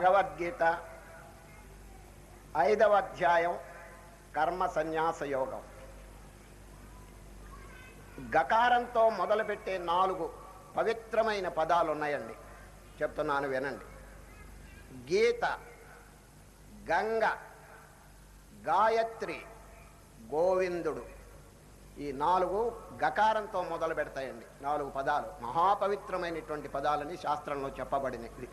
భగవద్గీత ఐదవ అధ్యాయం కర్మ సన్యాస యోగం. గకారంతో మొదలుపెట్టే నాలుగు పవిత్రమైన పదాలు ఉన్నాయండి చెప్తున్నాను వినండి. గీత గంగ గాయత్రి గోవిందుడు ఈ నాలుగు గకారంతో మొదలు పెడతాయండి నాలుగు పదాలు. మహాపవిత్రమైనటువంటి పదాలని శాస్త్రంలో చెప్పబడినవి.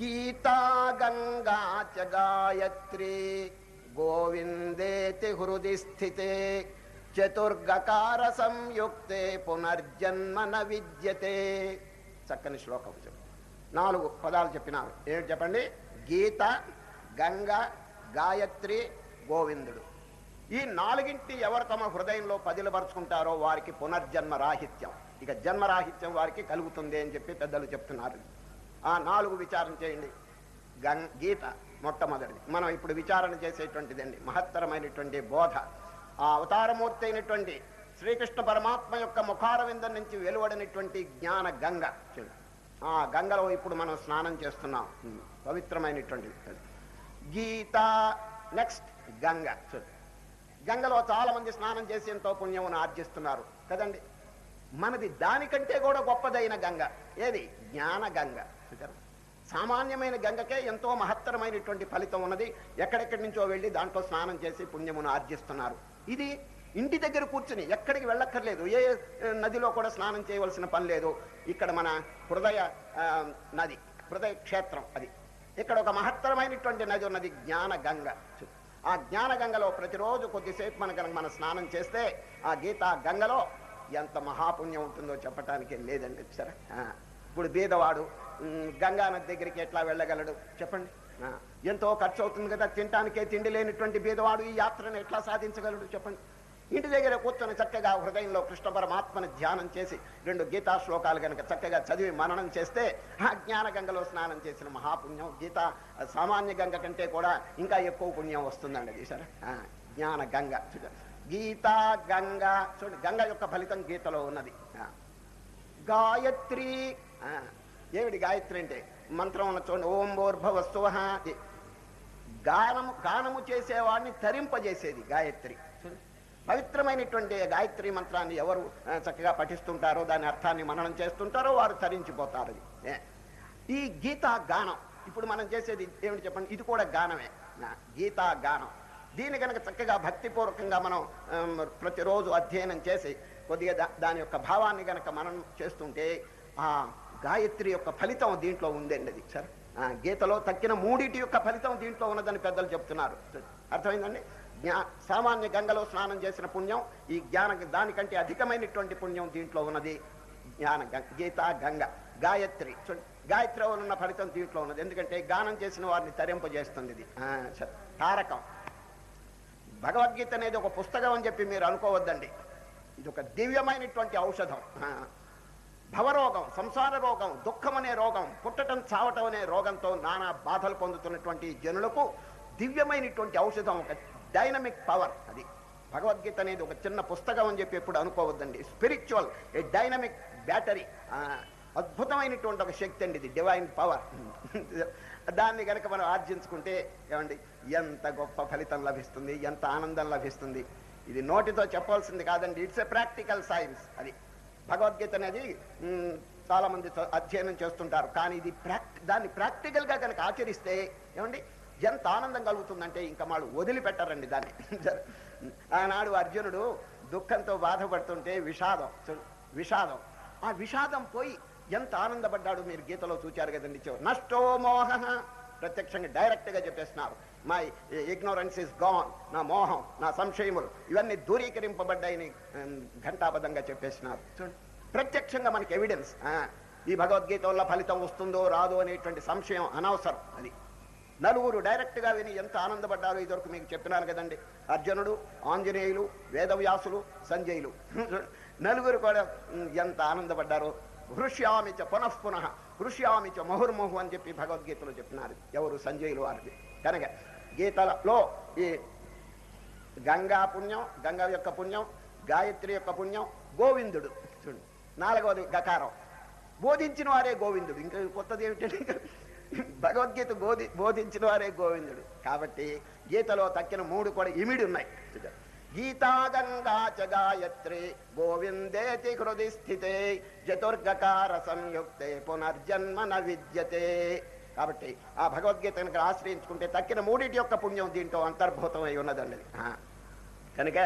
గీతా గంగా చ గాయత్రి గోవిందేతి హృది స్థితే చతుర్గకార సంయుక్తే పునర్జన్మ న విద్యతే. చక్కని శ్లోకం చెప్పు. నాలుగు పదాలు చెప్పినారు. ఏమిటి చెప్పండి? గీత గంగ గాయత్రి గోవిందుడు. ఈ నాలుగింటి ఎవరు తమ హృదయంలో పదిలపరుచుకుంటారో వారికి పునర్జన్మ రాహిత్యం. ఇక జన్మరాహిత్యం వారికి కలుగుతుంది అని చెప్పి పెద్దలు చెప్తున్నారు. ఆ నాలుగు విచారణ చేయండి. గం గీత మొట్టమొదటిది. మనం ఇప్పుడు విచారణ చేసేటువంటిదండి. మహత్తరమైనటువంటి బోధ. ఆ అవతారమూర్తి అయినటువంటి శ్రీకృష్ణ పరమాత్మ యొక్క ముఖారవిందం నుంచి వెలువడినటువంటి జ్ఞాన గంగ. ఆ గంగలో ఇప్పుడు మనం స్నానం చేస్తున్నాం. పవిత్రమైనటువంటిది. గీత నెక్స్ట్ గంగ. గంగలో చాలా మంది స్నానం చేసి ఎంతో పుణ్యమును ఆర్జిస్తున్నారు. కదండి? మనది దానికంటే కూడా గొప్పదైన గంగ. ఏది? జ్ఞాన గంగ. చూచారా సామాన్యమైన గంగకే ఎంతో మహత్తరమైనటువంటి ఫలితం ఉన్నది. ఎక్కడెక్కడి నుంచో వెళ్ళి దాంట్లో స్నానం చేసి పుణ్యమును ఆర్జిస్తున్నారు. ఇది ఇంటి దగ్గర కూర్చుని ఎక్కడికి వెళ్ళక్కర్లేదు. ఏ నదిలో కూడా స్నానం చేయవలసిన పని లేదు. ఇక్కడ మన హృదయ నది హృదయ క్షేత్రం అది. ఇక్కడ ఒక మహత్తరమైనటువంటి నది ఉన్నది జ్ఞాన గంగ. ఆ జ్ఞాన గంగలో ప్రతిరోజు కొద్దిసేపు మన కనుక మనం స్నానం చేస్తే ఆ గీతా గంగలో ఎంత మహాపుణ్యం ఉంటుందో చెప్పటానికి లేదండి సరే. ఇప్పుడు బీదవాడు గంగానది గంగా నది దగ్గరికి ఎట్లా వెళ్ళగలడు? చెప్పండి. ఎంతో ఖర్చు అవుతుంది కదా తినటానికే తిండి లేనిటువంటి బీదవాడు ఈ యాత్రను ఎట్లా సాధించగలడు? చెప్పండి. ఇంటి దగ్గర కూర్చొని చక్కగా హృదయంలో కృష్ణ పరమాత్మను ధ్యానం చేసి రెండు గీతా శ్లోకాలు కనుక చక్కగా చదివి మననం చేస్తే ఆ జ్ఞాన గంగలో స్నానం చేసిన మహాపుణ్యం. గీత సామాన్య గంగ కంటే కూడా ఇంకా ఎక్కువ పుణ్యం వస్తుందండి చూసారా జ్ఞాన గంగ గీతా గంగ చూడండి గంగ యొక్క ఫలితం గీతలో ఉన్నది. ఆ. గాయత్రి ఆ, ఏమిటి గాయత్రి అంటే? మంత్రం ఉన్న చూడండి. ఓం భోర్భవ గానము గానము చేసేవాడిని తరింపజేసేది గాయత్రి. పవిత్రమైనటువంటి గాయత్రి మంత్రాన్ని ఎవరు చక్కగా పఠిస్తుంటారో దాని అర్థాన్ని మననం చేస్తుంటారో వారు తరించిపోతారు అది. ఏ. ఈ గీతా గానం ఇప్పుడు మనం చేసేది ఏమిటి చెప్పండి? ఇది కూడా గానమే. గీతా గానం. దీన్ని కనుక చక్కగా భక్తిపూర్వకంగా మనం ప్రతిరోజు అధ్యయనం చేసి కొద్దిగా దాని యొక్క భావాన్ని కనుక మనం చేస్తుంటే ఆ గాయత్రి యొక్క ఫలితం దీంట్లో ఉందండి అది సార్. ఆ, గీతలో తక్కిన మూడిటి యొక్క ఫలితం దీంట్లో ఉన్నదని పెద్దలు చెప్తున్నారు. అర్థమైందండి? జ్ఞా సామాన్య గంగలో స్నానం చేసిన పుణ్యం ఈ జ్ఞాన దానికంటే అధికమైనటువంటి పుణ్యం దీంట్లో ఉన్నది. జ్ఞాన గీత గంగ గాయత్రి. గాయత్రి ఉన్న ఫలితం దీంట్లో ఉన్నది. ఎందుకంటే గానం చేసిన వారిని తరింపజేస్తుంది ఇది. ఆ, తారకం. భగవద్గీత అనేది ఒక పుస్తకం అని చెప్పి మీరు అనుకోవద్దండి. ఇది ఒక దివ్యమైనటువంటి ఔషధం. భవరోగం సంసార రోగం దుఃఖం అనే రోగం పుట్టటం చావటం అనే రోగంతో నానా బాధలు పొందుతున్నటువంటి జనులకు దివ్యమైనటువంటి ఔషధం ఒక డైనమిక్ పవర్ అది. భగవద్గీత అనేది ఒక చిన్న పుస్తకం అని చెప్పి ఎప్పుడు అనుకోవద్దండి. స్పిరిచువల్ ఏ డైనమిక్ బ్యాటరీ అద్భుతమైనటువంటి ఒక శక్తి అండి ఇది డివైన్ పవర్ దాన్ని కనుక మనం ఆర్జించుకుంటే ఏమండి ఎంత గొప్ప ఫలితం లభిస్తుంది ఎంత ఆనందం లభిస్తుంది. ఇది నోటితో చెప్పాల్సింది కాదండి ఇట్స్ ఎ ప్రాక్టికల్ సైన్స్ అది. భగవద్గీత అనేది చాలా మంది అధ్యయనం చేస్తుంటారు. కానీ ఇది ప్రాక్టి దాన్ని ప్రాక్టికల్గా కనుక ఆచరిస్తే ఏమండి ఎంత ఆనందం కలుగుతుందంటే ఇంకా వాళ్ళు వదిలిపెట్టారండి దాన్ని. ఆనాడు అర్జునుడు దుఃఖంతో బాధపడుతుంటే విషాదం విషాదం. ఆ విషాదం పోయి ఎంత ఆనందపడ్డాడు మీరు గీతలో చూచారు కదండి నష్టో మోహ ప్రత్యక్షంగా డైరెక్ట్గా చెప్పేస్తున్నారు. మై ఇగ్నోరెన్స్ ఇస్ గాన్ నా మోహం నా సంశయములు ఇవన్నీ దూరీకరింపబడ్డాయని ఘంటాబద్ధంగా చెప్పేసినారు. చూడండి ప్రత్యక్షంగా మనకి ఎవిడెన్స్ ఈ భగవద్గీత వల్ల ఫలితం వస్తుందో రాదో అనేటువంటి సంశయం అనవసరం. అది నలుగురు డైరెక్ట్గా విని ఎంత ఆనందపడ్డారో ఇదివరకు మీకు చెప్పినాను కదండి. అర్జునుడు ఆంజనేయులు వేదవ్యాసులు సంజయులు. నలుగురు కూడా ఎంత ఆనందపడ్డారో. హృష్యామిచ పునఃపునః హృష్యామిచ మహుర్ముహు అని చెప్పి భగవద్గీతలో చెప్పినారు. ఎవరు? సంజయులు వారిది. కనుక గీతలో ఈ గంగా పుణ్యం గంగా యొక్క పుణ్యం గాయత్రి యొక్క పుణ్యం గోవిందుడు. చూడు నాలుగవది గకారం. బోధించిన వారే గోవిందుడు. ఇంకా కొత్తది ఏమిటంటే భగవద్గీత బోధి బోధించిన వారే గోవిందుడు. కాబట్టి గీతలో తక్కిన మూడు కూడా ఇమిడి ఉన్నాయి. గీతా గంగా చ గాయత్రి గోవిందేతి హృది స్థితే చతుర్గకార సంయుక్తే పునర్జన్మ న విద్యతే. కాబట్టి ఆ భగవద్గీత కనుక ఆశ్రయించుకుంటే తక్కిన మూడింటి యొక్క పుణ్యం దీంట్లో అంతర్భూతమై ఉన్నదండి. కనుక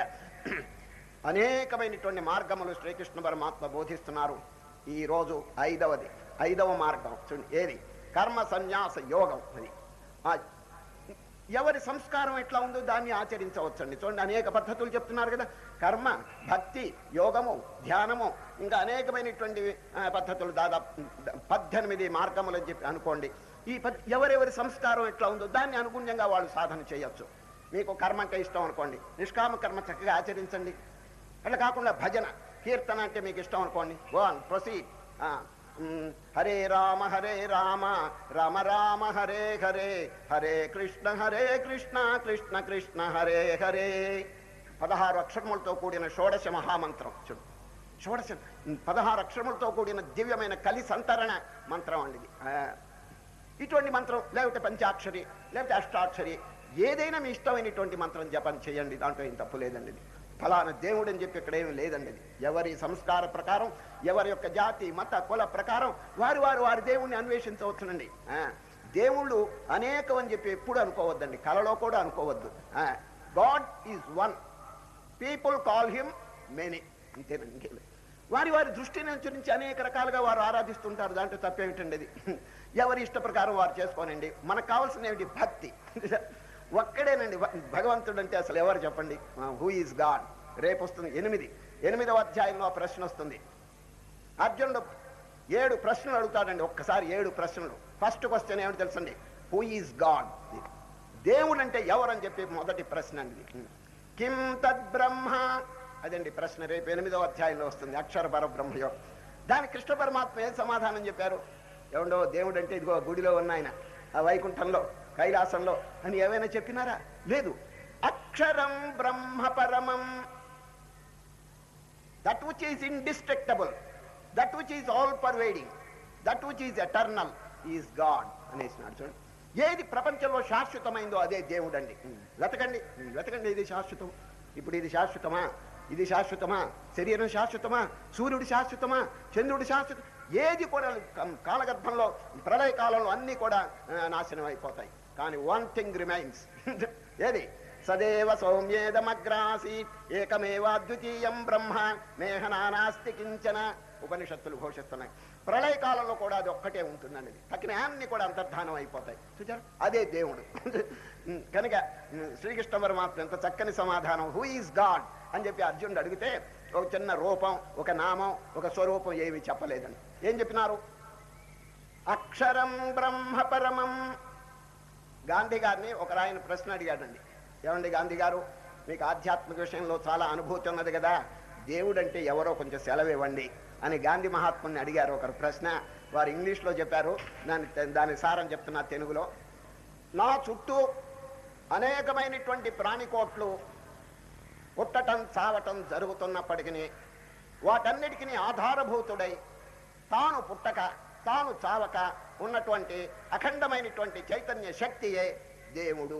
అనేకమైనటువంటి మార్గములు శ్రీకృష్ణ పరమాత్మ బోధిస్తున్నారు. ఈ రోజు ఐదవది. ఐదవ మార్గం. చూడండి ఏది? కర్మ సన్యాస యోగం అది ఎవరి సంస్కారం ఎట్లా ఉందో దాన్ని ఆచరించవచ్చండి. చూడండి అనేక పద్ధతులు చెప్తున్నారు కదా. కర్మ భక్తి యోగము ధ్యానము ఇంకా అనేకమైనటువంటి పద్ధతులు దాదాపు పద్దెనిమిది మార్గములు అని చెప్పి అనుకోండి. ఈ పద్ ఎవరెవరి సంస్కారం ఎట్లా ఉందో దాన్ని అనుగుణ్యంగా వాళ్ళు సాధన చేయొచ్చు. మీకు కర్మ ఇష్టం అనుకోండి. నిష్కామ కర్మ చక్కగా ఆచరించండి. అట్లా కాకుండా భజన కీర్తన అంటే మీకు ఇష్టం అనుకోండి. Go on proceed. Hare Rama Hare Rama Rama Rama Hare Hare Hare Krishna Hare Krishna Krishna Krishna Hare Hare. పదహారు అక్షరములతో కూడిన షోడశ మహామంత్రం. చూడు. షోడశ పదహారు అక్షరములతో కూడిన దివ్యమైన కలి సంతరణ మంత్రం అండి ఇది. ఆ, ఇటువంటి మంత్రం లేకపోతే పంచాక్షరి లేకపోతే అష్టాక్షరి ఏదైనా మీ ఇష్టమైనటువంటి మంత్రం జపం చేయండి. దాంట్లో ఏం తప్పు లేదండి. ఫలానా దేవుడు అని చెప్పి ఇక్కడ ఏమి లేదండి. ఎవరి సంస్కార ప్రకారం ఎవరి యొక్క జాతి మత కుల ప్రకారం వారు వారు వారి దేవుణ్ణి అన్వేషించవచ్చునండి. ఆ, దేవుళ్ళు అనేకం అని చెప్పి ఎప్పుడు అనుకోవద్దండి. కలలో కూడా అనుకోవద్దు. God is one. People call him many. అంతేనండి. వారి వారి దృష్టిని అనుసరించి అనేక రకాలుగా వారు ఆరాధిస్తుంటారు. దాంట్లో తప్పేమిటండి అది? ఎవరి ఇష్ట ప్రకారం వారు చేసుకోనండి. మనకు కావాల్సింది ఏమిటి? భక్తి. ఒక్కడేనండి. భగవంతుడు అంటే అసలు ఎవరు చెప్పండి? హూ ఈజ్ గాడ్ రేపు వస్తుంది ఎనిమిది. ఎనిమిదవ అధ్యాయంలో ఆ ప్రశ్న వస్తుంది. అర్జునుడు ఏడు ప్రశ్నలు అడుగుతాడండి. ఒక్కసారి ఏడు ప్రశ్నలు. ఫస్ట్ క్వశ్చన్ ఏమిటి తెలుసండి? హూ ఈజ్ గాడ్ దేవుడు అంటే ఎవరని చెప్పి మొదటి ప్రశ్న అండి కిం తద్బ్రహ్మ అదండి ప్రశ్న. రేపు ఎనిమిదో అధ్యాయంలో వస్తుంది. అక్షర పరబ్రహ్మయో. దాని కృష్ణ పరమాత్మ ఏం సమాధానం చెప్పారు? ఏమండో దేవుడు అంటే ఇదిగో గుడిలో ఉన్న ఆయన ఆ వైకుంఠంలో కైలాసంలో అని ఏమైనా చెప్పినారా? లేదు. అక్షరం బ్రహ్మ పరమం. That which is indestructible that which is all pervading that which is eternal is God అనేసినాడు చూడండి ఏది ప్రపంచంలో శాశ్వతమైందో అదే దేవుడు అండి వెతకండి వెతకండి ఇది శాశ్వతం. ఇప్పుడు ఇది శాశ్వతమా? ఇది శాశ్వతమా? శరీరం శాశ్వతమా? సూర్యుడు శాశ్వతమా? చంద్రుడు శాశ్వతం ఏది కూడా కాలగర్భంలో ప్రళయ కాలంలో అన్నీ కూడా నాశనం అయిపోతాయి. కానీ వన్ థింగ్ రిమైన్స్ ఏది? సదేవ సౌమ్యేదమగ్రాసి ఏకమేవాద్వితీయం బ్రహ్మ మేహనానాస్తి కించన ఉపనిషత్తులు ఘోషిస్తున్నాయి. ప్రళయ కాలంలో కూడా అది ఒక్కటే ఉంటుందండి తక్కిన అన్ని కూడా అంతర్ధానం అయిపోతాయి. చూచారు? అదే దేవుడు. కనుక శ్రీకృష్ణ పరమాత్మ ఎంత చక్కని సమాధానం హూ ఈజ్ గాడ్ అని చెప్పి అర్జునుడు అడిగితే ఒక చిన్న రూపం ఒక నామం ఒక స్వరూపం ఏమి చెప్పలేదని ఏం చెప్పినారు? అక్షరం బ్రహ్మ పరమం. గాంధీ గారిని ఒక ఆయన ప్రశ్న అడిగాడండి. ఏమండి గాంధీ గారు మీకు ఆధ్యాత్మిక విషయంలో చాలా అనుభూతి ఉన్నది కదా దేవుడు అంటే ఎవరో కొంచెం సెలవివ్వండి అని గాంధీ మహాత్ముని అడిగారు ఒకరు ప్రశ్న. వారు ఇంగ్లీష్లో చెప్పారు దాని దాని సారం చెప్తున్నా తెలుగులో. నా చుట్టూ అనేకమైనటువంటి ప్రాణికోట్లు పుట్టటం చావటం జరుగుతున్నప్పటికీ వాటన్నిటికీ ఆధారభూతుడై తాను పుట్టక తాను చావక ఉన్నటువంటి అఖండమైనటువంటి చైతన్య శక్తియే దేవుడు.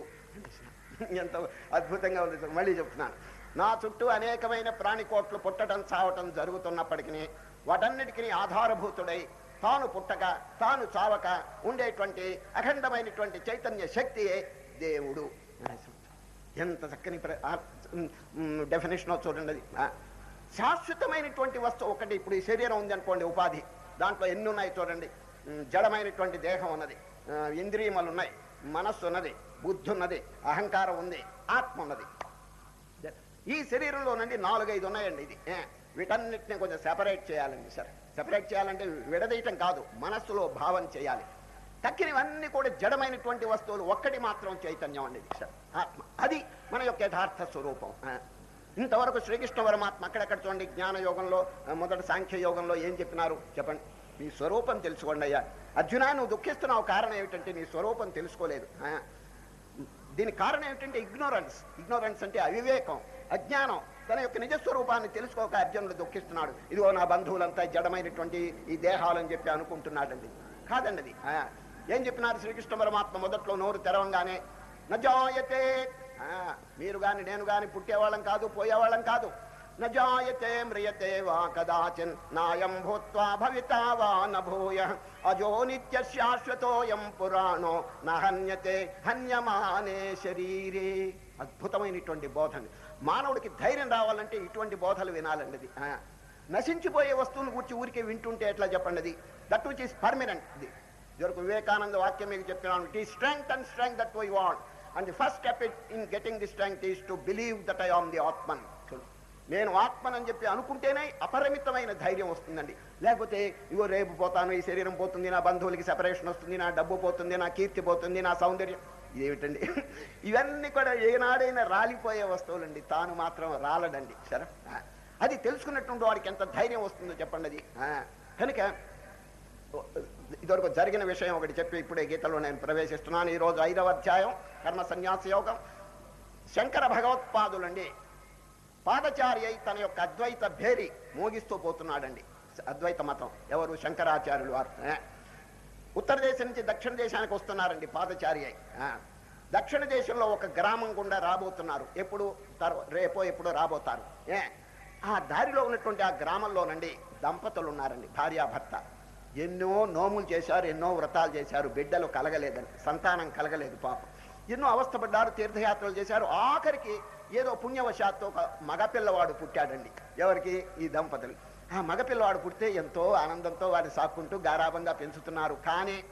ఎంత అద్భుతంగా ఉంది మళ్ళీ చెప్తున్నాను. నా చుట్టూ అనేకమైన ప్రాణికోట్లు పుట్టడం చావటం జరుగుతున్నప్పటికీ వాటన్నిటికీ ఆధారభూతుడై తాను పుట్టక తాను చావక ఉండేటువంటి అఖండమైనటువంటి చైతన్య శక్తియే దేవుడు. ఎంత చక్కని డెఫినేషన్ చూడండి. అది శాశ్వతమైనటువంటి వస్తువు ఒకటి ఇప్పుడు ఈ శరీరం ఉంది అనుకోండి ఉపాధి. దాంట్లో ఎన్ని ఉన్నాయి చూడండి. జడమైనటువంటి దేహం ఉన్నది. ఇంద్రియములు ఉన్నాయి. మనస్సు ఉన్నది. బుద్ధి ఉన్నది. అహంకారం ఉంది. ఆత్మ ఉన్నది. ఈ శరీరంలో నుండి నాలుగైదు ఉన్నాయండి ఇది. వీటన్నిటిని కొంచెం సెపరేట్ చేయాలండి సార్. సెపరేట్ చేయాలంటే విడదీయటం కాదు. మనస్సులో భావం చేయాలి. తక్కినవన్నీ కూడా జడమైనటువంటి వస్తువులు ఒక్కటి మాత్రం చైతన్యం అండి. ఆత్మ. అది మన యొక్క యథార్థ స్వరూపం. ఆ. ఇంతవరకు శ్రీకృష్ణ పరమాత్మ అక్కడెక్కడ చూడండి జ్ఞాన యోగంలో ఆ, మొదటి సాంఖ్య యోగంలో ఏం చెప్పినారు? చెప్పండి. నీ స్వరూపం తెలుసుకోండి అయ్యా. అర్జున నువ్వు దుఃఖిస్తున్నావు. కారణం ఏమిటంటే నీ స్వరూపం తెలుసుకోలేదు. ఆ. కారణం ఏమిటంటే ఇగ్నోరెన్స్. ఇగ్నోరెన్స్ అంటే అవివేకం అజ్ఞానం. తన యొక్క నిజ స్వరూపాన్ని తెలుసుకోక అర్జునుడు దుఃఖిస్తున్నాడు. ఇదిగో నా బంధువులంతా జడమైనటువంటి ఈ దేహాలని చెప్పి అనుకుంటున్నాడండి. కాదండి అది ఏం చెప్పినారు శ్రీకృష్ణ పరమాత్మ? మొదట్లో నోరు తెరవంగానే నజాయతే. మీరు గాని నేను గాని పుట్టేవాళ్ళం కాదు పోయేవాళ్ళం కాదు. నజాయతే మ్రియతే వా కదాచిన్ నాయం భూత్వా భవితా వా నూయ అజో నిత్య శాశ్వతోయం పురాణో నహన్యతే హన్యమానే శరీరే. అద్భుతమైనటువంటి బోధని మానవుడికి ధైర్యం రావాలంటే ఇటువంటి బోధలు వినాలండి ఆ. నశించిపోయే వస్తువును గురించి ఊరికే వింటుంటే ఎట్లా చెప్పండి దట్ విచ్ ఈస్ పర్మనెంట్ ఇది ఇదివరకు వివేకానంద వాక్యం మీకు చెప్పినాను. It is strength and strength that we want and the first step in getting the strength is to believe that I am the Atman నేను ఆత్మనని చెప్పి అనుకుంటేనే అపరిమితమైన ధైర్యం వస్తుందండి. లేకపోతే ఇగో రేపు పోతాను ఈ శరీరం పోతుంది నా బంధువులకి సెపరేషన్ వస్తుంది నా డబ్బు పోతుంది నా కీర్తి పోతుంది నా సౌందర్యం. ఇదేమిటండి? ఇవన్నీ కూడా ఏనాడైనా రాలిపోయే వస్తువులండి. తాను మాత్రం రాలడండి. సరే? అది తెలుసుకున్నటువంటి వాడికి ఎంత ధైర్యం వస్తుందో చెప్పండి అది. కనుక ఇదివరకు జరిగిన విషయం ఒకటి చెప్పి ఇప్పుడే గీతలో నేను ప్రవేశిస్తున్నాను. ఈరోజు ఐదవ అధ్యాయం కర్మ సన్యాస యోగం. శంకర భగవత్పాదులండి పాదచారి అయి తన యొక్క అద్వైత భేరి మోగిస్తూ పోతున్నాడండి. అద్వైత మతం ఎవరు? శంకరాచార్యులు వారు. ఉత్తర దేశం నుంచి దక్షిణ దేశానికి వస్తున్నారండి పాదచారి అయి. దక్షిణ దేశంలో ఒక గ్రామం గుండా రాబోతున్నారు. ఎప్పుడు? రేపో ఎప్పుడో రాబోతారు. ఏ? ఆ దారిలో ఉన్నటువంటి ఆ గ్రామంలోనండి దంపతులు ఉన్నారండి భార్యాభర్త. ఎన్నో నోములు చేశారు ఎన్నో వ్రతాలు చేశారు బిడ్డలు కలగలేదని సంతానం కలగలేదు పాపం. ఎన్నో అవస్థపడ్డారు తీర్థయాత్రలు చేశారు. ఆఖరికి ఏదో పుణ్యవశాత్తు ఒక మగపిల్లవాడు పుట్టాడండి. ఎవరికి? ఈ దంపతులు. ఆ మగపిల్లవాడు పుడితే ఎంతో ఆనందంతో వాడిని సాక్కుంటూ గారాభంగా పెంచుతున్నారు. కానీ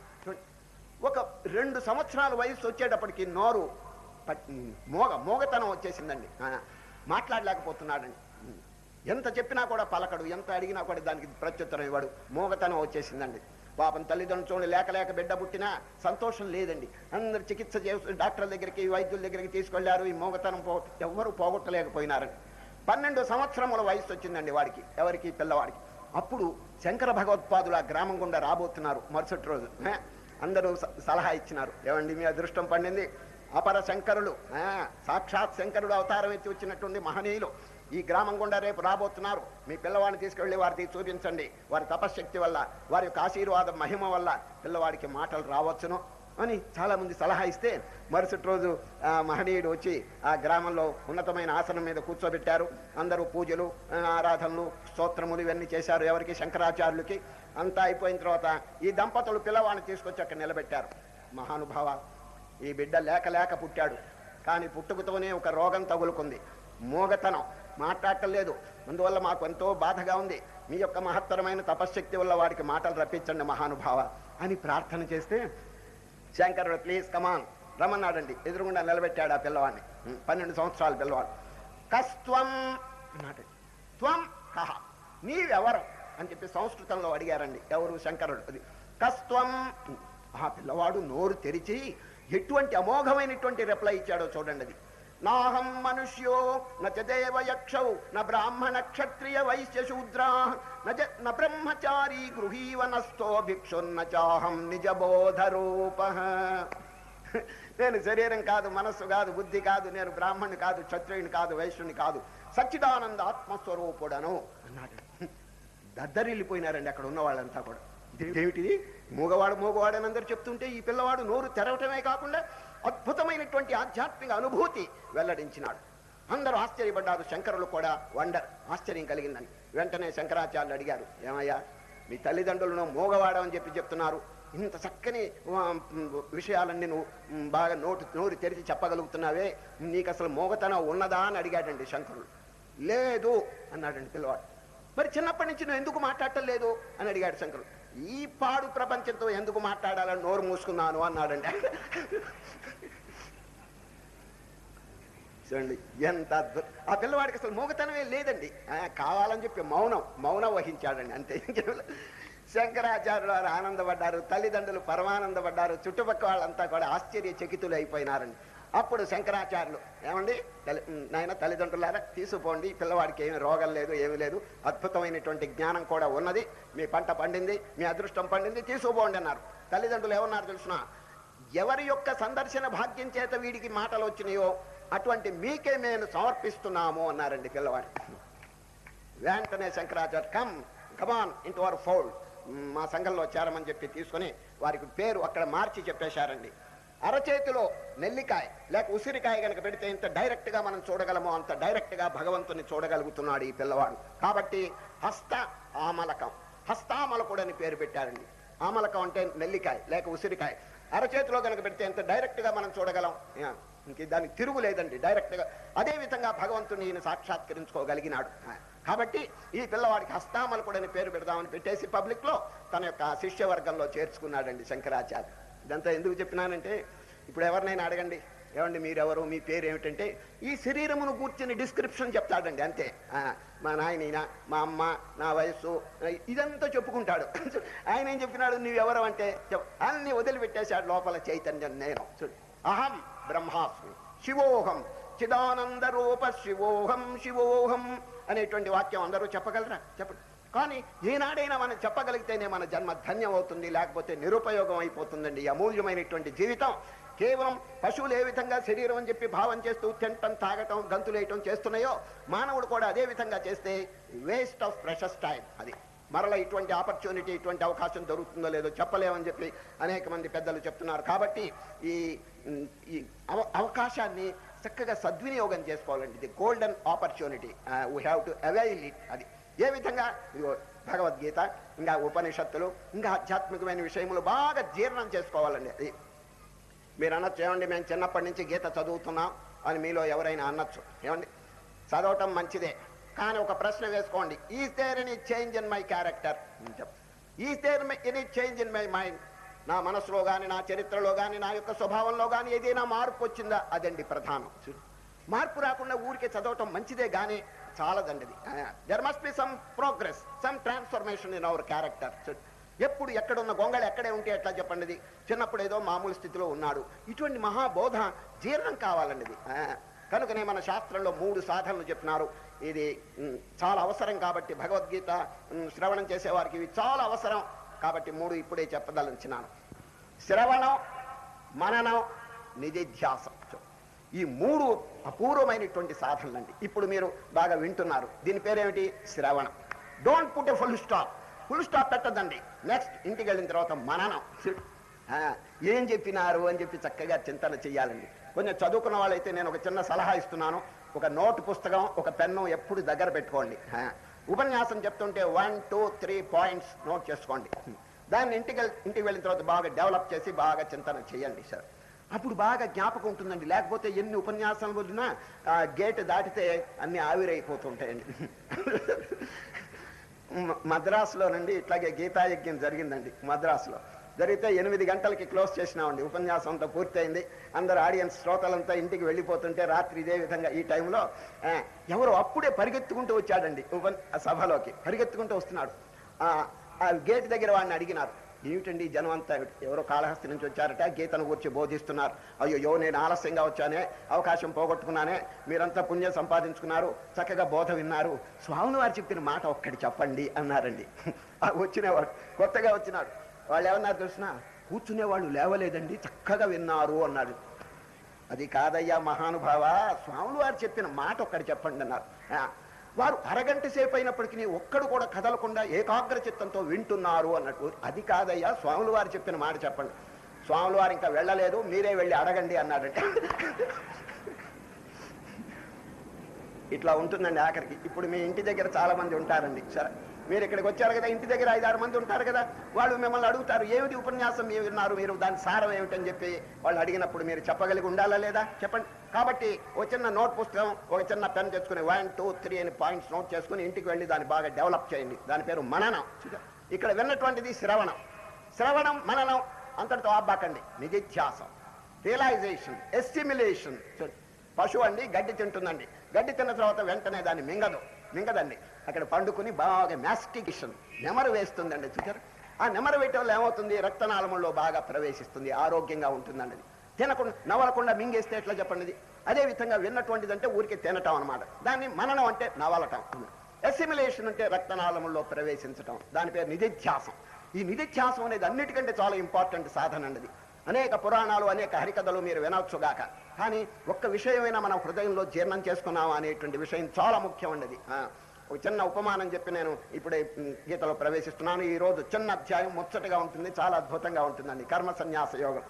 ఒక రెండు సంవత్సరాల వయసు వచ్చేటప్పటికి నోరు మోగ మోగతనం వచ్చేసిందండి. మాట్లాడలేకపోతున్నాడండి. ఎంత చెప్పినా కూడా పలకడు ఎంత అడిగినా కూడా దానికి ప్రత్యుత్తరం ఇవ్వడు. మోగతనం వచ్చేసిందండి. పాపం తల్లిదండ్రులు చూడండి లేక లేక బిడ్డ పుట్టినా సంతోషం లేదండి. అందరు చికిత్స చేస్తూ డాక్టర్ల దగ్గరికి వైద్యుల దగ్గరికి తీసుకెళ్ళారు. ఈ మోగతనం పో ఎవ్వరూ పోగొట్టలేకపోయినారని పన్నెండు సంవత్సరముల వయసు వచ్చిందండి వాడికి ఎవరికి? పిల్లవాడికి. అప్పుడు శంకర భగవత్పాదులు ఆ గ్రామం గుండా రాబోతున్నారు మరుసటి రోజు. అందరూ స- సలహా ఇచ్చినారు. ఏమండి మీ అదృష్టం పండింది? అపర శంకరులు ఆ, సాక్షాత్ శంకరుడు అవతారం ఎత్తి వచ్చినట్టుంది మహనీయులు. ఈ గ్రామం గుండా రేపు రాబోతున్నారు. మీ పిల్లవాడిని తీసుకెళ్ళి వారికి చూపించండి. వారి తపశ్శక్తి వల్ల వారి యొక్క ఆశీర్వాదం మహిమ వల్ల పిల్లవాడికి మాటలు రావచ్చును అని చాలామంది సలహా ఇస్తే మరుసటి రోజు ఆ మహనీయుడు వచ్చి ఆ గ్రామంలో ఉన్నతమైన ఆసనం మీద కూర్చోబెట్టారు. అందరూ పూజలు ఆరాధనలు స్తోత్రములు ఇవన్నీ చేశారు ఎవరికి? శంకరాచార్యులకి. అంతా అయిపోయిన తర్వాత ఈ దంపతులు పిల్లవాడిని తీసుకొచ్చి అక్కడ నిలబెట్టారు. మహానుభావ ఈ బిడ్డ లేక లేక పుట్టాడు. కానీ పుట్టుకతోనే ఒక రోగం తగులుకుంది. మోగతనం. మాట్లాడటలేదు. అందువల్ల మాకు ఎంతో బాధగా ఉంది. మీ యొక్క మహత్తరమైన తపశ్శక్తి వల్ల వాడికి మాటలు రప్పించండి మహానుభావ అని ప్రార్థన చేస్తే శంకరుడు ప్లీజ్ కమాన్ రమ్మన్నాడండి. ఎదురుగుండా నిలబెట్టాడు ఆ పిల్లవాడిని. పన్నెండు సంవత్సరాల పిల్లవాడు. కస్త్వం అన్నాడు. త్వం కహ. నీవెవరు? అని చెప్పి సంస్కృతంలో అడిగారండి. ఎవరు శంకరుడు? అది కస్త్వం ఆ పిల్లవాడు నోరు తెరిచి ఎటువంటి అమోఘమైనటువంటి రిప్లై ఇచ్చాడో చూడండి అది. నాహం మనుష్యో నచ దేవ యక్షౌ న బ్రాహ్మణ క్షత్రియ వైశ్య శూద్రా బ్రహ్మచారీ గృహీవ నస్థో భిక్షున్న చాహం నిజబోధ రూప నేను శరీరం కాదు మనస్సు కాదు బుద్ధి కాదు నేను బ్రాహ్మణుని కాదు క్షత్రియుని కాదు వైశ్యుని కాదు సచ్చిదానంద ఆత్మస్వరూపుడను అన్నాడు. దద్దరిల్లిపోయినారండి అక్కడ ఉన్న వాళ్ళంతా కూడా ఏమిటిది? మూగవాడు మూగవాడు అని అందరు చెప్తుంటే ఈ పిల్లవాడు నోరు తెరవటమే కాకుండా అద్భుతమైనటువంటి ఆధ్యాత్మిక అనుభూతి వెల్లడించినాడు. అందరూ ఆశ్చర్యపడ్డారు. శంకరులు కూడా వండర్ ఆశ్చర్యం కలిగిందని. వెంటనే శంకరాచార్యులు అడిగారు ఏమయ్యా మీ తల్లిదండ్రులను మోగవాడమని చెప్పి చెప్తున్నారు. ఇంత చక్కని విషయాలన్నీ నువ్వు బాగా నోటు నోరు తెరిచి చెప్పగలుగుతున్నావే. నీకు అసలు మోగతనం ఉన్నదా? అని అడిగాడండి శంకరుడు. లేదు అన్నాడండి పిల్లవాడు. మరి చిన్నప్పటి నుంచి నువ్వు ఎందుకు మాట్లాడటం లేదు? అని అడిగాడు శంకరుడు. ఈ పాడు ప్రపంచంతో ఎందుకు మాట్లాడాలని నోరు మూసుకున్నాను? అన్నాడండి. చూడండి ఎంత అద్భుతం ఆ పిల్లవాడికి అసలు మూగతనమే లేదండి. కావాలని చెప్పి మౌనం మౌనం వహించాడండి అంతే. ఇంకేం శంకరాచార్యులు వారు ఆనందపడ్డారు తల్లిదండ్రులు పరమానందపడ్డారు చుట్టుపక్కల వాళ్ళంతా కూడా ఆశ్చర్య చకితులు అయిపోయినారండి. అప్పుడు శంకరాచార్యులు ఏమండి? తల్లి నాయన తల్లిదండ్రులారా తీసుకుపోండి పిల్లవాడికి ఏమి రోగం లేదు ఏమీ లేదు అద్భుతమైనటువంటి జ్ఞానం కూడా ఉన్నది మీ పంట పండింది మీ అదృష్టం పండింది తీసుకుపోండి అన్నారు. తల్లిదండ్రులు ఏమన్నారు తెలుసిన? ఎవరి యొక్క సందర్శన భాగ్యం చేత వీడికి మాటలు వచ్చినాయో అటువంటి మీకే మేము సమర్పిస్తున్నాము అన్నారండి పిల్లవాడు. వెంటనే Shankaracharya come come on into our fold మా సంఘంలో చేరమని చెప్పి తీసుకొని వారికి పేరు అక్కడ మార్చి చెప్పేశారండి. అరచేతిలో నెల్లికాయ లేక ఉసిరికాయ కనుక పెడితే ఇంత డైరెక్ట్గా మనం చూడగలమో అంత డైరెక్ట్గా భగవంతుని చూడగలుగుతున్నాడు ఈ పిల్లవాడు. కాబట్టి హస్త ఆమలకం హస్తామలకుడు అని పేరు పెట్టారండి. ఆమలకం అంటే నెల్లికాయ లేక ఉసిరికాయ. అరచేతిలో కనుక పెడితే ఎంత డైరెక్ట్గా మనం చూడగలం? ఇంక దానికి తిరుగు లేదండి డైరెక్ట్గా అదే విధంగా భగవంతుని ఈయన సాక్షాత్కరించుకోగలిగినాడు. కాబట్టి ఈ పిల్లవాడికి హస్తామలకుడని అని పేరు పెడదామని పెట్టేసి పబ్లిక్లో తన యొక్క శిష్యవర్గంలో చేర్చుకున్నాడండి శంకరాచార్య. ఇదంతా ఎందుకు చెప్పినానంటే ఇప్పుడు ఎవరినైనా అడగండి. ఏమండి మీరెవరు మీ పేరు ఏమిటంటే ఈ శరీరమును కూర్చుని డిస్క్రిప్షన్ చెప్తాడండి అంతే. మా నాయన మా అమ్మ నా వయస్సు ఇదంతా చెప్పుకుంటాడు. ఆయన ఏం చెప్పినాడు నువ్వెవరు అంటే అన్ని వదిలిపెట్టేశాడు లోపల చైతన్యం నేను. చూడు. అహం బ్రహ్మాస్మి శివోహం చిదానంద రూప శివోహం శివోహం అనేటువంటి వాక్యం అందరూ చెప్పగలరా? చెప్పండి. కానీ ఈనాడైనా మనం చెప్పగలిగితేనే మన జన్మ ధన్యం అవుతుంది లేకపోతే నిరుపయోగం అయిపోతుందండి అమూల్యమైనటువంటి జీవితం. కేవలం పశువులు ఏ విధంగా శరీరం అని చెప్పి భావం చేస్తూ తినటం తాగటం గంతులేయటం చేస్తున్నాయో మానవుడు కూడా అదే విధంగా చేస్తే వేస్ట్ ఆఫ్ ప్రెషస్ టైం అది. మరల ఇటువంటి ఆపర్చునిటీ ఇటువంటి అవకాశం దొరుకుతుందో లేదో చెప్పలేమని చెప్పి అనేక మంది పెద్దలు చెప్తున్నారు. కాబట్టి ఈ ఈ అవ- అవకాశాన్ని చక్కగా సద్వినియోగం చేసుకోవాలండి ఇది golden opportunity we have to avail it అది. ఏ విధంగా? భగవద్గీత ఇంకా ఉపనిషత్తులు ఇంకా ఆధ్యాత్మికమైన విషయములు బాగా జీర్ణం చేసుకోవాలండి. అది మీరు అనొచ్చు ఏమండి మేము చిన్నప్పటి నుంచి గీత చదువుతున్నాం అని మీలో ఎవరైనా అనొచ్చు. ఏమండి చదవటం మంచిదే. కానీ ఒక ప్రశ్న వేసుకోండి. Is there any change in my character is there any change in my mind నా మనసులో కానీ నా చరిత్రలో కానీ నా యొక్క స్వభావంలో కానీ ఏదైనా మార్పు వచ్చిందా? అదండి ప్రధానం. మార్పు రాకుండా ఊరికే చదవటం మంచిదే కానీ చాలదండి there must be some progress some transformation in our character ఎప్పుడు ఎక్కడున్న గొంగళి ఎక్కడే ఉంటే ఎట్లా చెప్పండిది? చిన్నప్పుడు ఏదో మామూలు స్థితిలో ఉన్నాడు. ఇటువంటి మహాబోధ జీర్ణం కావాలండి ఆ, కనుకనే మన శాస్త్రంలో మూడు సాధనలు చెప్పినారు. ఇది చాలా అవసరం కాబట్టి భగవద్గీత ఉమ్, శ్రవణం చేసేవారికి ఇవి చాలా అవసరం కాబట్టి మూడు ఇప్పుడే చెప్పదలించినాను. శ్రవణం మననం నిధిధ్యాసం. ఈ మూడు అపూర్వమైనటువంటి సాధనలండి. ఇప్పుడు మీరు బాగా వింటున్నారు. దీని పేరేమిటి? శ్రవణం. Don't put a full stop full stop పెట్టదండి next ఇంటికి వెళ్ళిన తర్వాత మననం. ఏం చెప్పినారు అని చెప్పి చక్కగా చింతన చెయ్యాలండి. కొంచెం చదువుకున్న వాళ్ళైతే నేను ఒక చిన్న సలహా ఇస్తున్నాను. ఒక నోట్ పుస్తకం ఒక పెన్ను ఎప్పుడు దగ్గర పెట్టుకోండి. ఉపన్యాసం చెప్తుంటే one two three points note చేసుకోండి. దాన్ని ఇంటికి ఇంటికి వెళ్ళిన తర్వాత బాగా డెవలప్ చేసి బాగా చింతన చేయండి సార్. అప్పుడు బాగా జ్ఞాపకం ఉంటుందండి. లేకపోతే ఎన్ని ఉపన్యాసాలు వదిలినా గేట్ దాటితే అన్ని ఆవిరైపోతుంటాయండి. మద్రాసులోనండి ఇట్లాగే గీతాయజ్ఞం జరిగిందండి మద్రాసులో. జరిగితే ఎనిమిది గంటలకి క్లోజ్ చేసినామండి. ఉపన్యాసం అంతా పూర్తయింది. అందరు ఆడియన్స్ శ్రోతలంతా ఇంటికి వెళ్ళిపోతుంటే రాత్రి ఇదే విధంగా ఈ టైంలో ఎవరు ఎవరో అప్పుడే పరిగెత్తుకుంటూ వచ్చాడండి ఉప సభలోకి. పరిగెత్తుకుంటూ వస్తున్నాడు. ఆ, ఆ గేట్ దగ్గర వాడిని అడిగినారు. ఏమిటండి జనం అంతా? ఎవరో కాళహస్తి నుంచి వచ్చారట గీతను గురించి బోధిస్తున్నారు. అయ్యో నేను ఆలస్యంగా వచ్చానే అవకాశం పోగొట్టుకున్నానే మీరంతా పుణ్యం సంపాదించుకున్నారు చక్కగా బోధ విన్నారు. స్వామి వారు చెప్పిన మాట ఒక్కటి చెప్పండి అన్నారండి. వచ్చినవాడు కొత్తగా వచ్చినాడు. వాళ్ళు ఏమన్నారు తెలిసిన? కూర్చునేవాళ్ళు లేవలేదండి చక్కగా విన్నారు అన్నాడు. అది కాదయ్యా మహానుభావ స్వాములు వారు చెప్పిన మాట ఒక్కటి చెప్పండి అన్నారు. వారు అరగంట సేపు అయినప్పటికీ ఒక్కడు కూడా కదలకుండా ఏకాగ్ర చిత్తంతో వింటున్నారు అన్నట్టు. అది కాదయ్యా స్వాములు వారు చెప్పిన మాట చెప్పండి. స్వాములు వారు ఇంకా వెళ్ళలేదు మీరే వెళ్ళి అడగండి అన్నాడంటే. ఇట్లా ఉంటుందండి ఆఖరికి. ఇప్పుడు మీ ఇంటి దగ్గర చాలా మంది ఉంటారండి. సరే. మీరు ఇక్కడికి వచ్చారు కదా ఇంటి దగ్గర ఐదారు మంది ఉంటారు కదా వాళ్ళు మిమ్మల్ని అడుగుతారు ఏమిటి ఉపన్యాసం ఏమి విన్నారు? మీరు దాని సారం ఏమిటని చెప్పి వాళ్ళు అడిగినప్పుడు మీరు చెప్పగలిగి ఉండాలా లేదా? చెప్పండి. కాబట్టి ఒక చిన్న నోట్ పుస్తకం ఒక చిన్న పెన్ తెచ్చుకుని వన్ టూ త్రీ అని పాయింట్స్ నోట్ చేసుకుని ఇంటికి వెళ్ళి దాన్ని బాగా డెవలప్ చేయండి. దాని పేరు మననం. ఇక్కడ విన్నటువంటిది శ్రవణం. శ్రవణం మననం అంతటితో ఆబ్బాకండి నిజిత్యాసం రియలైజేషన్ ఎస్టిమ్యులేషన్ పశువు అండి గడ్డి తింటుందండి. గడ్డి తిన్న తర్వాత వెంటనే దాన్ని మింగదు. మింగదండి. అక్కడ పండుకుని బాగా మ్యాస్టికేషన్ నెమరు వేస్తుందండి చూసారు ఆ నెమరు వేయటం వల్ల ఏమవుతుంది? రక్తనాళములో బాగా ప్రవేశిస్తుంది ఆరోగ్యంగా ఉంటుందండి తినకుండా నవలకుండా మింగేస్తే ఎట్లా చెప్పండి అదే విధంగా విన్నటువంటిది అంటే ఊరికి తినటం అనమాట దాన్ని మననం అంటే నవలటం. ఎసిమిలేషన్ అంటే రక్తనాళములో ప్రవేశించటం. దాని పేరు నిధిధ్యాసం. ఈ నిధిధ్యాసం అనేది అన్నిటికంటే చాలా ఇంపార్టెంట్ సాధన అండి అనేక పురాణాలు అనేక హరికథలు మీరు వినవచ్చుగాక కానీ ఒక్క విషయమైనా మనం హృదయంలో జీర్ణం చేసుకున్నాం అనేటువంటి విషయం చాలా ముఖ్యమైనది ఒక చిన్న ఉపమానం చెప్పి నేను ఇప్పుడే గీతలో ప్రవేశిస్తున్నాను. ఈ రోజు చిన్న అధ్యాయం ముచ్చటగా ఉంటుంది చాలా అద్భుతంగా ఉంటుందండి. కర్మ సన్యాస యోగం.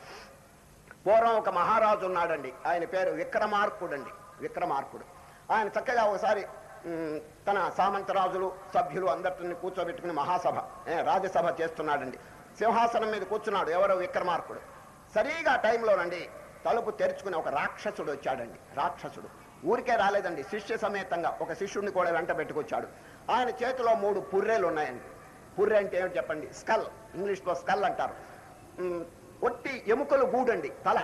పూర్వం ఒక మహారాజు ఉన్నాడండి. ఆయన పేరు విక్రమార్కుడు అండి విక్రమార్కుడు. ఆయన చక్కగా ఒకసారి తన సామంతరాజులు సభ్యులు అందరిని కూర్చోబెట్టుకుని మహాసభ రాజ్యసభ చేస్తున్నాడండి. సింహాసనం మీద కూర్చున్నాడు ఎవరో విక్రమార్కుడు. సరిగా టైంలోనండి తలుపు తెరుచుకుని ఒక రాక్షసుడు వచ్చాడండి. రాక్షసుడు. ఊరికే రాలేదండి. శిష్య సమేతంగా ఒక శిష్యుడిని కూడా వెంట పెట్టుకొచ్చాడు. ఆయన చేతిలో మూడు పుర్రెలు ఉన్నాయండి. పుర్రె అంటే ఏమిటి చెప్పండి? స్కల్. ఇంగ్లీష్లో స్కల్ అంటారు. ఒట్టి ఎముకలు గూడండి. తల.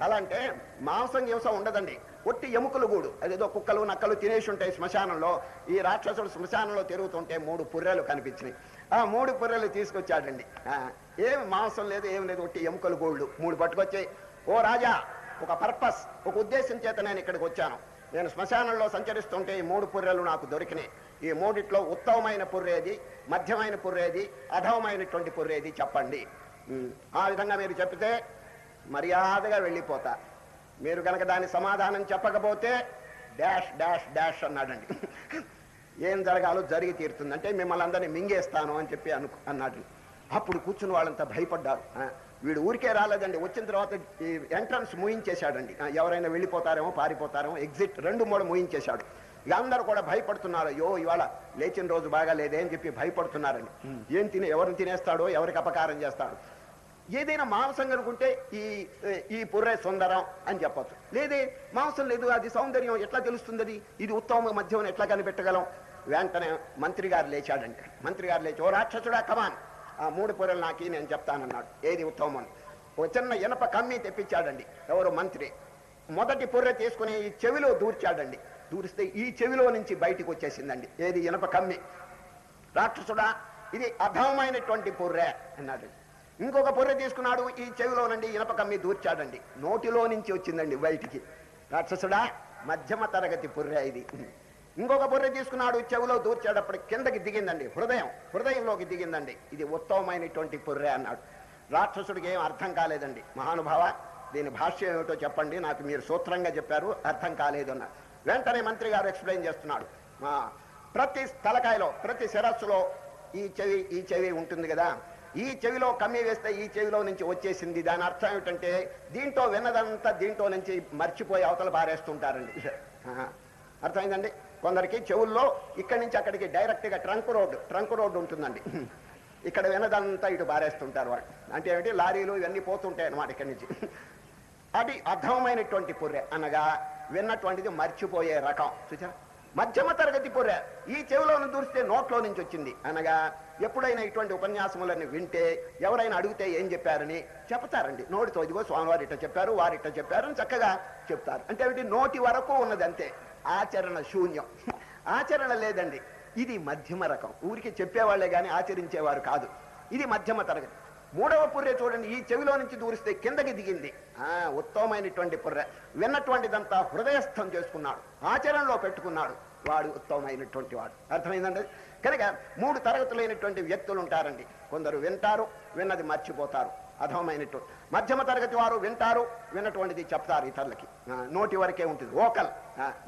తల అంటే మాంసం గింసం ఉండదండి. ఒట్టి ఎముకలు గూడు. అదేదో కుక్కలు నక్కలు తినేసి ఉంటాయి శ్మశానంలో. ఈ రాక్షసుడు శ్మశానంలో తిరుగుతుంటే మూడు పుర్రెలు కనిపించినాయి. ఆ మూడు పుర్రెలు తీసుకొచ్చాడండి. ఆ, ఏమి మాంసం లేదు ఏం లేదు ఒట్టి ఎముకలు గూళ్ళు. మూడు పట్టుకొచ్చాయి. ఓ రాజా ఒక పర్పస్ ఒక ఉద్దేశం చేత నేను ఇక్కడికి వచ్చాను. నేను శ్మశానంలో సంచరిస్తుంటే ఈ మూడు పుర్రెలు నాకు దొరికినాయి. ఈ మూడిట్లో ఉత్తమమైన పుర్రేది మధ్యమైన పుర్రేది అధవమైనటువంటి పుర్రేది చెప్పండి. ఆ విధంగా మీరు చెప్తే మర్యాదగా వెళ్ళిపోతా. మీరు కనుక దాని సమాధానం చెప్పకపోతే డాష్ డాష్ డాష్ అన్నాడండి. ఏం జరగాలో జరిగి తీరుతుందంటే మిమ్మల్ని అందరినీ మింగేస్తాను అని చెప్పి అను అన్నాడు. అప్పుడు కూర్చుని వాళ్ళంతా భయపడ్డారు. వీడు ఊరికే రాలేదండి. వచ్చిన తర్వాత ఈ ఎంట్రన్స్ మూయించేశాడండి. ఎవరైనా వెళ్ళిపోతారేమో పారిపోతారేమో ఎగ్జిట్ రెండు మూడు మూయించేశాడు. అందరూ కూడా భయపడుతున్నారు. అయ్యో ఇవాళ లేచిన రోజు బాగా లేదే అని చెప్పి భయపడుతున్నారండి. ఏం తినే ఎవరిని తినేస్తాడో ఎవరికి అపకారం చేస్తాడు. ఏదైనా మాంసం కనుకుంటే ఈ ఈ పుర్రె సుందరం అని చెప్పొచ్చు. లేదే మాంసం లేదు అది సౌందర్యం ఎట్లా తెలుస్తుంది అది ఇది ఉత్తమ మధ్యం ఎట్లా కనిపెట్టగలం? వెంటనే మంత్రి గారు లేచాడండి. మంత్రి గారు లేచి ఓ రాక్షసుడా కమాన్ ఆ మూడు పొరలు నాకు నేను చెప్తానన్నాడు. ఏది ఉత్తమం? ఓ చిన్న ఇనప కమ్మి తెప్పించాడండి. ఎవరు మంత్రి. మొదటి పొర్రె తీసుకుని ఈ చెవిలో దూర్చాడండి. దూరిస్తే ఈ చెవిలో నుంచి బయటికి వచ్చేసిందండి. ఏది ఇనప కమ్మి? రాక్షసుడా ఇది అధమైనటువంటి పొర్రె అన్నాడు. ఇంకొక పొర్రె తీసుకున్నాడు ఈ చెవిలో నుండి ఇనప కమ్మి దూర్చాడండి. నోటిలో నుంచి వచ్చిందండి బయటికి. రాక్షసుడా మధ్యమ తరగతి పుర్రె ఇది. ఇంకొక బొర్రె తీసుకున్నాడు చెవిలో దూర్చేటప్పుడు కిందకి దిగిందండి. హృదయం హృదయంలోకి దిగిందండి. ఇది ఉత్తమమైనటువంటి పుర్రె అన్నాడు. రాక్షసుడికి ఏం అర్థం కాలేదండి. మహానుభావ దీని భాష్యం ఏమిటో చెప్పండి. నాకు మీరు సూత్రంగా చెప్పారు అర్థం కాలేదు అన్నారు వెంటనే మంత్రి గారు ఎక్స్ప్లెయిన్ చేస్తున్నాడు. ప్రతి తలకాయలో ప్రతి శిరస్సులో ఈ చెవి ఈ చెవి ఉంటుంది కదా. ఈ చెవిలో కమ్మి వేస్తే ఈ చెవిలో నుంచి వచ్చేసింది. దాని అర్థం ఏమిటంటే దీంట్లో విన్నదంతా దీంట్లో నుంచి మర్చిపోయి అవతల పారేస్తుంటారండి. అర్థమైందండి? కొందరికి చెవుల్లో ఇక్కడి నుంచి అక్కడికి డైరెక్ట్గా ట్రంక్ రోడ్డు ట్రంక్ రోడ్డు ఉంటుందండి. ఇక్కడ వినదంతా ఇటు బారేస్తుంటారు వాళ్ళు. అంటే ఏమిటి? లారీలు ఇవన్నీ పోతుంటాయి అన్నమాట ఇక్కడి నుంచి. అది అర్థమైనటువంటి పొర్రె అనగా విన్నటువంటిది మర్చిపోయే రకం. చూచా మధ్యమ తరగతి పొర్రె. ఈ చెవిలోను దూరిస్తే నోట్లో నుంచి వచ్చింది. అనగా ఎప్పుడైనా ఇటువంటి ఉపన్యాసములను వింటే ఎవరైనా అడిగితే ఏం చెప్పారని చెప్తారండి. నోటితో ఇదిగో స్వామివారు ఇట్ట చెప్పారు వారు ఇట్ట చెప్పారని చక్కగా చెప్తారు. అంటే ఏమిటి? నోటి వరకు ఉన్నది అంతే ఆచరణ శూన్యం. ఆచరణ లేదండి. ఇది మధ్యమ రకం. ఊరికి చెప్పేవాళ్ళే కానీ ఆచరించేవారు కాదు. ఇది మధ్యమ తరగతి. మూడవ పుర్రె చూడండి ఈ చెవిలో నుంచి దూరిస్తే కిందకి దిగింది. ఆ ఉత్తమమైనటువంటి పుర్రె. విన్నటువంటిదంతా హృదయస్థం చేసుకున్నాడు. ఆచరణలో పెట్టుకున్నాడు. వాడు ఉత్తమమైనటువంటి వాడు. అర్థమైందండి? కనుక మూడు తరగతులైనటువంటి వ్యక్తులు ఉంటారండి కొందరు వింటారు విన్నది మర్చిపోతారు. అధమైనటువంటి మధ్యమ తరగతి వారు వింటారు విన్నటువంటిది చెప్తారు ఇతరులకి. నోటి వరకే ఉంటుంది. ఓకల్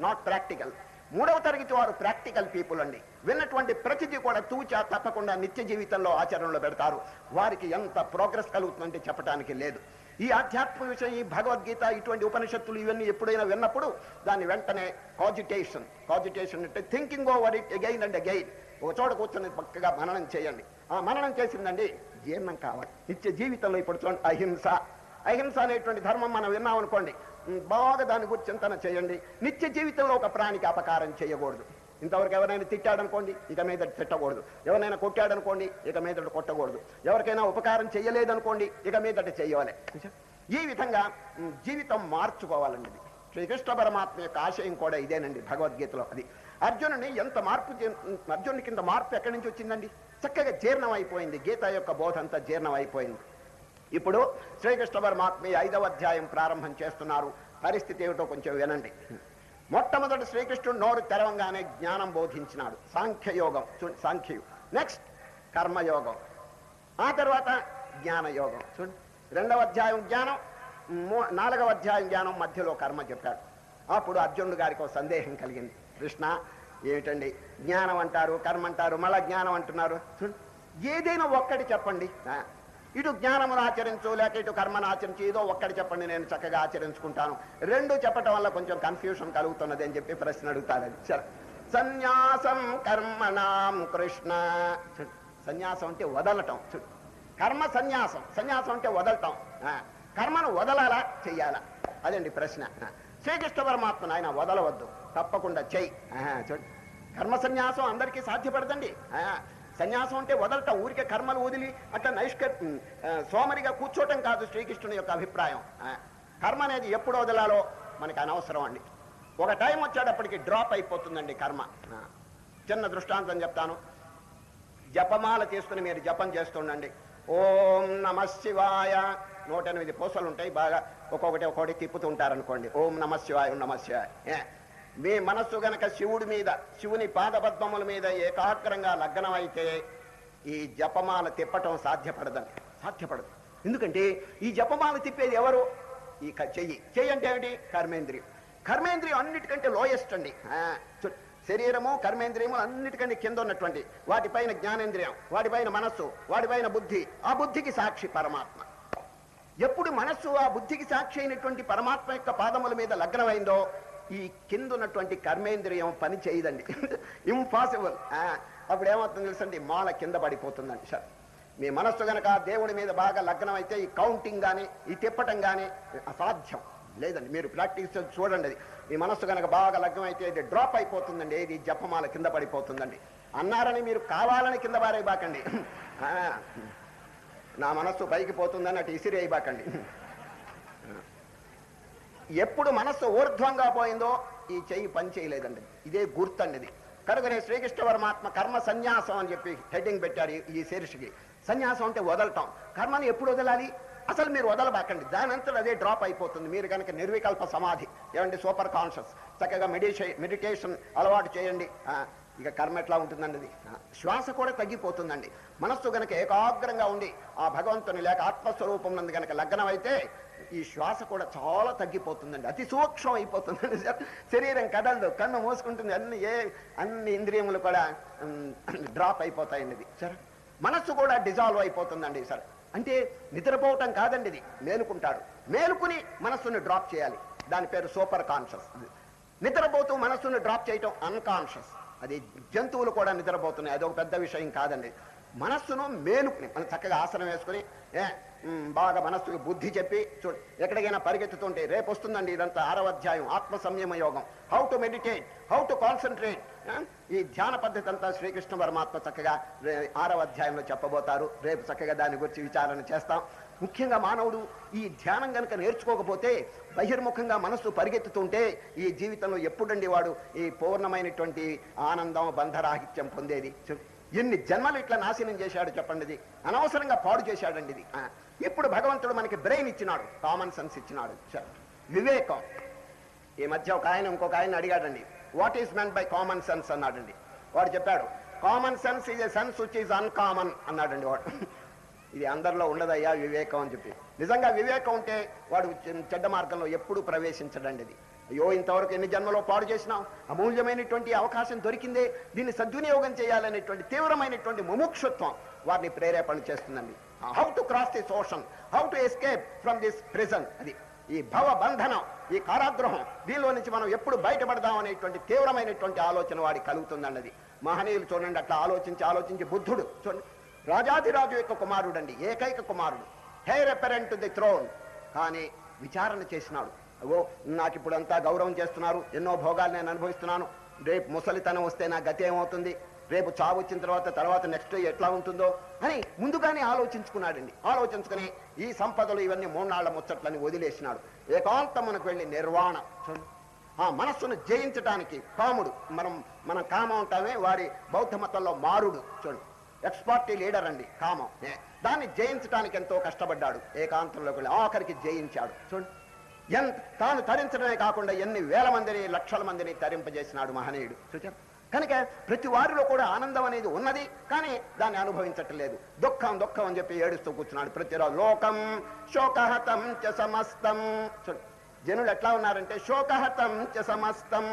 నాట్ ప్రాక్టికల్ మూడవ తరగతి వారు ప్రాక్టికల్ పీపుల్ అండి. విన్నటువంటి ప్రతిదీ కూడా తూచా తప్పకుండా నిత్య జీవితంలో ఆచరణలో పెడతారు. వారికి ఎంత ప్రోగ్రెస్ కలుగుతుందంటే చెప్పడానికి లేదు. ఈ ఆధ్యాత్మిక విషయం ఈ భగవద్గీత ఇటువంటి ఉపనిషత్తులు ఇవన్నీ ఎప్పుడైనా విన్నప్పుడు దాన్ని వెంటనే కాజిటేషన్ కాజిటేషన్ అంటే thinking over it again and again ఒక చోట కూర్చొని పక్కగా మననం చేయండి. ఆ మననం చేసిందండి జీర్ణం కావాలి. నిత్య జీవితంలో ఇప్పుడు చూడండి అహింస. అహింస అనేటువంటి ధర్మం మనం విన్నాం అనుకోండి బాగా దాని గురించి చింతన చేయండి. నిత్య జీవితంలో ఒక ప్రాణికి అపకారం చేయకూడదు. ఇంతవరకు ఎవరైనా తిట్టాడనుకోండి ఇక మీద తిట్టకూడదు. ఎవరైనా కొట్టాడనుకోండి ఇక మీద కొట్టకూడదు. ఎవరికైనా ఉపకారం చేయలేదనుకోండి ఇక మీదట చేయవాలి. ఈ విధంగా జీవితం మార్చుకోవాలండి. శ్రీకృష్ణ పరమాత్మ యొక్క ఆశయం కూడా ఇదేనండి భగవద్గీతలో అది. అర్జునుని ఎంత మార్పు చే- అర్జునుని కింద మార్పు ఎక్కడి నుంచి వచ్చిందండి? చక్కగా జీర్ణం అయిపోయింది గీత యొక్క బోధ అంతా జీర్ణం అయిపోయింది ఇప్పుడు శ్రీకృష్ణ పరమాత్మ ఐదవ అధ్యాయం ప్రారంభం చేస్తున్నారు. పరిస్థితి ఏమిటో కొంచెం వినండి. మొట్టమొదటి శ్రీకృష్ణుడు నోరు తెరవంగానే జ్ఞానం బోధించినాడు. సాంఖ్యయోగం. చూడండి సాంఖ్యయు నెక్స్ట్ కర్మయోగం. ఆ తర్వాత జ్ఞానయోగం. చూడండి రెండవ అధ్యాయం జ్ఞానం నాలుగవ అధ్యాయం జ్ఞానం మధ్యలో కర్మ చెప్పాడు. అప్పుడు అర్జునుడు గారికి సందేహం కలిగింది. కృష్ణ ఏమిటండి? జ్ఞానం అంటారు కర్మ అంటారు మళ్ళా జ్ఞానం అంటున్నారు. ఏదైనా ఒక్కటి చెప్పండి. ఇటు జ్ఞానమును ఆచరించు లేక ఇటు కర్మను ఆచరించు ఏదో ఒక్కటి చెప్పండి నేను చక్కగా ఆచరించుకుంటాను. రెండు చెప్పటం వల్ల కొంచెం కన్ఫ్యూషన్ కలుగుతున్నది అని చెప్పి ప్రశ్న అడుగుతాడు సరే. సన్యాసం కర్మణాం కృష్ణ. సన్యాసం అంటే వదలటం. కర్మ సన్యాసం. సన్యాసం అంటే వదలటం. ఆ, కర్మను వదలాలా? చెయ్యాలా? అదండి ప్రశ్న. శ్రీకృష్ణ పరమాత్మను ఆయన వదలవద్దు. తప్పకుండా చెయ్యి. ఆహా, చూడు కర్మ సన్యాసం అందరికీ సాధ్యపడదండి. సన్యాసం అంటే వదలటం ఊరికే కర్మలు వదిలి అట్లా నైష్క సోమరిగా కూర్చోటం కాదు శ్రీకృష్ణుని యొక్క అభిప్రాయం. కర్మ అనేది ఎప్పుడు వదలాలో మనకి అనవసరం అండి. ఒక టైం వచ్చేటప్పటికి డ్రాప్ అయిపోతుందండి కర్మ. చిన్న దృష్టాంతం చెప్తాను. జపమాల తీసుకుని మీరు జపం చేస్తుండండి. ఓం నమ శివాయ. నూట ఎనిమిది పూసలు ఉంటాయి బాగా ఒక్కొక్కటి ఒక్కొక్కటి తిప్పుతుంటారనుకోండి ఓం నమ శివాయ ఓం నమ శివాయ. మీ మనస్సు గనక శివుడి మీద శివుని పాదపద్మముల మీద ఏకాగ్రంగా లగ్నమైతే ఈ జపమాల తిప్పటం సాధ్యపడదండి. సాధ్యపడదు. ఎందుకంటే ఈ జపమాల తిప్పేది ఎవరు? ఈ చెయ్యి. చెయ్యి అంటే ఏమిటి? కర్మేంద్రియం. కర్మేంద్రియం అన్నిటికంటే లోయెస్ట్ అండి. ఆ, శరీరము కర్మేంద్రియము అన్నిటికంటే కింద ఉన్నటువంటి వాటిపైన జ్ఞానేంద్రియం వాటిపైన మనస్సు వాటిపైన బుద్ధి. ఆ బుద్ధికి సాక్షి పరమాత్మ. ఎప్పుడు మనస్సు ఆ బుద్ధికి సాక్షి అయినటువంటి పరమాత్మ యొక్క పాదముల మీద లగ్నమైందో ఈ కింద ఉన్నటువంటి కర్మేంద్రియం పని చేయదండి. ఇంపాసిబుల్ అప్పుడు ఏమవుతుంది తెలుసండి? మాల కింద పడిపోతుందండి సార్. మీ మనస్సు గనక దేవుడి మీద బాగా లగ్నం అయితే ఈ కౌంటింగ్ కానీ ఈ తిప్పటం కానీ అసాధ్యం. లేదండి మీరు ప్రాక్టీస్ చూడండి అది. మీ మనస్సు కనుక బాగా లగ్నం అయితే ఇది డ్రాప్ అయిపోతుందండి. ఇది జపమాల కింద పడిపోతుందండి. అన్నారని మీరు కావాలని కింద పారేయబాకండి. ఆ, నా మనస్సు పైకి పోతుందని అటు ఇసిరేయబాకండి. ఎప్పుడు మనస్సు ఊర్ధ్వంగా పోయిందో ఈ చెయ్యి పని చేయలేదండి. ఇదే గుర్తండిది కనుకనే శ్రీకృష్ణ పరమాత్మ కర్మ సన్యాసం అని చెప్పి హెడ్డింగ్ పెట్టాడు ఈ- శీర్షికి. సన్యాసం అంటే వదలటం. కర్మని ఎప్పుడు వదలాలి? అసలు మీరు వదలబాకండి. దాని అంతా అదే డ్రాప్ అయిపోతుంది. మీరు కనుక నిర్వికల్ప సమాధి. ఏమంటే సూపర్ కాన్షియస్. చక్కగా మెడిషే మెడిటేషన్ అలవాటు చేయండి. ఇక కర్మ ఎట్లా ఉంటుందండి శ్వాస కూడా తగ్గిపోతుందండి. మనస్సు గనక ఏకాగ్రంగా ఉండి ఆ భగవంతుని లేక ఆత్మస్వరూపం నందు గనక లగ్నం అయితే ఈ శ్వాస కూడా చాలా తగ్గిపోతుందండి. అతి సూక్ష్మం అయిపోతుందండి సార్. శరీరం కదలదు కన్ను మూసుకుంటుంది అన్ని ఏ అన్ని ఇంద్రియములు కూడా డ్రాప్ అయిపోతాయండి ఇది సార్. మనస్సు కూడా డిజాల్వ్ అయిపోతుందండి సార్. అంటే నిద్రపోవటం కాదండి ఇది మేలుకుంటాడు. మేలుకుని మనస్సుని డ్రాప్ చేయాలి. దాని పేరు సూపర్ కాన్షియస్. నిద్రపోతూ మనస్సును డ్రాప్ చేయటం అన్కాన్షియస్. అది జంతువులు కూడా నిద్రపోతున్నాయి. అదొక పెద్ద విషయం కాదండి. మనస్సును మేలుకుని మనం చక్కగా ఆసనం వేసుకుని ఏ బాగా మనస్సుకు బుద్ధి చెప్పి చూడు ఎక్కడికైనా పరిగెత్తుతుంటే రేపు వస్తుందండి ఇదంతా ఆరవ అధ్యాయం ఆత్మ సంయమ యోగం how to meditate how to concentrate ఈ ధ్యాన పద్ధతి అంతా శ్రీకృష్ణ పరమాత్మ చక్కగా ఆరవ అధ్యాయంలో చెప్పబోతారు. రేపు చక్కగా దాని గురించి విచారణ చేస్తాం. ముఖ్యంగా మానవుడు ఈ ధ్యానం కనుక నేర్చుకోకపోతే బహిర్ముఖంగా మనస్సు పరిగెత్తుతుంటే ఈ జీవితంలో ఎప్పుడండి వాడు ఈ పూర్ణమైనటువంటి ఆనందం బంధరాహిత్యం పొందేది? ఎన్ని జన్మలు ఇట్లా నాశనం చేశాడు చెప్పండి ఇది. అనవసరంగా పాడు చేశాడండి ఇది. ఆ, ఇప్పుడు భగవంతుడు మనకి బ్రెయిన్ ఇచ్చినాడు కామన్ సెన్స్ ఇచ్చినాడు. చ- వివేకం. ఈ మధ్య ఒక ఆయన ఇంకొక ఆయన అడిగాడండి what is meant by common sense అన్నాడండి. వాడు చెప్పాడు common sense is a sense which is uncommon అన్నాడండి వాడు. ఇది అందరిలో ఉండదయ్యా వివేకం అని చెప్పి. నిజంగా వివేకం ఉంటే వాడు చెడ్డ మార్గంలో ఎప్పుడు ప్రవేశించడండి ఇది అయ్యో ఇంతవరకు ఎన్ని జన్మలో పాడు చేసినాం? అమూల్యమైనటువంటి అవకాశం దొరికిందే దీన్ని సద్వినియోగం చేయాలనేటువంటి తీవ్రమైనటువంటి ముముక్షుత్వం వారిని ప్రేరేపణ చేస్తుందండి. How to cross this ocean how to escape from this prison అది. ఈ భవ బంధనం ఈ కారాగ్రహం దీనిలో నుంచి మనం ఎప్పుడు బయటపడదాం అనేటువంటి తీవ్రమైనటువంటి ఆలోచన వాడికి కలుగుతుందన్నది మహనీయులు చూడండి అట్లా ఆలోచించి ఆలోచించి బుద్ధుడు చూడండి. రాజాధిరాజు యొక్క కుమారుడు అండి ఏకైక కుమారుడు. Heir apparent the throne. కానీ విచారణ చేసినాడు. ఓ నాకు ఇప్పుడు అంతా గౌరవం చేస్తున్నారు. ఎన్నో భోగాలు నేను అనుభవిస్తున్నాను. రేపు ముసలితనం వస్తే నా గతి ఏమవుతుంది? రేపు చావు వచ్చిన తర్వాత తర్వాత నెక్స్ట్ ఎట్లా ఉంటుందో? అని ముందుగానే ఆలోచించుకున్నాడండి. ఆలోచించుకుని ఈ సంపదలు ఇవన్నీ మూన్నాళ్ళ ముచ్చట్లని వదిలేసినాడు. ఏకాంతమునకు వెళ్ళి నిర్వాణం. ఆ మనస్సును జయించడానికి కాముడు. మనం మనం కామ ఉంటామే వారి బౌద్ధ మతంలో మారుడు. చూడండి ఎక్స్పార్టీ లీడర్ అండి కామం. దాన్ని జయించడానికి ఎంతో కష్టపడ్డాడు. ఏకాంతంలోకి వెళ్ళి ఆఖరికి జయించాడు. చూడండి ఎంత తాను తరించడమే కాకుండా ఎన్ని వేల మందిని లక్షల మందిని తరింపజేసినాడు మహనీయుడు. చూచారు. కనుక ప్రతి వారిలో కూడా ఆనందం అనేది ఉన్నది కానీ దాన్ని అనుభవించట్లేదు. దుఃఖం దుఃఖం అని చెప్పి ఏడుస్తూ కూర్చున్నాడు ప్రతిరోజు. లోకం శోకహతం చ సమస్తం. చూడు. జనులు ఎట్లా ఉన్నారంటే శోకహతం చ సమస్తం.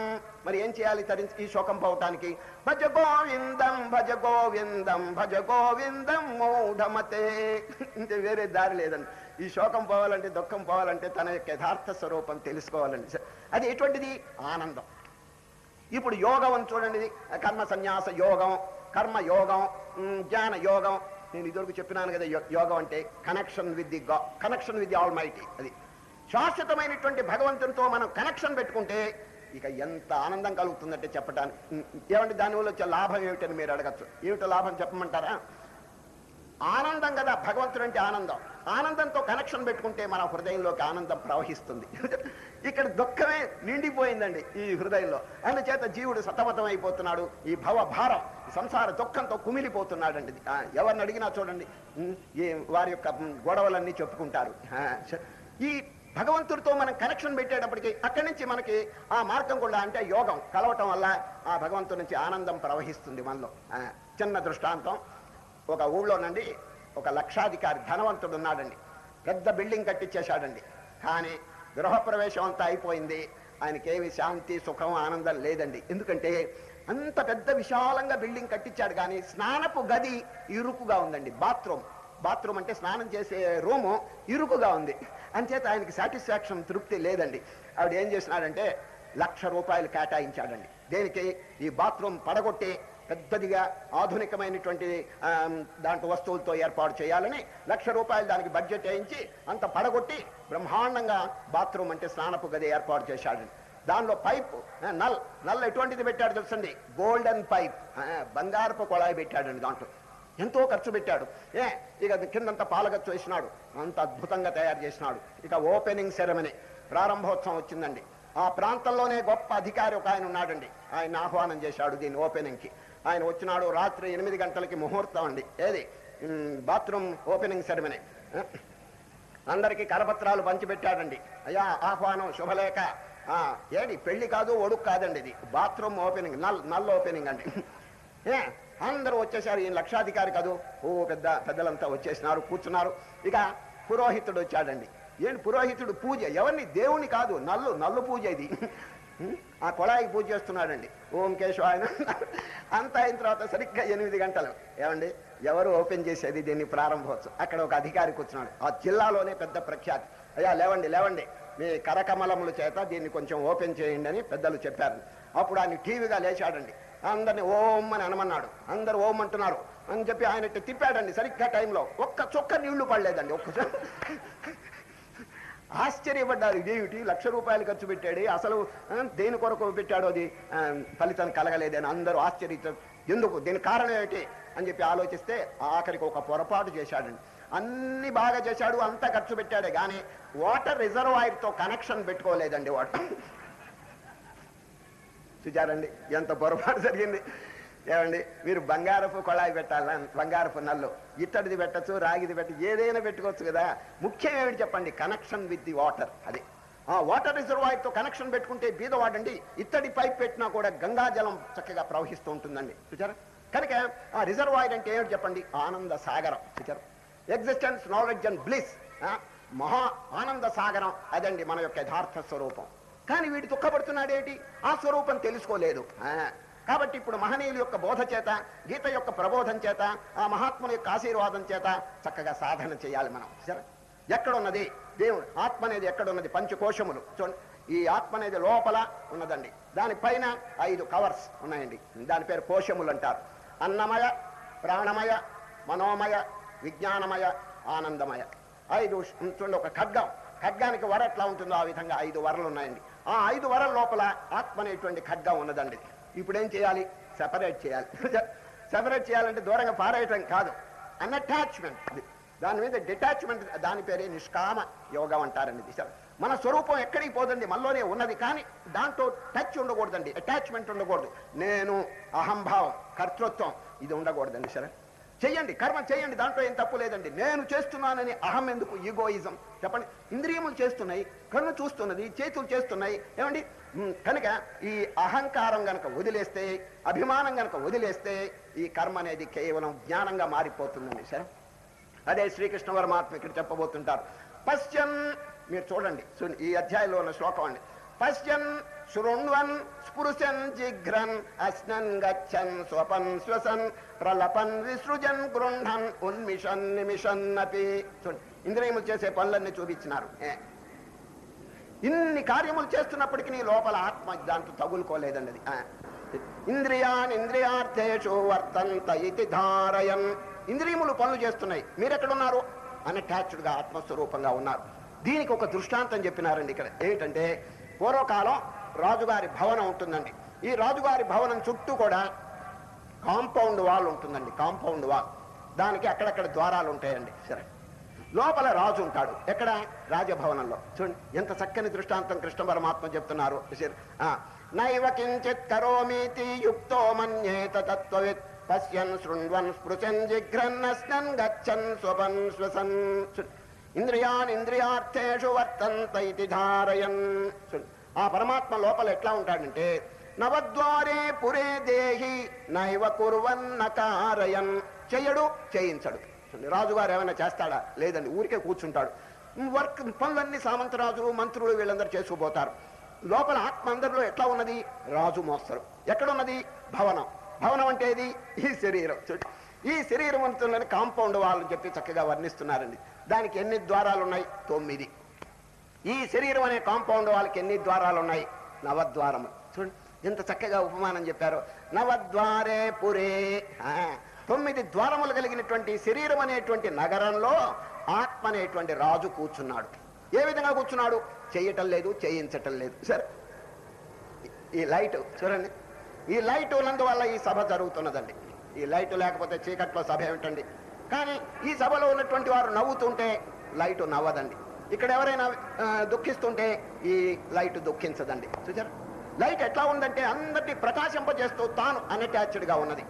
మరి ఏం చేయాలి తరించి ఈ శోకం పోవటానికి? భజ గోవిందం భజ గోవిందం భజ గోవిందం మూఢమతే. ఇంత వేరే దారి లేదండి. ఈ శోకం పోవాలంటే దుఃఖం పోవాలంటే తన యొక్క యథార్థ స్వరూపం తెలుసుకోవాలండి. అది ఎటువంటిది? ఆనందం. ఇప్పుడు యోగం అని చూడండి. కర్మ సన్యాస యోగం కర్మ యోగం జ్ఞాన యోగం. నేను ఇదివరకు చెప్పినాను కదా యోగం అంటే connection with the connection with the almighty అది. శాశ్వతమైనటువంటి భగవంతునితో మనం కనెక్షన్ పెట్టుకుంటే ఇక ఎంత ఆనందం కలుగుతుందంటే చెప్పడానికి ఏమంటే దానివల్ల వచ్చే లాభం ఏమిటని మీరు అడగచ్చు. ఏమిటో లాభం చెప్పమంటారా? ఆనందం కదా భగవంతుడు అంటే ఆనందం. ఆనందంతో కనెక్షన్ పెట్టుకుంటే మన హృదయంలోకి ఆనందం ప్రవహిస్తుంది. ఇక్కడ దుఃఖమే నిండిపోయిందండి ఈ హృదయంలో. అందుచేత జీవుడు సతమతం అయిపోతున్నాడు ఈ భవ భారం సంసార దుఃఖంతో కుమిలిపోతున్నాడండి. ఆ, ఎవరిని అడిగినా చూడండి. ఈ వారి యొక్క గొడవలన్నీ చెప్పుకుంటారు. ఈ భగవంతుడితో మనం కనెక్షన్ పెట్టేటప్పటికి అక్కడి నుంచి మనకి ఆ మార్గం కూడా అంటే యోగం. కలవటం వల్ల ఆ భగవంతుడి నుంచి ఆనందం ప్రవహిస్తుంది మనలో. చిన్న దృష్టాంతం. ఒక ఊళ్ళోనండి ఒక లక్షాధికారి ధనవంతుడు ఉన్నాడండి. పెద్ద బిల్డింగ్ కట్టించేశాడండి కానీ గృహప్రవేశం అంతా అయిపోయింది. ఆయనకేమి శాంతి సుఖం ఆనందం లేదండి. ఎందుకంటే అంత పెద్ద విశాలంగా బిల్డింగ్ కట్టించాడు. కానీ స్నానపు గది ఇరుకుగా ఉందండి. బాత్రూమ్. బాత్రూమ్ అంటే స్నానం చేసే రూము ఇరుకుగా ఉంది. అంచేత ఆయనకి సాటిస్ఫాక్షన్ తృప్తి లేదండి. ఆవిడ ఏం చేసినాడంటే లక్ష రూపాయలు కేటాయించాడండి. దేనికి? ఈ బాత్రూమ్ పడగొట్టి పెద్దదిగా ఆధునికమైనటువంటి దాంట్లో వస్తువులతో ఏర్పాటు చేయాలని లక్ష రూపాయలు దానికి బడ్జెట్ వేయించి అంత పడగొట్టి బ్రహ్మాండంగా బాత్రూమ్ అంటే స్నానపు గది ఏర్పాటు చేశాడండి. దానిలో పైప్ నల్ నల్ ఎటువంటిది పెట్టాడు తెలుసండి? గోల్డెన్ పైప్ ఆ, బంగారపు కొళాయి పెట్టాడండి దాంట్లో. ఎంతో ఖర్చు పెట్టాడు. ఏ ఇక కిందంతా పాలగచ్చు వేసినాడు. అంత అద్భుతంగా తయారు చేసినాడు. ఇక ఓపెనింగ్ సెరమనీ ప్రారంభోత్సవం వచ్చిందండి. ఆ ప్రాంతంలోనే గొప్ప అధికారి ఒక ఆయన ఉన్నాడండి. ఆయన ఆహ్వానం చేశాడు దీని ఓపెనింగ్కి. ఆయన వచ్చినాడు రాత్రి ఎనిమిది గంటలకి ముహూర్తం అండి. ఏది? Bathroom opening ceremony. అందరికీ కరపత్రాలు పంచిపెట్టాడండి. అయ్యా ఆహ్వానం శుభలేఖ. ఆ, పెళ్ళి కాదు ఒడుకు కాదండి ఇది. బాత్రూమ్ ఓపెనింగ్ నల్ నల్ ఓపెనింగ్ అండి. ఏ అందరూ వచ్చేసారు ఈయన లక్షాధికారి కాదు. ఓ పెద్ద పెద్దలంతా వచ్చేసినారు కూర్చున్నారు. ఇక పురోహితుడు వచ్చాడండి. ఏంటి పురోహితుడు పూజ. ఎవరిని? దేవుని కాదు. నల్లు నల్లు పూజ ఇది. ఆ కొళాయికి పూజ చేస్తున్నాడండి. ఓం కేశవాయన అంత అయిన తర్వాత సరిగ్గా ఎనిమిది గంటలు. ఏమండి? ఎవరు ఓపెన్ చేసేది? దీన్ని ప్రారంభోత్సవం. అక్కడ ఒక అధికారి కూర్చున్నాడు. ఆ జిల్లాలోనే పెద్ద ప్రఖ్యాతి. అయ్యా లేవండి లేవండి. మీ కరకమలముల చేత దీన్ని కొంచెం ఓపెన్ చేయండి అని పెద్దలు చెప్పారు. అప్పుడు ఆయన టీవీగా లేచాడండి. అందరిని ఓం అని అనమన్నాడు. అందరు ఓం అంటున్నారు. అని చెప్పి ఆయన తిప్పాడండి సరిగ్గా టైంలో. ఒక్క చుక్క నీళ్ళు పడలేదండి ఒక్క ఆశ్చర్యపడ్డారు. ఇదేమిటి? లక్ష రూపాయలు ఖర్చు పెట్టాడు. అసలు దేని కొరకు పెట్టాడు అది? ఫలితం కలగలేదని అందరూ ఆశ్చర్య ఎందుకు? దీని కారణం ఏమిటి? అని చెప్పి ఆలోచిస్తే ఆఖరికి ఒక పొరపాటు చేశాడండి అన్ని బాగా చేశాడు అంతా ఖర్చు పెట్టాడే. కానీ వాటర్ రిజర్వాయర్తో కనెక్షన్ పెట్టుకోలేదండి వాటర్ చూచారండి. ఎంత పొరపాటు జరిగింది. ఏమండి మీరు బంగారపు కొళాయి పెట్టాలని బంగారపు నల్లు. ఇత్తడిది పెట్టచ్చు రాగిది పెట్టచ్చు ఏదైనా పెట్టుకోవచ్చు కదా. ముఖ్యం ఏమిటి చెప్పండి? కనెక్షన్ విత్ ది వాటర్ అది. ఆ వాటర్ రిజర్వాయర్తో కనెక్షన్ పెట్టుకుంటే బీద వాడండి. ఇత్తడి పైప్ పెట్టినా కూడా గంగాజలం చక్కగా ప్రవహిస్తూ ఉంటుందండి. చూచారా? కనుక ఆ రిజర్వాయర్ అంటే ఏమిటి చెప్పండి? ఆనంద సాగరం. చూచారు? ఎగ్జిస్టెన్స్ నాలెడ్జ్ అండ్ బ్లిస్ మహా ఆనంద సాగరం. అదండి మన యొక్క యథార్థ స్వరూపం. కానీ వీడు దుఃఖపడుతున్నాడేటి? ఆ స్వరూపం తెలుసుకోలేదు. ఆ, కాబట్టి ఇప్పుడు మహనీయుల యొక్క బోధ చేత గీత యొక్క ప్రబోధం చేత ఆ మహాత్ముల యొక్క ఆశీర్వాదం చేత చక్కగా సాధన చేయాలి మనం. సరే? ఎక్కడున్నది? దేవుడు ఆత్మ అనేది ఎక్కడున్నది? పంచకోశములు. చూడండి ఈ ఆత్మ అనేది లోపల ఉన్నదండి. దానిపైన ఐదు కవర్స్ ఉన్నాయండి. దాని పేరు కోశములు అంటారు. అన్నమయ ప్రాణమయ మనోమయ విజ్ఞానమయ ఆనందమయ. ఐదు చూడండి ఒక ఖడ్గం. ఖడ్గానికి వర ఎట్లా ఉంటుందో ఆ విధంగా ఐదు వరలు ఉన్నాయండి. ఆ ఐదు వరల లోపల ఆత్మ అనేటువంటి ఖడ్గా ఉన్నదండి. ఇప్పుడు ఏం చేయాలి? సెపరేట్ చేయాలి. సెపరేట్ చేయాలంటే దూరంగా పారేయటం కాదు. అన్అటాచ్మెంట్ దాని మీద డిటాచ్మెంట్ దాని పేరే నిష్కామ యోగం అంటారండి దిశ. మన స్వరూపం ఎక్కడికి పోదండి? మనలోనే ఉన్నది. కానీ దాంట్లో టచ్ ఉండకూడదండి. అటాచ్మెంట్ ఉండకూడదు. నేను అహంభావం కర్తృత్వం ఇది ఉండకూడదండి సరే చెయ్యండి కర్మ చేయండి దాంట్లో ఏం తప్పు లేదండి. నేను చేస్తున్నానని అహం ఎందుకు? ఈగోయిజం చెప్పండి. ఇంద్రియములు చేస్తున్నాయి కన్ను చూస్తున్నది చేతులు చేస్తున్నాయి. ఏమండి? కనుక ఈ అహంకారం గనక వదిలేస్తే అభిమానం గనక వదిలేస్తే ఈ కర్మ అనేది కేవలం జ్ఞానంగా మారిపోతుందండి సరే. అదే శ్రీకృష్ణ పరమాత్మ ఇక్కడ చెప్పబోతుంటారు. పశ్చన్ మీరు చూడండి చూడండి, ఈ అధ్యాయంలో ఉన్న శ్లోకం అండి. పశ్చన్ శృణ్వన్ స్పృశన్ జిఘ్రన్ అశ్నన్ గచ్చన్ స్వపన్ శ్వసన్ ప్రలపన్ విసృజన్ గృహన్ ఉన్మిషన్ నిమిషన్ అపి ఇంద్రియములు చేసే పనులన్నీ చూపించినారు. ఇన్ని కార్యములు చేస్తున్నప్పటికీ నీ లోపల ఆత్మ దాంట్లో తగులుకోలేదండి అది ఇంద్రియాన్ ఇంద్రియార్థేషు వర్తంత ఇది ధారయన్. ఇంద్రియములు పనులు చేస్తున్నాయి. మీరెక్కడున్నారు? ఎక్కడున్నారు ఆత్మస్వరూపంగా ఉన్నారు. దీనికి ఒక దృష్టాంతం చెప్పినారండి ఇక్కడ. ఏమిటంటే పూర్వకాలం రాజుగారి భవనం ఉంటుందండి. ఈ రాజుగారి భవనం చుట్టూ కూడా కాంపౌండ్ వాల్ ఉంటుందండి కాంపౌండ్ వాల్. దానికి అక్కడక్కడ ద్వారాలు ఉంటాయండి. సరే. లోపల రాజు ఉంటాడు. ఎక్కడ? రాజభవనంలో. చూడండి ఎంత చక్కని దృష్టాంతం కృష్ణ పరమాత్మ చెప్తున్నారు. నైవ కించిత్ కరోమీతి యుక్తో మన్యేత తత్వవిత్ పశ్యన్ శృణ్వన్ స్పృశన్ జిఘ్రన్నస్నన్ గచ్చన్ స్వపన్ శ్వసన్ ఇంద్రియాన్ ఇంద్రియార్థేషు వర్తంత ఇది ధారయన్. చూడండి. ఆ పరమాత్మ లోపల ఎట్లా ఉంటాడంటే నవద్వారే పురే దేహి నైవ కుర్వన్న కారయన్. చెయ్యడు చేయించడు. రాజుగారు ఏమైనా చేస్తాడా? లేదండి ఊరికే కూర్చుంటాడు. వర్క్ పనులన్నీ సామంతరాజులు మంత్రులు వీళ్ళందరూ చేసుకుపోతారు లోపల ఆత్మ అందరిలో ఎట్లా ఉన్నది? రాజు మోస్తారు. ఎక్కడున్నది? భవనం. భవనం అంటే ఏది? ఈ శరీరం. ఈ శరీరం అంతులని కాంపౌండ్ వాళ్ళని చెప్పి చక్కగా వర్ణిస్తున్నారండి. దానికి ఎన్ని ద్వారాలు ఉన్నాయి తొమ్మిది. ఈ శరీరం అనే కాంపౌండ్ వాళ్ళకి ఎన్ని ద్వారాలు ఉన్నాయి? నవద్వారము. చూడండి ఎంత చక్కగా ఉపమానం చెప్పారు. నవద్వారే పురే. ఆ, తొమ్మిది ద్వారములు కలిగినటువంటి శరీరం అనేటువంటి నగరంలో ఆత్మ అనేటువంటి రాజు కూర్చున్నాడు. ఏ విధంగా కూర్చున్నాడు? చేయటం లేదు చేయించటం లేదు. సరే ఈ లైట్ చూడండి. ఈ లైట్ ఉన్నందువల్ల ఈ సభ జరుగుతున్నదండి. ఈ లైట్ లేకపోతే చీకట్లో సభ ఏమిటండి? కానీ ఈ సభలో ఉన్నటువంటి వారు నవ్వుతుంటే లైట్ నవ్వదండి. ఇక్కడ ఎవరైనా దుఃఖిస్తుంటే ఈ లైట్ దుఃఖించదండి. చూసారు లైట్ ఎట్లా ఉందంటే అందరినీ ప్రకాశింపజేస్తూ తాను అన్అటాచ్డ్గా ఉన్నది.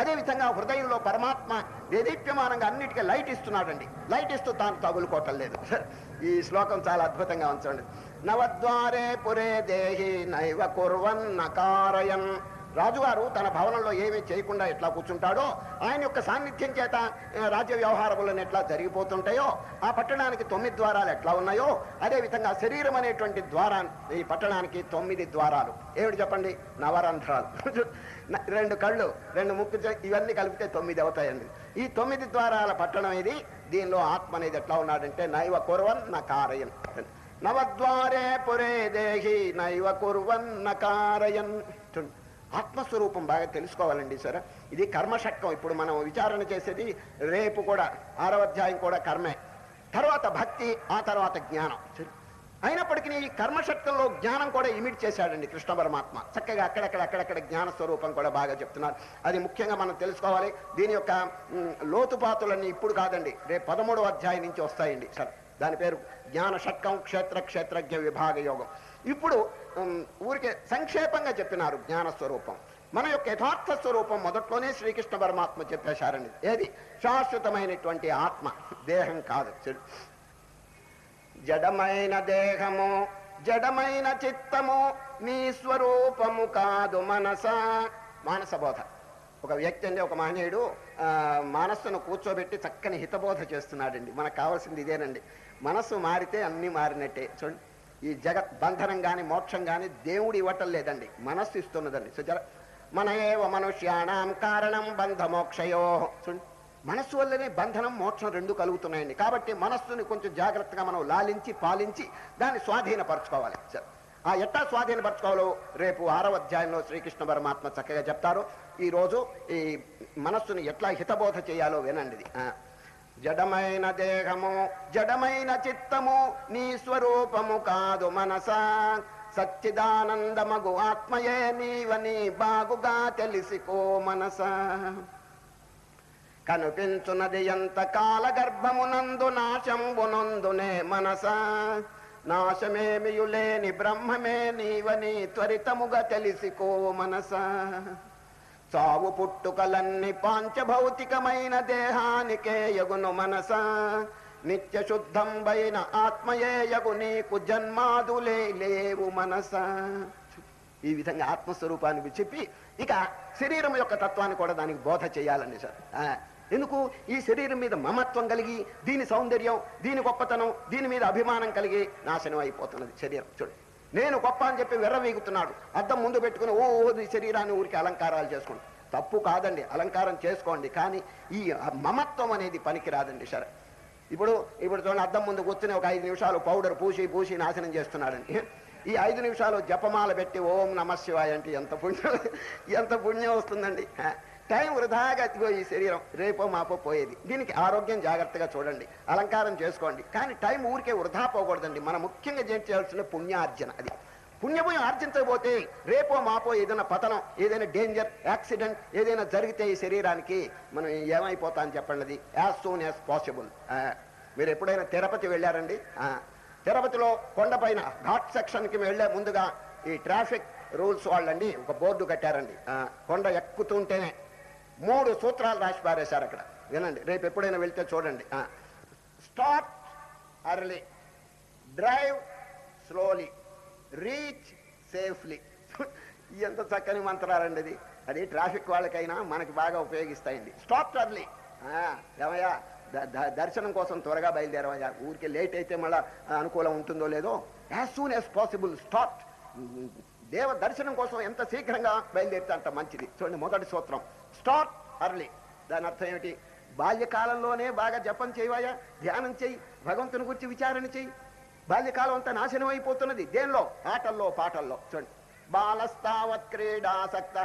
అదే విధంగా హృదయంలో పరమాత్మ దేదీప్యమానంగా అన్నిటికీ లైట్ ఇస్తున్నాడండి. లైట్ ఇస్తూ తాను తగులుకోవటం లేదు. ఈ శ్లోకం చాలా అద్భుతంగా ఉంచండి నవద్వారే పురే దేహి నైవ కుర్వన్ నకారయన్. రాజుగారు తన భవనంలో ఏమీ చేయకుండా ఎట్లా కూర్చుంటాడో ఆయన యొక్క సాన్నిధ్యం చేత రాజ్య వ్యవహారములను ఎట్లా జరిగిపోతుంటాయో ఆ పట్టణానికి తొమ్మిది ద్వారాలు ఎట్లా ఉన్నాయో అదేవిధంగా శరీరం అనేటువంటి ద్వారా ఈ పట్టణానికి తొమ్మిది ద్వారాలు. ఏమిటి చెప్పండి? నవరంధ్రాలు. రెండు కళ్ళు రెండు ముక్కు ఇవన్నీ కలిపితే తొమ్మిది అవుతాయండి. ఈ తొమ్మిది ద్వారాల పట్టణం ఇది దీనిలో ఆత్మ అనేది ఎట్లా ఉన్నాడంటే నైవ కుర్వన్ నకారయన్ నవద్వారే పురే దేహి నైవ కురవన్ నకారయన్ ఆత్మస్వరూపం బాగా తెలుసుకోవాలండి సరే. ఇది కర్మషట్కం. ఇప్పుడు మనం విచారణ చేసేది రేపు కూడా ఆరవ అధ్యాయం కూడా కర్మే. తర్వాత భక్తి ఆ తర్వాత జ్ఞానం. అయినప్పటికీ ఈ కర్మషట్కంలో జ్ఞానం కూడా ఇమిట్ చేశాడండి కృష్ణ పరమాత్మ. చక్కగా అక్కడక్కడ అక్కడక్కడ జ్ఞాన స్వరూపం కూడా బాగా చెప్తున్నారు. అది ముఖ్యంగా మనం తెలుసుకోవాలి. దీని యొక్క లోతుపాతులన్నీ ఇప్పుడు కాదండి. రేపు పదమూడవ అధ్యాయం నుంచి వస్తాయండి సరే. దాని పేరు జ్ఞాన షట్కం క్షేత్ర క్షేత్రజ్ఞ విభాగ యోగం. ఇప్పుడు ఊరికే సంక్షేపంగా చెప్పినారు జ్ఞాన స్వరూపం. మన యొక్క యథార్థ స్వరూపం మొదట్లోనే శ్రీకృష్ణ పరమాత్మ చెప్పేశారండి ఏది? శాశ్వతమైనటువంటి ఆత్మ. దేహం కాదు. చెడు. జడమైన దేహము జడమైన చిత్తము నీ స్వరూపము కాదు మనస. మానసబోధ ఒక వ్యక్తి అండి ఒక మహనీయుడు ఆ, మనస్సును కూర్చోబెట్టి చక్కని హితబోధ చేస్తున్నాడండి. మనకు కావాల్సింది ఇదేనండి. మనస్సు మారితే అన్నీ మారినట్టే. చూడండి. ఈ జగత్ బంధనం కానీ మోక్షం కానీ దేవుడు ఇవ్వటం లేదండి. మనస్సు ఇస్తున్నదండి. సుజల మన ఏవ మనుష్యాణం కారణం బంధమోక్షయో. చూడండి మనస్సు వల్లనే బంధనం మోక్షం రెండు కలుగుతున్నాయండి. కాబట్టి మనస్సుని కొంచెం జాగ్రత్తగా మనం లాలించి పాలించి దాన్ని స్వాధీనపరచుకోవాలి. సార్ ఆ ఎట్టా స్వాధీనపరచుకోవాలో రేపు ఆరవ అధ్యాయంలో శ్రీకృష్ణ పరమాత్మ చక్కగా చెప్తారు. ఈ రోజు ఈ మనస్సుని ఎట్లా హితబోధ చేయాలో వినండిది జడమైన దేహము జడమైన చిత్తము నీ స్వరూపము కాదు మనసా. సచ్చిదానందమగు ఆత్మయే నీవని బాగుగా తెలిసికో మనస. కనిపించున్నది ఎంత కాల గర్భమునందు నాశంబునందునే మనస. నాశమేమియులేని బ్రహ్మమే నీవని త్వరితముగా తెలిసికో మనస. సావు పుట్టుకలన్నీ పాంచభౌతికమైన దేహానికే యగును మనస. నిత్య శుద్ధంబైన ఆత్మయే యగు నీకు జన్మాదులే లేవు మనస. ఈ విధంగా ఆత్మస్వరూపానికి చెప్పి ఇక శరీరం యొక్క తత్వాన్ని కూడా దానికి బోధ చేయాలండి సార్. ఆ, ఎందుకు? ఈ శరీరం మీద మమత్వం కలిగి దీని సౌందర్యం దీని గొప్పతనం దీని మీద అభిమానం కలిగి నాశనం అయిపోతున్నది శరీరం. చూడండి. నేను గొప్ప అని చెప్పి విర్రవీగుతున్నాడు అద్దం ముందు పెట్టుకుని ఓ ఓ శరీరాన్ని ఊరికి అలంకారాలు చేసుకోండి. తప్పు కాదండి అలంకారం చేసుకోండి. కానీ ఈ మమత్వం అనేది పనికి రాదండి సరే ఇప్పుడు ఇప్పుడు చూడండి అద్దం ముందు కూర్చుని ఒక ఐదు నిమిషాలు పౌడర్ పూసి పూసి నాశనం చేస్తున్నాడండి. ఈ ఐదు నిమిషాలు జపమాల పెట్టి ఓం నమశివాయ అంటే ఎంత పుణ్యం ఎంత పుణ్యం వస్తుందండి. టైం వృధాగా ఇదిగో ఈ శరీరం రేపో మాపో పోయేది. దీనికి ఆరోగ్యం జాగ్రత్తగా చూడండి అలంకారం చేసుకోండి. కానీ టైం ఊరికే వృధా పోకూడదండి. మనం ముఖ్యంగా ఏం చేయాల్సిన పుణ్యార్జన అది. పుణ్యభూయం ఆర్జించకపోతే రేపో మాపో ఏదైనా పతనం ఏదైనా డేంజర్ యాక్సిడెంట్ ఏదైనా జరిగితే ఈ శరీరానికి మనం ఏమైపోతా అని చెప్పండి యాజ్ సూన్ యాజ్ పాసిబుల్ మీరు ఎప్పుడైనా తిరుపతి వెళ్ళారండి? ఆ, తిరుపతిలో కొండపైన ఘాట్ సెక్షన్కి వెళ్ళే ముందుగా ఈ ట్రాఫిక్ రూల్స్ వాళ్ళండి ఒక బోర్డు కట్టారండి. ఆ, కొండ ఎక్కుతుంటేనే మూడు సూత్రాలు రాసి పారేశారు అక్కడ. వినండి రేపు ఎప్పుడైనా వెళ్తే చూడండి. Start early drive slowly reach safely ఎంత చక్కని మంత్రాలండి అది అది ట్రాఫిక్ వాళ్ళకైనా మనకి బాగా ఉపయోగిస్తాయండి. స్టాప్ అర్లీ ఏమయ్యా? ద- దర్శనం కోసం త్వరగా బయలుదేరవయ్యా. ఊరికి లేట్ అయితే మళ్ళీ అనుకూలం ఉంటుందో లేదో. As soon as possible stop దేవ దర్శనం కోసం ఎంత శీఘ్రంగా బయలుదేరితే అంత మంచిది. చూడండి మొదటి సూత్రం. Start early. దాని అర్థం ఏమిటి? బాల్యకాలంలోనే బాగా జపం చేయవయ్యా ధ్యానం చేయి భగవంతుని గురించి విచారణ చేయి. బాల్యకాలం అంతా నాశనం అయిపోతున్నది. దేనిలో? ఆటల్లో పాటల్లో. చూడండి. బాలస్తావత్ క్రీడాసక్త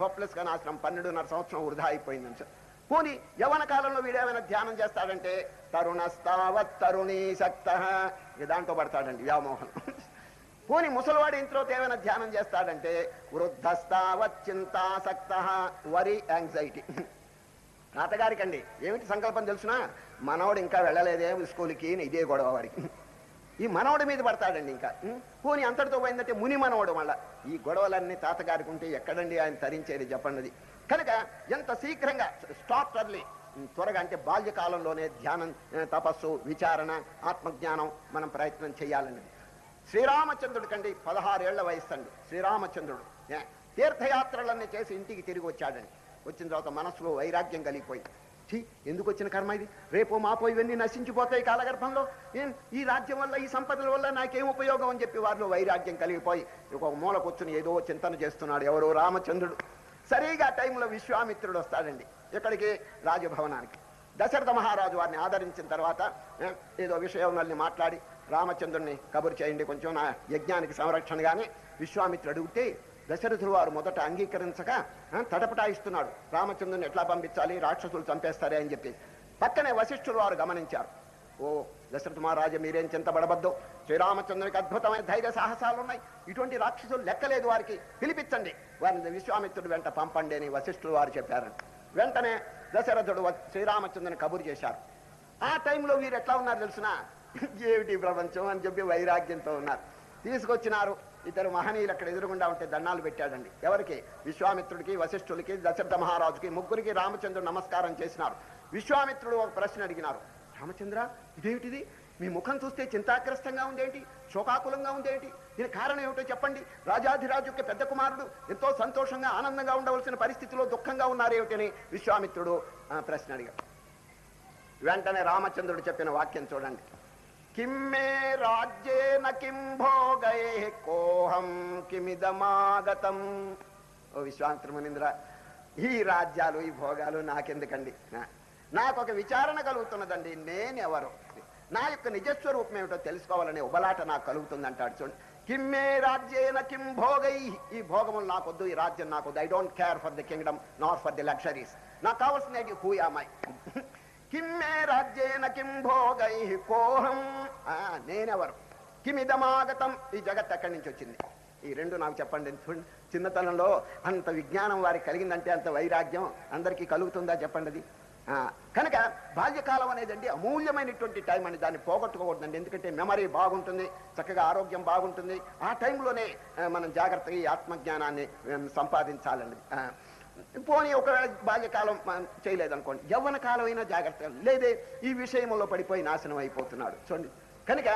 హోప్లెస్గా నాశనం పన్నెండున్నర సంవత్సరం వృధా అయిపోయిందని సార్ పోనీ యవన కాలంలో వీడు ఏమైనా ధ్యానం చేస్తాడంటే? తరుణస్తావత్ తరుణీ సక్త. దాంట్లో పడతాడండి వ్యామోహన్ పోని ముసలివాడి ఇంట్లో ఏమైనా ధ్యానం చేస్తాడంటే వృద్ధస్తావత్ చింతాసక్త వరి యాంగ్జైటీ తాతగారికండి ఏమిటి సంకల్పం తెలుసునా? మనవడు ఇంకా వెళ్ళలేదే స్కూల్కి ఇదే గొడవ వాడికి. ఈ మనవడి మీద పడతాడండి ఇంకా. పోని పోనీ అంతటితో పోయిందంటే ముని మనవడు మళ్ళా. ఈ గొడవలన్నీ తాతగారికి ఉంటే ఎక్కడండి ఆయన తరించేది చెప్పండి కనుక ఎంత శీఘ్రంగా స్టాప్ అర్లీ త్వరగా అంటే బాల్యకాలంలోనే ధ్యానం తపస్సు విచారణ ఆత్మజ్ఞానం మనం ప్రయత్నం చేయాలన్నది. శ్రీరామచంద్రుడి కండి పదహారేళ్ళ వయసు అండి శ్రీరామచంద్రుడు తీర్థయాత్రలన్నీ చేసి ఇంటికి తిరిగి వచ్చాడండి. వచ్చిన తర్వాత మనసులో వైరాగ్యం కలిగిపోయింది ఛీ, ఎందుకు వచ్చిన కర్మ ఇది? రేపు మాపో ఇవన్నీ నశించిపోతాయి కాలగర్భంలో. ఈ రాజ్యం వల్ల ఈ సంపదల వల్ల నాకేం ఉపయోగం అని చెప్పి వారిలో వైరాగ్యం కలిగిపోయి ఒక మూల కూర్చుని ఏదో చింతన చేస్తున్నాడు ఎవరో రామచంద్రుడు. సరిగా టైంలో విశ్వామిత్రుడు వస్తాడండి ఇక్కడికి రాజభవనానికి. దశరథ మహారాజు వారిని ఆదరించిన తర్వాత ఏదో విషయం మాట్లాడి రామచంద్రుడిని కబురు చేయండి కొంచెం. నా యజ్ఞానికి సంరక్షణగానే విశ్వామిత్రుడు అడిగితే దశరథుడు వారు మొదట అంగీకరించక తటపటాయిస్తున్నాడు. రామచంద్రుని ఎట్లా పంపించాలి? రాక్షసులు చంపేస్తారే అని చెప్పి. పక్కనే వశిష్ఠులు వారు గమనించారు. ఓ దశరథ మహారాజు మీరేం చింతపడవద్దు శ్రీరామచంద్రునికి అద్భుతమైన ధైర్య సాహసాలు ఉన్నాయి ఇటువంటి రాక్షసులు లెక్కలేదు వారికి. పిలిపించండి. వారిని విశ్వామిత్రుడు వెంట పంపండి అని వశిష్ఠులు వారు చెప్పారు. వెంటనే దశరథుడు శ్రీరామచంద్రుని కబురు చేశారు. ఆ టైంలో వీరు ఎట్లా ఉన్నారు తెలిసిన? ఏమిటి ప్రపంచం అని చెప్పి వైరాగ్యంతో ఉన్నారు. తీసుకొచ్చినారు. ఇద్దరు మహనీయులు అక్కడ ఎదురుగుండా ఉంటే దండాలు పెట్టాడండి. ఎవరికి? విశ్వామిత్రుడికి వశిష్ఠుడికి దశరథ మహారాజుకి ముగ్గురికి రామచంద్రుడు నమస్కారం చేసినారు. విశ్వామిత్రుడు ఒక ప్రశ్న అడిగినారు. రామచంద్ర ఇదేమిటిది? మీ ముఖం చూస్తే చింతాగ్రస్తంగా ఉందేంటి శోకాకులంగా ఉందేంటి దీని కారణం ఏమిటో చెప్పండి. రాజాధిరాజు యొక్క పెద్ద కుమారుడు ఎంతో సంతోషంగా ఆనందంగా ఉండవలసిన పరిస్థితిలో దుఃఖంగా ఉన్నారేమిటని విశ్వామిత్రుడు ప్రశ్న అడిగాడు. వెంటనే రామచంద్రుడు చెప్పిన వాక్యం చూడండి. కిమ్మే రాజ్యేన కిం భోగై కోహం కిమిదమాగతం? ఓ విశ్వామిత్ర మునింద్ర ఈ రాజ్యాలు ఈ భోగాలు నాకెందుకండి? నా- నాకు ఒక విచారణ కలుగుతున్నదండి నేనెవరు? నా యొక్క నిజస్వరూపం ఏమిటో తెలుసుకోవాలనే ఉబలాట నాకు కలుగుతుంది అంటాడు చూడండి కిమ్మే రాజ్యేన కిం భోగై ఈ భోగములు నాకొద్దు ఈ రాజ్యం నాకొద్దు. I don't care for the kingdom not for the luxuries నాకు కావాల్సిన హూ యామై కిమ్మే రాజ్యేన కిం భోగై కోహం. నేనెవరు? కిమిదమాగతం ఈ జగత్ ఎక్కడి నుంచి వచ్చింది? ఈ రెండు నాకు చెప్పండి. చూడండి చిన్నతనంలో అంత విజ్ఞానం వారికి కలిగిందంటే అంత వైరాగ్యం అందరికీ కలుగుతుందా చెప్పండి అది? ఆ, కనుక బాల్యకాలం అనేదండి అమూల్యమైనటువంటి టైం అని దాన్ని పోగొట్టుకోకూడదండి. ఎందుకంటే మెమరీ బాగుంటుంది చక్కగా ఆరోగ్యం బాగుంటుంది. ఆ టైంలోనే మనం జాగ్రత్తగా ఈ ఆత్మజ్ఞానాన్ని సంపాదించాలండి. పోనీ ఒకవేళ బాల్యకాలం చేయలేదనుకోండి. యవ్వన కాలం అయినా జాగ్రత్తగా లేదే ఈ విషయంలో పడిపోయి నాశనం అయిపోతున్నాడు. చూడండి. కనుక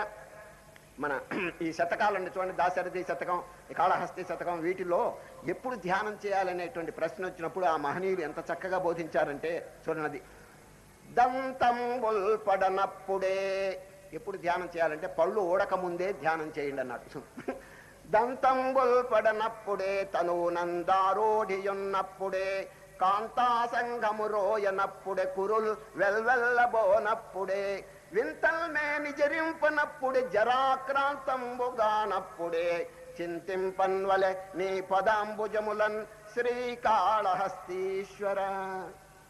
మన ఈ శతకాలండి చూడండి దాశరథి శతకం ఈ కాళహస్తి శతకం వీటిలో ఎప్పుడు ధ్యానం చేయాలనేటువంటి ప్రశ్న వచ్చినప్పుడు ఆ మహనీయులు ఎంత చక్కగా బోధించారంటే చూడండి. దంతం పడనప్పుడే ఎప్పుడు ధ్యానం చేయాలంటే పళ్ళు ఓడక ముందే ధ్యానం చేయండి అన్నట్టు దంతంబుల్పడనప్పుడే తను నందారోఢియున్నప్పుడే కాంతా సంఘము రోయనప్పుడే కురుల్ వెల్వెల్లబోనప్పుడే వింతల్ మే నిజరింపనప్పుడే జరాక్రాంతంబుగానప్పుడే చింతింపన్వలె నీ పదాంబుజములన్ శ్రీకాళహస్తీశ్వర.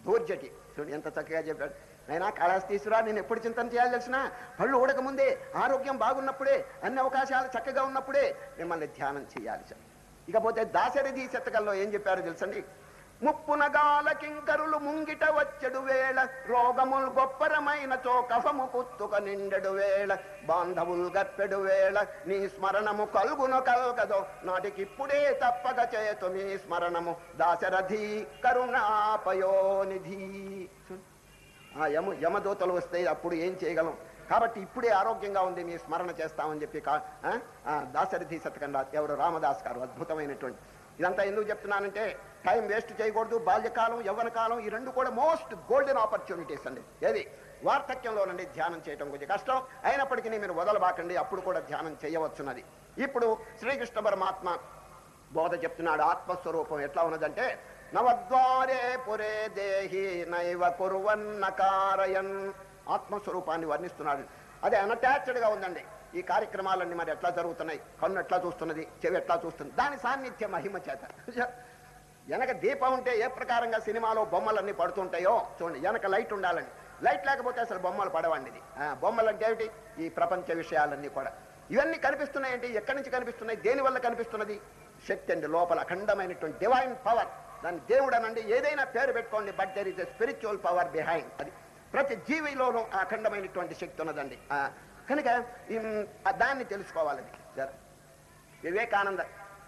దూర్జటి చూడు ఎంత చక్కగా చెప్పాడు. అయినా కాళహస్తీశ్వర నేను ఎప్పుడు చింతన చేయాలి తెలిసిన? పళ్ళు ఊడక ముందే ఆరోగ్యం బాగున్నప్పుడే అన్ని అవకాశాలు చక్కగా ఉన్నప్పుడే మిమ్మల్ని ధ్యానం చేయాలి సార్. ఇకపోతే దాశరథి శతకంలో ఏం చెప్పారో తెలుసండి? ముప్పునగాల కింకరులు ముంగిట వచ్చడు వేళ రోగముల్ గొప్పరమైన చోకఫము కుత్తుక వేళ బాంధవులు గప్పెడు వేళ నీ స్మరణము కల్గున కల్గదో నాటికిప్పుడే తప్పక చేతు నీ స్మరణము. దాశరథి కరుణాపయోనిధి. ఆ యమ యమదూతలు వస్తే అప్పుడు ఏం చేయగలం? కాబట్టి ఇప్పుడే ఆరోగ్యంగా ఉంది మీ స్మరణ చేస్తామని చెప్పి కా ఆ? దాశరథి ఎవరు రామదాస్ గారు అద్భుతమైనటువంటి. ఇదంతా ఎందుకు చెప్తున్నానంటే టైం వేస్ట్ చేయకూడదు బాల్యకాలం యవ్వన కాలం ఈ రెండు కూడా మోస్ట్ గోల్డెన్ ఆపర్చునిటీస్ అండి. ఏది? వార్ధక్యంలోనండి ధ్యానం చేయటం కొంచెం కష్టం. అయినప్పటికీ మీరు వదలబాకండి అప్పుడు కూడా ధ్యానం చేయవచ్చున్నది ఇప్పుడు శ్రీకృష్ణ పరమాత్మ బోధ చెప్తున్నాడు ఆత్మస్వరూపం ఎట్లా ఉన్నదంటే నవద్వారే పురే దేహి నైవ కురువన్న కారయన్. ఆత్మస్వరూపాన్ని వర్ణిస్తున్నాడు. అదే అన్అటాచ్డ్గా ఉందండి. ఈ కార్యక్రమాలన్నీ మరి ఎట్లా జరుగుతున్నాయి? కన్ను ఎట్లా చూస్తున్నది? చెవి ఎట్లా చూస్తుంది? దాని సాన్నిధ్య మహిమ చేత. వెనక దీపం ఉంటే ఏ ప్రకారంగా సినిమాలో బొమ్మలన్నీ పడుతుంటాయో చూడండి. వెనక లైట్ ఉండాలండి. లైట్ లేకపోతే అసలు బొమ్మలు పడవండి ఇది. ఆ, బొమ్మలు అంటే ఏమిటి? ఈ ప్రపంచ విషయాలన్నీ కూడా. ఇవన్నీ కనిపిస్తున్నాయంటే ఎక్కడి నుంచి కనిపిస్తున్నాయి? దేని వల్ల కనిపిస్తున్నది? శక్తి అండి లోపల అఖండమైనటువంటి డివైన్ పవర్ దాన్ని దేవుడు అనండి ఏదైనా పేరు పెట్టుకోండి. But there is a spiritual power behind అది ప్రతి జీవిలోనూ ఆ అఖండమైనటువంటి శక్తి ఉన్నదండి. ఆ, కనుక దాన్ని తెలుసుకోవాలని జర వివేకానంద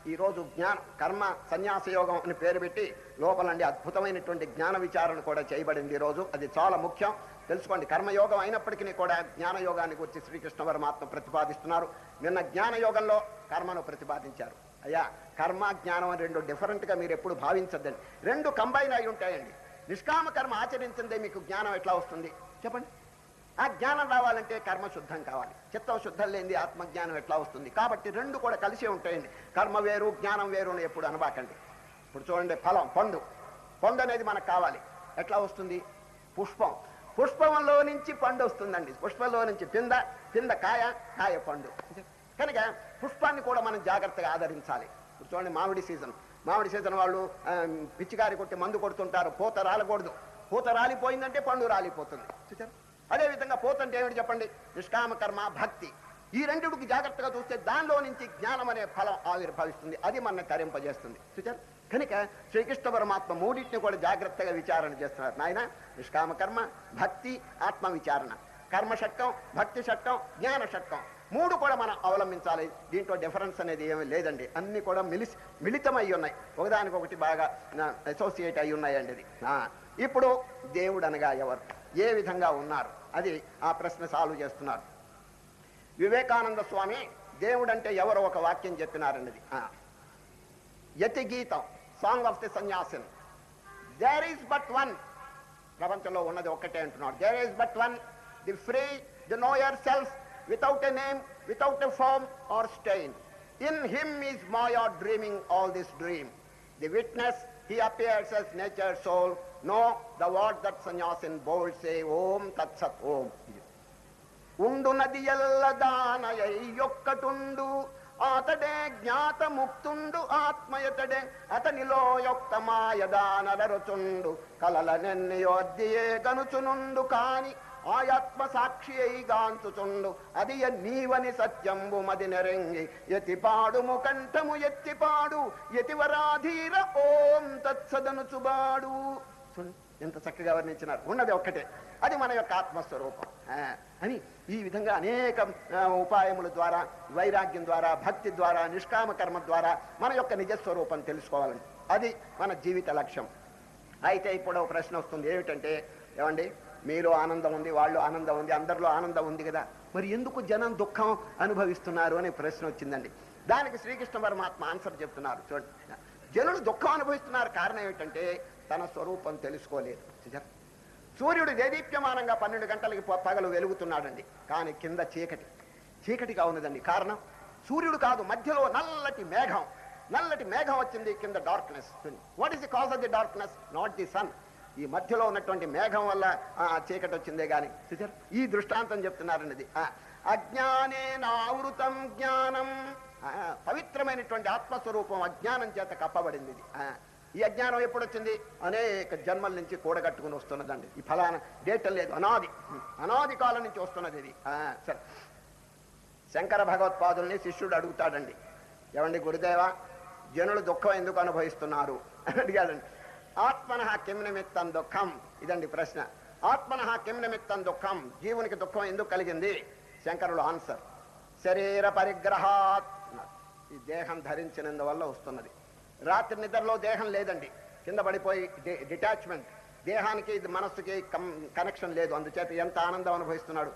ఈరోజు జ్ఞాన కర్మ సన్యాస యోగం అని పేరు పెట్టి లోపలండి అద్భుతమైనటువంటి జ్ఞాన విచారణ కూడా చేయబడింది ఈరోజు. అది చాలా ముఖ్యం. తెలుసుకోండి. కర్మయోగం అయినప్పటికీ కూడా జ్ఞాన వచ్చి శ్రీకృష్ణ పరమాత్మ ప్రతిపాదిస్తున్నారు. నిన్న జ్ఞాన యోగంలో కర్మను ప్రతిపాదించారు. అయ్యా కర్మ జ్ఞానం అని రెండు డిఫరెంట్గా మీరు ఎప్పుడు భావించద్దండి. రెండు కంబైన్ అయి ఉంటాయండి. నిష్కామ కర్మ ఆచరించిందే మీకు జ్ఞానం ఎట్లా వస్తుంది? చెప్పండి. ఆ జ్ఞానం రావాలంటే కర్మ శుద్ధం కావాలి. చిత్తం శుద్ధం లేనిది ఆత్మజ్ఞానం ఎట్లా వస్తుంది? కాబట్టి రెండు కూడా కలిసే ఉంటాయండి. కర్మ వేరు జ్ఞానం వేరు అని ఎప్పుడు అనబాకండి. ఇప్పుడు చూడండి ఫలం పండు. పండు అనేది మనకు కావాలి. ఎట్లా వస్తుంది? పుష్పం. పుష్పంలో నుంచి పండు వస్తుందండి. పుష్పంలో నుంచి పింద పింద కాయ కాయ పండు. కనుక పుష్పాన్ని కూడా మనం జాగ్రత్తగా ఆదరించాలి. చూడండి మామిడి సీజన్. మామిడి సీజన్ వాళ్ళు పిచ్చికారి కొట్టి మందు కొడుతుంటారు. పూత రాలకూడదు. పూత రాలిపోయిందంటే పండు రాలిపోతుంది. చూచారు అదేవిధంగా పూత అంటే ఏమిటి చెప్పండి? నిష్కామ కర్మ భక్తి. ఈ రెండిటికి జాగ్రత్తగా చూస్తే దానిలో నుంచి జ్ఞానం అనే ఫలం ఆవిర్భవిస్తుంది. అది మన తరింపజేస్తుంది. చూచారు కనుక శ్రీకృష్ణ పరమాత్మ మూడింటిని కూడా జాగ్రత్తగా విచారణ చేస్తున్నారు. నాయన నిష్కామ కర్మ భక్తి ఆత్మ విచారణ కర్మ షట్కం భక్తి షట్కం జ్ఞాన షట్కం. మూడు కూడా మనం అవలంబించాలి. దీంట్లో డిఫరెన్స్ అనేది ఏమీ లేదండి. అన్ని కూడా మిలిసి మిళితమై ఉన్నాయి. ఒకదానికొకటి బాగా అసోసియేట్ అయి ఉన్నాయండి ఇది. ఆ, ఇప్పుడు దేవుడు అనగా ఎవరు? ఏ విధంగా ఉన్నారు? అది ఆ ప్రశ్న సాల్వ్ చేస్తున్నారు. వివేకానంద స్వామి దేవుడు అంటే ఎవరు ఒక వాక్యం చెప్పినారన్నది ఆ. యతి గీతం song of the sannyasin there is but one ప్రపంచంలో ఉన్నది ఒక్కటే అంటున్నాడు. There is but one the free the knower self without a name without a form or stain in him is Maya dreaming all this dream the witness he appears as nature soul know the what that sannyasin bold say Om Tat Sat Om ఉండు నది ఎల్ల దానయ్యొక్కటుండు అతడే జ్ఞాత ముక్తుండు ఆత్మయతడే అతనిలో యొక్క మాయదానరచుండు కలల నెన్నయోద్యే గనుచునుండు కాని ఆయాత్మ సాక్షి అయి గాంచుచుండు అది నీవని సత్యంబు మది నెరంగి. ఎతిపాడుము ముకంఠము ఎత్తిపాడు. ఎతివరాధీర ఓం తత్సదను చుబాడు ఎంత చక్కగా వర్ణించినారు. ఉన్నది ఒక్కటే. అది మన యొక్క ఆత్మస్వరూపం. అని ఈ విధంగా అనేక ఉపాయముల ద్వారా వైరాగ్యం ద్వారా భక్తి ద్వారా నిష్కామ కర్మ ద్వారా మన యొక్క నిజస్వరూపం తెలుసుకోవాలని అది మన జీవిత లక్ష్యం. అయితే ఇప్పుడు ఒక ప్రశ్న వస్తుంది. ఏమిటంటే ఏమండి? మీలో ఆనందం ఉంది వాళ్ళు ఆనందం ఉంది అందరిలో ఆనందం ఉంది కదా. మరి ఎందుకు జనం దుఃఖం అనుభవిస్తున్నారు అనే ప్రశ్న వచ్చిందండి. దానికి శ్రీకృష్ణ పరమాత్మ ఆన్సర్ చెప్తున్నారు. చూడండి. జనులు దుఃఖం అనుభవిస్తున్నారు కారణం ఏమిటంటే తన స్వరూపం తెలుసుకోలేదు. సూర్యుడు దేదీప్యమానంగా పన్నెండు గంటలకి పగలు వెలుగుతున్నాడండి. కానీ కింద చీకటి. చీకటిగా ఉన్నదండి. కారణం? సూర్యుడు కాదు మధ్యలో నల్లటి మేఘం. నల్లటి మేఘం వచ్చింది కింద darkness what is the cause of the darkness not the sun ఈ మధ్యలో ఉన్నటువంటి మేఘం వల్ల ఆ, చీకటి వచ్చిందే గాని. చూసారు ఈ దృష్టాంతం ఆ, అజ్ఞానే నావృతం జ్ఞానం. పవిత్రమైనటువంటి ఆత్మస్వరూపం అజ్ఞానం చేత కప్పబడింది ఇది. ఈ అజ్ఞానం ఎప్పుడు వచ్చింది? అనేక జన్మల నుంచి కూడగట్టుకుని వస్తున్నదండి. ఈ ఫలానా డేట్ లేదు. అనాది. అనాది కాలం నుంచి వస్తున్నది ఇది. సరే. శంకర భగవత్పాదుల్ని శిష్యుడు అడుగుతాడండి. ఏమండి గురుదేవ జనులు దుఃఖం ఎందుకు అనుభవిస్తున్నారు? అని అడిగాడండి. ఆత్మన కిం నిమిత్తం దుఃఖం? ఇదండి ప్రశ్న. ఆత్మన కిం నిమిత్తం దుఃఖం? జీవునికి దుఃఖం ఎందుకు కలిగింది? శంకరుడు ఆన్సర్. శరీర పరిగ్రహాత్ ఈ దేహం ధరించినందువల్ల వస్తున్నది. రాత్రి నిద్రలో దేహం లేదండి. కింద పడిపోయి డిటాచ్మెంట్. దేహానికి ఇది మనస్సుకి కనెక్షన్ లేదు. అందుచేత ఎంత ఆనందం అనుభవిస్తున్నాడు?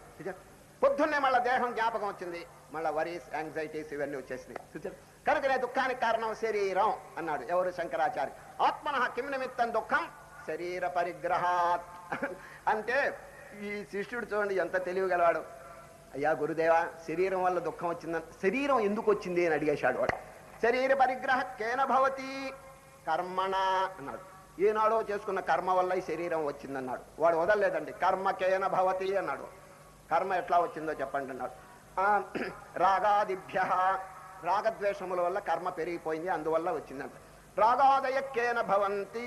పొద్దున్నే మళ్ళీ దేహం జ్ఞాపకం వచ్చింది. మళ్ళీ వరీస్ యాంగ్జైటీస్ ఇవన్నీ వచ్చేసినాయి. కనుకనే దుఃఖానికి కారణం శరీరం అన్నాడు ఎవరు శంకరాచార్య. ఆత్మన కిమ్ నిమిత్తం దుఃఖం? శరీర పరిగ్రహాత్. అంటే ఈ శిష్యుడు చూడండి ఎంత తెలివిగలవాడు. అయ్యా గురుదేవా శరీరం వల్ల దుఃఖం వచ్చిందని శరీరం ఎందుకు వచ్చింది అని అడిగేశాడు వాడు. శరీర పరిగ్రహ కేన భవతి? కర్మణ అన్నాడు. ఈనాడో చేసుకున్న కర్మ వల్ల ఈ శరీరం వచ్చిందన్నాడు. వాడు వదలలేదండి. కర్మ కేన భవతి అన్నాడు. కర్మ ఎట్లా వచ్చిందో చెప్పండి అన్నాడు. ఆ, రాగాదిభ్య రాగద్వేషముల వల్ల కర్మ పెరిగిపోయింది అందువల్ల వచ్చిందంట. రాగాదయక్కేన భవంతి.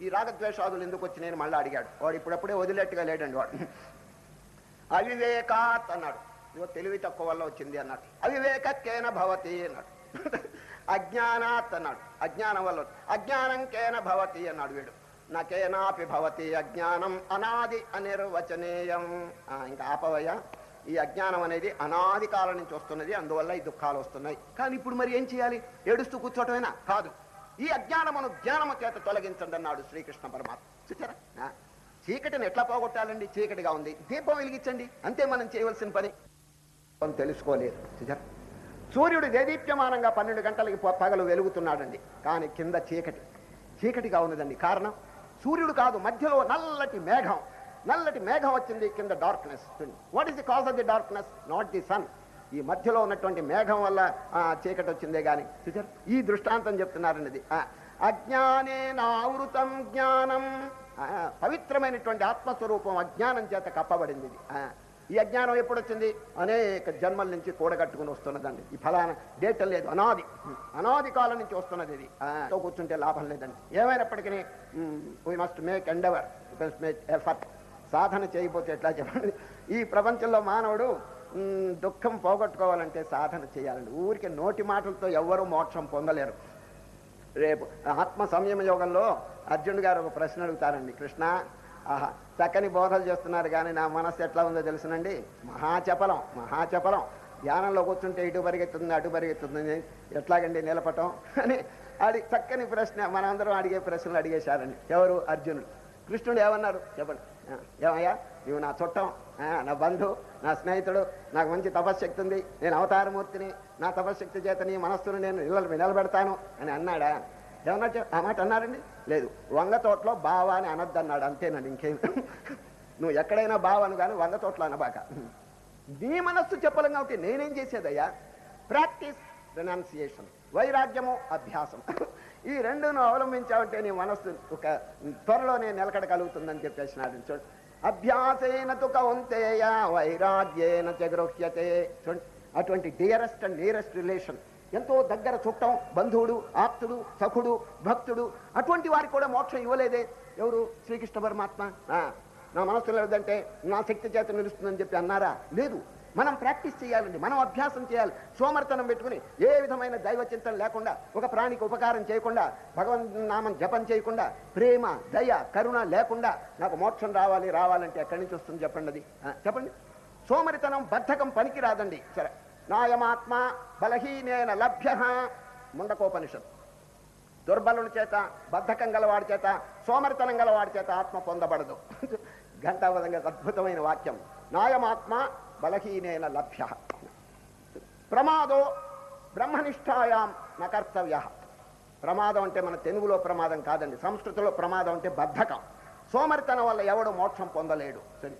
ఈ రాగద్వేషాదులు ఎందుకు వచ్చినాయని మళ్ళీ అడిగాడు. వాడు ఇప్పుడప్పుడే వదిలేట్టుగా లేడండి వాడు. అవివేకాత్ అన్నాడు. ఇదిగో తెలివి తక్కువ వల్ల వచ్చింది అన్నాడు అవివేకకేన భవతి అన్నాడు. అజ్ఞానాత్ అన్నాడు. అజ్ఞానం వల్ల అజ్ఞానం కేన భవతి అన్నాడు వీడు. నాకేనాపి భవతి అజ్ఞానం అనాది అనిర్వచనీయం. ఇంకా ఆపవయ్యా. ఈ అజ్ఞానం అనేది అనాది కాలం నుంచి వస్తున్నది అందువల్ల ఈ దుఃఖాలు వస్తున్నాయి. కానీ ఇప్పుడు మరి ఏం చేయాలి? ఏడుస్తూ కూర్చోటమేనా? కాదు. ఈ అజ్ఞానమును జ్ఞానము చేత తొలగించండి అన్నాడు శ్రీకృష్ణ పరమాత్మ. చూచారా చీకటిని ఎట్లా పోగొట్టాలండి? చీకటిగా ఉంది. దీపం వెలిగించండి. అంతే మనం చేయవలసిన పని. తెలుసుకోలేదు. చూచారా సూర్యుడు దేదీప్యమానంగా పన్నెండు గంటలకి పగలు వెలుగుతున్నాడండి. కానీ కింద చీకటి. చీకటిగా ఉన్నదండి. కారణం? సూర్యుడు కాదు మధ్యలో నల్లటి మేఘం. నల్లటి మేఘం వచ్చింది కింద darkness what is the cause of the darkness not the sun ఈ మధ్యలో ఉన్నటువంటి మేఘం వల్ల ఆ, చీకటి వచ్చిందే కానీ చూచారు ఈ దృష్టాంతం చెప్తున్నారన్నది. అజ్ఞానే నావృతం ఆవృతం జ్ఞానం. పవిత్రమైనటువంటి ఆత్మస్వరూపం అజ్ఞానం చేత కప్పబడింది ఇది. ఆ, ఈ అజ్ఞానం ఎప్పుడు వచ్చింది? అనేక జన్మల నుంచి కూడగట్టుకుని వస్తున్నదండి. ఈ ఫలానా డేట్ లేదు. అనాది. అనాది కాలం నుంచి వస్తున్నది ఇది. కూర్చుంటే లాభం లేదండి. ఏమైనప్పటికీ we must make endeavour make effort సాధన చేయబోతే ఎట్లా చెప్పండి? ఈ ప్రపంచంలో మానవుడు దుఃఖం పోగొట్టుకోవాలంటే సాధన చేయాలండి. ఊరికే నోటి మాటలతో ఎవ్వరూ మోక్షం పొందలేరు. రేపు ఆత్మ సంయమ యోగంలో అర్జునుడు గారు ఒక ప్రశ్న అడుగుతారండి. కృష్ణ ఆహా చక్కని బోధలు చేస్తున్నారు కానీ నా మనస్సు ఎట్లా ఉందో తెలుసునండి. మహాచపలం మహాచపలం ధ్యానంలో కూర్చుంటే ఇటు పరిగెత్తుంది అటు పరిగెత్తుంది ఎట్లాగండి నిలపటం? అని అడి చక్కని ప్రశ్న మనందరం అడిగే ప్రశ్నలు అడిగేశారండి. ఎవరు? అర్జునుడు. కృష్ణుడు ఏమన్నారు? చెప్పండి. ఏమయ్యా? నువ్వు నా చుట్టం నా బంధు నా స్నేహితుడు నాకు మంచి తపశ్శక్తి ఉంది. నేను అవతారమూర్తిని నా తపశ్శక్తి చేత నీ మనస్సును నేను నిల నిలబెడతాను అని అన్నాడా? ఏమన్నా ఆ మాట అన్నారండి? లేదు. వంగ తోటలో బావ అని అనొద్దు అన్నాడు. అంతేనండి ఇంకేం? నువ్వు ఎక్కడైనా బావను కానీ వంగ తోటలో అనబాక. నీ మనస్సు చెప్పలేం కాబట్టి నేనేం చేసేదయ్యా? ప్రాక్టీస్ ప్రొనౌన్సియేషన్ వైరాగ్యము అభ్యాసం. ఈ రెండును అవలంబించావంటే నీ మనస్సు ఒక త్వరలోనే నిలకడ కలుగుతుందని చెప్పేసినాడు చూడు. అభ్యాసేన తుక ఉంతేయ వైరాగ్యేన చ చూడండి అటువంటి డియరెస్ట్ అండ్ నియరెస్ట్ రిలేషన్ ఎంతో దగ్గర చుట్టం బంధువుడు ఆప్తుడు సఖుడు భక్తుడు అటువంటి వారికి కూడా మోక్షం ఇవ్వలేదే. ఎవరు? శ్రీకృష్ణ పరమాత్మ. ఆ, నా మనసులో లేదంటే నా శక్తి చేత నిలుస్తుందని చెప్పి అన్నారా? లేదు. మనం ప్రాక్టీస్ చేయాలండి మనం అభ్యాసం చేయాలి. సోమర్తనం పెట్టుకుని ఏ విధమైన దైవ చింతన లేకుండా ఒక ప్రాణికి ఉపకారం చేయకుండా భగవంతు నామం జపం చేయకుండా ప్రేమ దయ కరుణ లేకుండా నాకు మోక్షం రావాలి రావాలంటే ఎక్కడి నుంచి వస్తుంది చెప్పండి అది? చెప్పండి. సోమరితనం బద్ధకం పనికి రాదండి సరే. నాయమాత్మ బలహీనేన లభ్య ముండకోపనిషత్ దుర్బలుని చేత బద్ధకం గలవాడి చేత సోమరితనం గలవాడి చేత ఆత్మ పొందబడదు. ఘంటాపదంగా అద్భుతమైన వాక్యం. నాయమాత్మ బలహీనేన లభ్య. ప్రమాదో బ్రహ్మనిష్టాయాం నకర్తవ్య కర్తవ్య. ప్రమాదం అంటే మన తెలుగులో ప్రమాదం కాదండి సంస్కృతిలో ప్రమాదం అంటే బద్ధకం. సోమరితనం వల్ల ఎవడు మోక్షం పొందలేడు. సరే.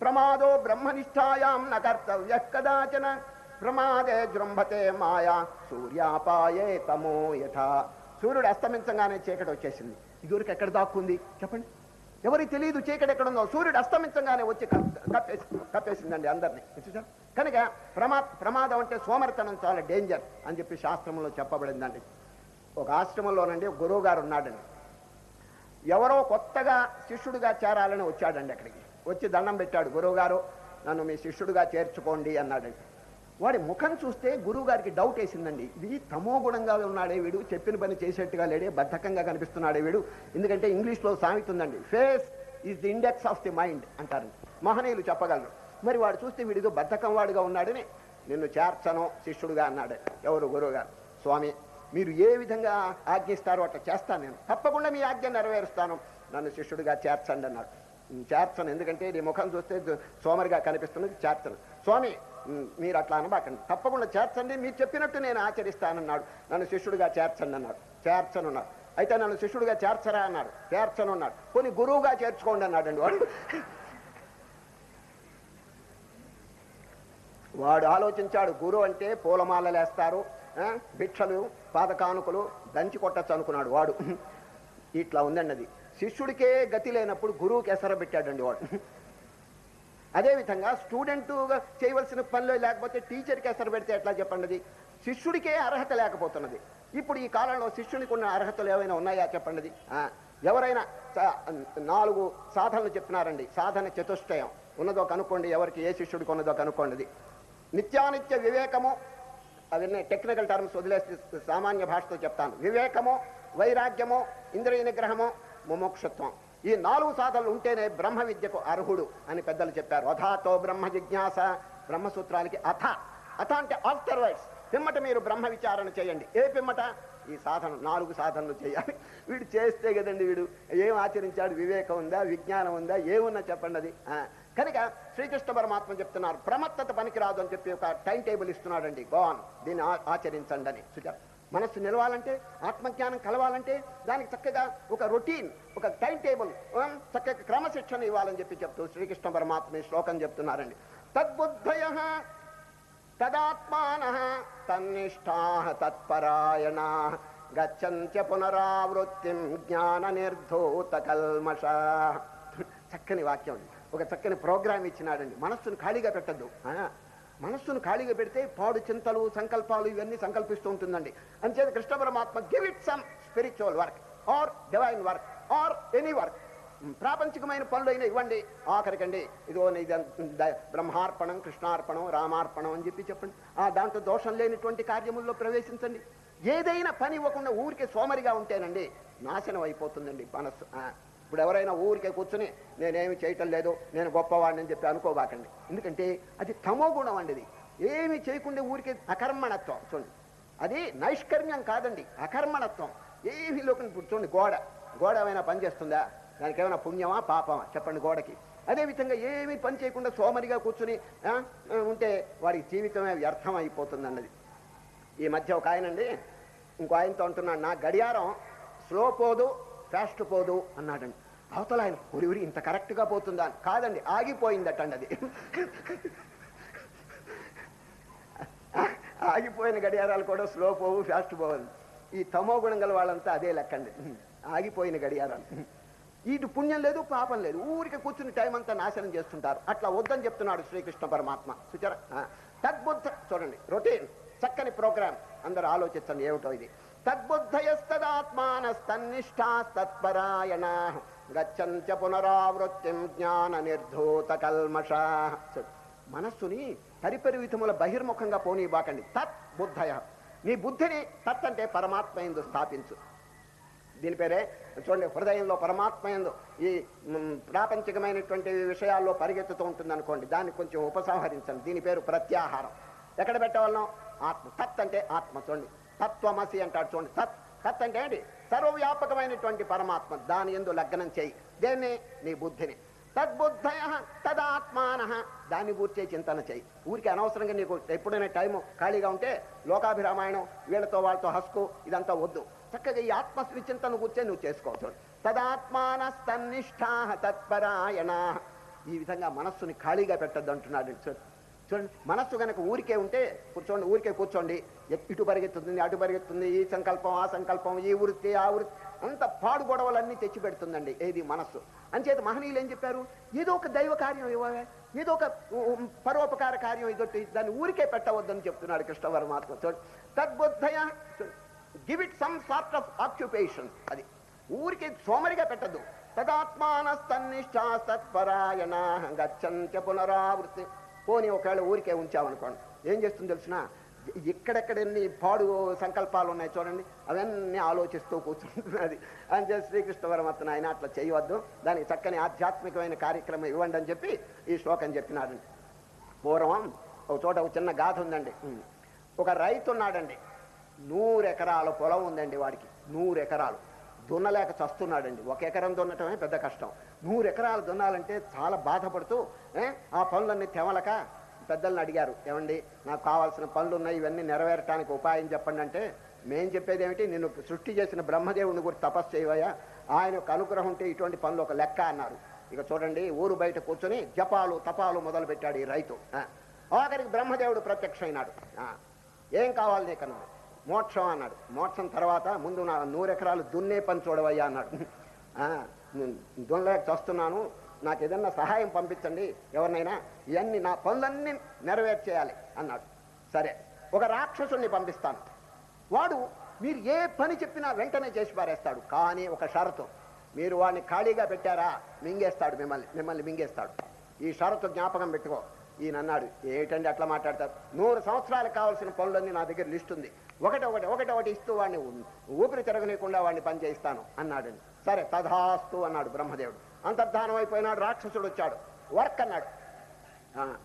ప్రమాదో బ్రహ్మనిష్టాయాం నకర్తవ్య కర్తవ్య కదాచన. ప్రమాదే జృంభతే మాయా. సూర్యాపాయే తమో యథా. సూర్యుడు అస్తమించగానే చీకటి వచ్చేసింది. ఇదివరకు ఎక్కడ దాక్కుంది? చెప్పండి. ఎవరికి తెలియదు చీకటి ఎక్కడుందో సూర్యుడు అస్తమించగానే వచ్చి కప్పేసి కప్పేసిందండి అందరినీ. కనుక ప్రమా ప్రమాదం అంటే సోమరితనం చాలా డేంజర్ అని చెప్పి శాస్త్రంలో చెప్పబడిందండి. ఒక ఆశ్రమంలోనండి గురువు గారు ఉన్నాడండి. ఎవరో కొత్తగా శిష్యుడిగా చేరాలని వచ్చాడండి అక్కడికి. వచ్చి దండం పెట్టాడు గురువు గారు నన్ను మీ శిష్యుడిగా చేర్చుకోండి అన్నాడండి. వాడి ముఖం చూస్తే గురువు గారికి డౌట్ వేసిందండి. ఇది తమో గుణంగా ఉన్నాడే వీడు చెప్పిన పని చేసేట్టుగా లేడే బద్ధకంగా కనిపిస్తున్నాడే వీడు. ఎందుకంటే ఇంగ్లీష్లో సామెత ఉందండి face is the index of the mind అంటారు. మహనీయులు చెప్పగలరు. మరి వాడు చూస్తే వీడిదో బద్ధకం వాడుగా ఉన్నాడని. నిన్ను చేర్చను శిష్యుడుగా అన్నాడు ఎవరు గురువుగారు. స్వామి మీరు ఏ విధంగా ఆజ్ఞిస్తారో అట్లా చేస్తాను నేను. తప్పకుండా మీ ఆజ్ఞ నెరవేరుస్తాను. నన్ను శిష్యుడిగా చేర్చండి అన్నారు. చేర్చను. ఎందుకంటే నీ ముఖం చూస్తే సోమరిగా కనిపిస్తున్నది చేర్చను. స్వామి మీరు అట్లా అనబాకండి. తప్పకుండా చేర్చండి. మీరు చెప్పినట్టు నేను ఆచరిస్తానన్నాడు. నన్ను శిష్యుడిగా చేర్చండి అన్నాడు చేర్చనున్నాడు. అయితే నన్ను శిష్యుడిగా చేర్చరా అన్నాడు చేర్చనున్నాడు. కొన్ని గురువుగా చేర్చుకోండి అన్నాడండి వాడు. వాడు ఆలోచించాడు గురువు అంటే పూలమాలలేస్తారు ఆ, భిక్షలు పాదకానుకలు దంచి కొట్టచ్చు అనుకున్నాడు వాడు. ఇట్లా ఉందండి అది. శిష్యుడికే గతి లేనప్పుడు గురువుకి ఎసర పెట్టాడండి వాడు. అదేవిధంగా స్టూడెంట్ చేయవలసిన పనిలో లేకపోతే టీచర్కి ఎసరు పెడితే ఎట్లా చెప్పండి శిష్యుడికే అర్హత లేకపోతున్నది. ఇప్పుడు ఈ కాలంలో శిష్యునికి ఉన్న అర్హతలు ఏమైనా ఉన్నాయా చెప్పండి ఎవరైనా నాలుగు సాధనలు చెప్పినారండి సాధన చతుష్టయం. ఉన్నదో కనుక్కోండి ఎవరికి ఏ శిష్యుడికి ఉన్నదో కనుక్కోండి నిత్యానిత్య వివేకము అవన్నీ టెక్నికల్ టర్మ్స్ వదిలేసి సామాన్య భాషతో చెప్తాను. వివేకము వైరాగ్యము ఇంద్రియ నిగ్రహము ముమోక్షత్వం. ఈ నాలుగు సాధనలు ఉంటేనే బ్రహ్మ విద్యకు అర్హుడు అని పెద్దలు చెప్పారు. అథాతో బ్రహ్మ జిజ్ఞాస బ్రహ్మసూత్రాలకి అథ. అథ అంటే ఆఫ్టర్ వైడ్స్ పిమ్మట మీరు బ్రహ్మ విచారణ చేయండి. ఏ పిమ్మట? ఈ సాధన నాలుగు సాధనలు చేయాలి. వీడు చేస్తే కదండి వీడు. ఏం ఆచరించాడు? వివేకం ఉందా? విజ్ఞానం ఉందా? ఏమున్నా చెప్పండి అది. కనుక శ్రీకృష్ణ పరమాత్మ చెప్తున్నారు ప్రమత్తత పనికిరాదు అని చెప్పి ఒక టైం టేబుల్ ఇస్తున్నాడండి. గోన్ దీన్ని ఆ- ఆచరించండి అని. సుచ మనస్సు నిలవాలంటే ఆత్మజ్ఞానం కలవాలంటే దానికి చక్కగా ఒక రొటీన్ ఒక టైం టేబుల్ చక్కగా క్రమశిక్షణ ఇవ్వాలని చెప్పి చెప్తూ శ్రీకృష్ణ పరమాత్మ శ్లోకం చెప్తున్నారండి. తద్బుద్ధయ తదాత్మాన తన్నిష్టా తత్పరాయణ గచ్చంత్య పునరావృత్తి జ్ఞాన నిర్ధూత కల్మష. చక్కని వాక్యం ఒక చక్కని ప్రోగ్రామ్ ఇచ్చినాడండి. మనస్సును ఖాళీగా పెట్టద్దు. మనస్సును ఖాళీగా పెడితే పాడు చింతలు సంకల్పాలు ఇవన్నీ సంకల్పిస్తూ ఉంటుందండి. అంచేత కృష్ణ పరమాత్మ give it some spiritual work or divine work or any work ప్రాపంచికమైన పనులు అయినా ఇవ్వండి. ఆఖరికండి ఇదిగో ఇది బ్రహ్మార్పణం కృష్ణార్పణం రామార్పణం అని చెప్పి చెప్పండి. ఆ దాంట్లో దోషం లేనిటువంటి కార్యముల్లో ప్రవేశించండి. ఏదైనా పని ఇవ్వకుండా ఊరికే సోమరిగా ఉంటేనండి నాశనం అయిపోతుందండి మనస్సు. ఇప్పుడు ఎవరైనా ఊరికే కూర్చుని నేనేమి చేయటం లేదు నేను గొప్పవాడిని అని చెప్పి అనుకోబాకండి. ఎందుకంటే అది తమో గుణం అండి ఇది ఏమి చేయకుండా ఊరికే అకర్మణత్వం. చూడండి. అది నైష్కర్మ్యం కాదండి అకర్మణత్వం. ఏమి లోకం చూడండి గోడ. గోడ ఏమైనా పనిచేస్తుందా దానికి ఏమైనా పుణ్యమా పాపమా? చెప్పండి గోడకి. అదేవిధంగా ఏమి పని చేయకుండా సోమరిగా కూర్చుని ఉంటే వారికి జీవితమే వ్యర్థం అయిపోతుంది అన్నది ఈ మధ్య ఒక ఆయనండి ఇంకో ఆయనతో అంటున్నాడు నా గడియారం స్లో పోదు ఫాస్ట్ పోదు అన్నాడండి. అవతల ఆయన ఉరి ఉరి ఇంత కరెక్ట్గా పోతుందా? అని. కాదండి ఆగిపోయిందటండి అది. ఆగిపోయిన గడియారాలు కూడా స్లో పోవు ఫాస్ట్ పోవు ఈ తమో గుణం గల వాళ్ళంతా అదే లెక్కండి. ఆగిపోయిన గడియారాలు. ఇటు పుణ్యం లేదు పాపం లేదు. ఊరికి కూర్చుని టైం అంతా నాశనం చేస్తుంటారు. అట్లా వద్దని చెప్తున్నాడు శ్రీకృష్ణ పరమాత్మ. సుచర తద్బుద్ధ చూడండి రొటీన్ చక్కని ప్రోగ్రామ్ అందరూ ఆలోచించండి ఏమిటో ఇది. తద్బుద్ధయస్తదాత్మానస్తన్నిష్టాస్తత్పరాయణ గచ్చంత్య పునరావృత్తిం జ్ఞాన నిర్ధూత కల్మష మనస్సుని పరిపరి విధముల బహిర్ముఖంగా పోనీబాకండి. తత్ బుద్ధయ నీ బుద్ధిని తత్ అంటే పరమాత్మ ఎందు స్థాపించు. దీని పేరే చూడండి హృదయంలో పరమాత్మ ఎందు ఈ ప్రాపంచికమైనటువంటి విషయాల్లో పరిగెత్తుతూ ఉంటుంది అనుకోండి దాన్ని కొంచెం ఉపసంహరించండి. దీని పేరు ప్రత్యాహారం. ఎక్కడ పెట్టవలనో? ఆత్మ. తత్ అంటే ఆత్మ. చూడండి. తత్వమసి అంటాడు చూడండి. తత్ తత్ అంటే ఏంటి? సర్వవ్యాపకమైనటువంటి పరమాత్మ. దాని ఎందు లగ్నం చేయి. దేన్ని? నీ బుద్ధిని. తద్బుద్ధయ తదాత్మాన. దాన్ని గూర్చే చింతన చేయి. ఊరికి అనవసరంగా నీకు ఎప్పుడైనా టైము ఖాళీగా ఉంటే లోకాభిరామాయణం వీళ్ళతో వాళ్ళతో హస్కు ఇదంతా వద్దు. చక్కగా ఈ ఆత్మశ్రీ చింతన కూర్చే నువ్వు చేసుకోవచ్చు తదాత్మాన తదాత్మానస్తన్నిష్టా తత్పరాయణ. ఈ విధంగా మనస్సుని ఖాళీగా పెట్టద్దు అంటున్నాడు చూడండి మనస్సు కనుక ఊరికే ఉంటే కూర్చోండి ఊరికే కూర్చోండి. ఇటు పరిగెత్తుతుంది అటు పరిగెత్తుంది ఈ సంకల్పం ఆ సంకల్పం ఈ వృత్తి ఆ వృత్తి. అంత పాడు గొడవలన్నీ తెచ్చి పెడుతుందండి ఏది మనస్సు. అంచేత మహనీయులు ఏం చెప్పారు? ఏదో ఒక దైవ కార్యం ఇవ్వవే ఏదో ఒక పరోపకార కార్యం ఇదొట్టి దాన్ని ఊరికే పెట్టవద్దని చెప్తున్నాడు కృష్ణ పరమాత్మ చూడండి తద్బుద్ధయ give it some sort of occupation అది. ఊరికి సోమరిగా పెట్టద్దు. తదాత్మానస్తన్నిష్టా తత్పరాయణ గచ్చంత్య పునరావృత్తి. పోనీ ఒకవేళ ఊరికే ఉంచామనుకోండి. ఏం చేస్తుంది తెలిసిన? ఎక్కడెక్కడెన్ని పాడు సంకల్పాలు ఉన్నాయి చూడండి. అవన్నీ ఆలోచిస్తూ కూర్చుంటున్నది. అని చెప్పి శ్రీకృష్ణ పరమాత్మ ఆయన అట్లా చేయవద్దు. దానికి చక్కని ఆధ్యాత్మికమైన కార్యక్రమం ఇవ్వండి అని చెప్పి ఈ శ్లోకం చెప్పినాడండి. పూర్వం ఒక చోట ఒక చిన్న గాథ ఉందండి. ఒక రైతు ఉన్నాడండి నూరు ఎకరాల పొలం ఉందండి వాడికి. నూరు ఎకరాలు దున్నలేక చస్తున్నాడండి. ఒక ఎకరం దున్నటమే పెద్ద కష్టం. నూరు ఎకరాలు దున్నాలంటే చాలా బాధపడుతూ ఆ పనులన్నీ తెమలక పెద్దల్ని అడిగారు. ఏమండి నాకు కావాల్సిన పనులు ఉన్నాయి ఇవన్నీ నెరవేరటానికి ఉపాయం చెప్పండి అంటే మేం చెప్పేది ఏమిటి నిన్ను సృష్టి చేసిన బ్రహ్మదేవుని గురించి తపస్సు చేయవయ్యా. ఆయన యొక్క అనుగ్రహం ఉంటే ఇటువంటి పనులు ఒక లెక్క అన్నారు. ఇక చూడండి ఊరు బయట కూర్చొని జపాలు తపాలు మొదలు పెట్టాడు ఈ రైతు. ఆఖరికి బ్రహ్మదేవుడు ప్రత్యక్షమైనాడు ఏం కావాలి నీకన్నాడు మోక్షం అన్నాడు. మోక్షం తర్వాత ముందు నా నూరెకరాలు దున్నే పని చూడవయ్యా అన్నాడు. దున్నలేక చస్తున్నాను. నాకు ఏదన్నా సహాయం పంపించండి ఎవరినైనా. ఇవన్నీ నా పనులన్నీ నెరవేర్చేయాలి అన్నాడు. సరే ఒక రాక్షసుని పంపిస్తాను. వాడు మీరు ఏ పని చెప్పినా వెంటనే చేసి పారేస్తాడు. కానీ ఒక షరతు. మీరు వాడిని ఖాళీగా పెట్టారా? మింగేస్తాడు మిమ్మల్ని. మిమ్మల్ని మింగేస్తాడు. ఈ షరతు జ్ఞాపకం పెట్టుకో. ఈయన అన్నాడు ఏటండి అట్లా మాట్లాడతారు? నూరు సంవత్సరాలకు కావాల్సిన పనులన్నీ నా దగ్గర లిస్ట్ ఉంది. ఒకటొకటి ఒకటి ఒకటి ఇస్తూ వాడిని ఊపిరి తిరగనీయకుండా వాడిని పనిచేయిస్తాను అన్నాడు. సరే తథాస్తు అన్నాడు బ్రహ్మదేవుడు. అంతర్ధానం అయిపోయినాడు రాక్షసుడు వచ్చాడు. వర్క్ అన్నాడు. ఆ,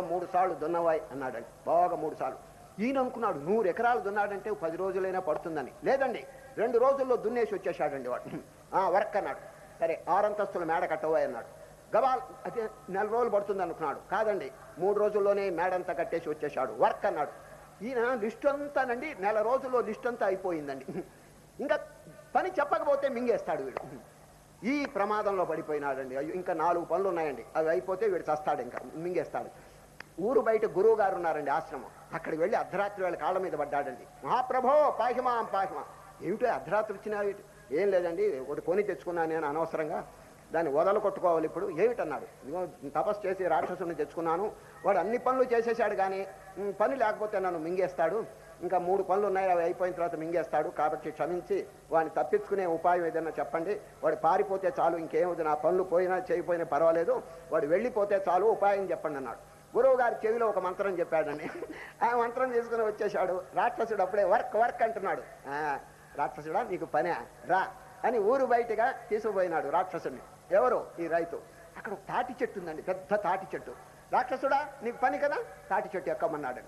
మూడు సార్లు దున్నవాయి అన్నాడండి బాగా మూడు సార్లు. ఈయన అనుకున్నాడు నూరు ఎకరాలు దున్నాడంటే పది రోజులైనా పడుతుందని. లేదండి రెండు రోజుల్లో దున్నేసి వచ్చేసాడండి వాడు. ఆ, వర్క్ అన్నాడు. సరే ఆరంతస్తులు మేడ కట్టవాయి అన్నాడు. గవాల్ అదే నెల రోజులు పడుతుంది అనుకున్నాడు కాదండి మూడు రోజుల్లోనే మేడంతా కట్టేసి వచ్చేసాడు వర్క్ అన్నాడు. ఈయన లిస్టు అంతానండి నెల రోజుల్లో లిస్ట్ అంతా అయిపోయిందండి. ఇంకా పని చెప్పకపోతే మింగేస్తాడు వీడు. ఈ ప్రమాదంలో పడిపోయినాడండి. అయ్యో ఇంకా నాలుగు పనులు ఉన్నాయండి. అవి అయిపోతే వీడు చస్తాడు ఇంకా మింగేస్తాడు. ఊరు బయట గురువు గారు ఉన్నారండి ఆశ్రమం. అక్కడికి వెళ్ళి అర్ధరాత్రి వేళ కాళ్ళ మీద పడ్డాడండి. మహాప్రభో పాహిమాం పాహిమా. ఏమిటో అర్ధరాత్రి వచ్చినా ఏం లేదండి ఒకటి కొని తెచ్చుకున్నాను నేను అనవసరంగా. దాన్ని వదలు కొట్టుకోవాలి ఇప్పుడు. ఏమిటన్నాడు? తపస్సు చేసి రాక్షసుని తెచ్చుకున్నాను. వాడు అన్ని పనులు చేసేసాడు కానీ పని లేకపోతే నన్ను మింగేస్తాడు. ఇంకా మూడు పనులు ఉన్నాయి అవి అయిపోయిన తర్వాత మింగేస్తాడు. కాబట్టి క్షమించి వాడిని తప్పించుకునే ఉపాయం ఏదైనా చెప్పండి. వాడు పారిపోతే చాలు ఇంకేమవుతుంది నా పనులు పోయినా చేయకపోయినా పర్వాలేదు. వాడు వెళ్ళిపోతే చాలు ఉపాయం చెప్పండి అన్నాడు. గురువు గారి చెవిలో ఒక మంత్రం చెప్పాడని ఆ మంత్రం తీసుకుని వచ్చేసాడు రాక్షసుడు అప్పుడే వర్క్ వర్క్ అంటున్నాడు. "ఆ, రాక్షసుడా నీకు పనే రా అని ఊరు బయటగా తీసుకుపోయినాడు రాక్షసుడిని ఎవరు? ఈ రైతు. అక్కడ ఒక తాటి చెట్టు ఉందండి పెద్ద తాటి చెట్టు. రాక్షసుడా నీకు పని కదా? తాటి చెట్టు ఎక్కమన్నాడు.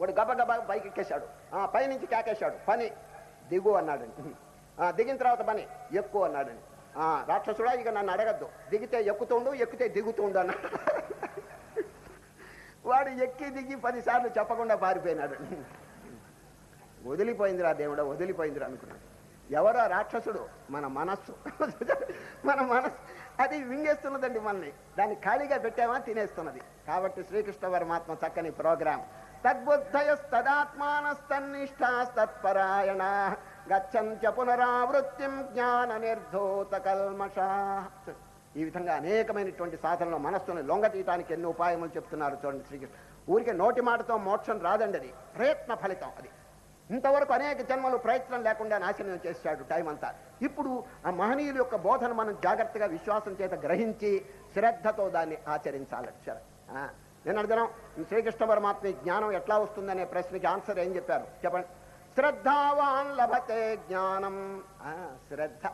వాడు గబగబా గబ బైక్ ఎక్కేశాడు. ఆ పైనుంచి కాకేశాడు. పని. దిగు అన్నాడండి ఆ, దిగిన తర్వాత పని. ఎక్కువ అన్నాడండి ఆ, రాక్షసుడా ఇక నన్ను అడగద్దు. దిగితే ఎక్కుతుండు ఎక్కితే దిగుతుండు అన్నాడు. వాడు ఎక్కి దిగి పదిసార్లు చెప్పకుండా పారిపోయినాడు. వదిలిపోయిందిరా దేవుడా వదిలిపోయిందిరా అనుకున్నాడు. ఎవరో రాక్షసుడు? మన మనస్సు. మన మనస్సు. అది వింగేస్తున్నదండి మనల్ని. దాన్ని ఖాళీగా పెట్టామా? తినేస్తున్నది. కాబట్టి శ్రీకృష్ణ పరమాత్మ చక్కని ప్రోగ్రాం. తద్బుద్ధయస్తదాత్మానస్తన్నిష్టాస్తత్పరాయణ. గచ్చంచ పునరావృత్తిం జ్ఞాన నిర్ధోత కల్మషా ఈ విధంగా అనేకమైనటువంటి సాధనలు మనస్సును లొంగతీయటానికి ఎన్నో ఉపాయములు చెప్తున్నారు చూడండి శ్రీకృష్ణ. ఊరికే నోటి మాటతో మోక్షం రాదండి అది. ప్రయత్న ఫలితం అది. ఇంతవరకు అనేక జన్మలు ప్రయత్నం లేకుండా నాశనం చేశాడు టైం అంతా. ఇప్పుడు ఆ మహనీయుల యొక్క బోధన మనం జాగ్రత్తగా విశ్వాసం చేత గ్రహించి శ్రద్ధతో దాన్ని ఆచరించాలి నేను అర్థం శ్రీకృష్ణ పరమాత్మ జ్ఞానం ఎట్లా వస్తుందనే ప్రశ్నకి ఆన్సర్ ఏం చెప్పారు? చెప్పండి. శ్రద్ధావాన్ లభతే జ్ఞానం. ఆ, శ్రద్ధ.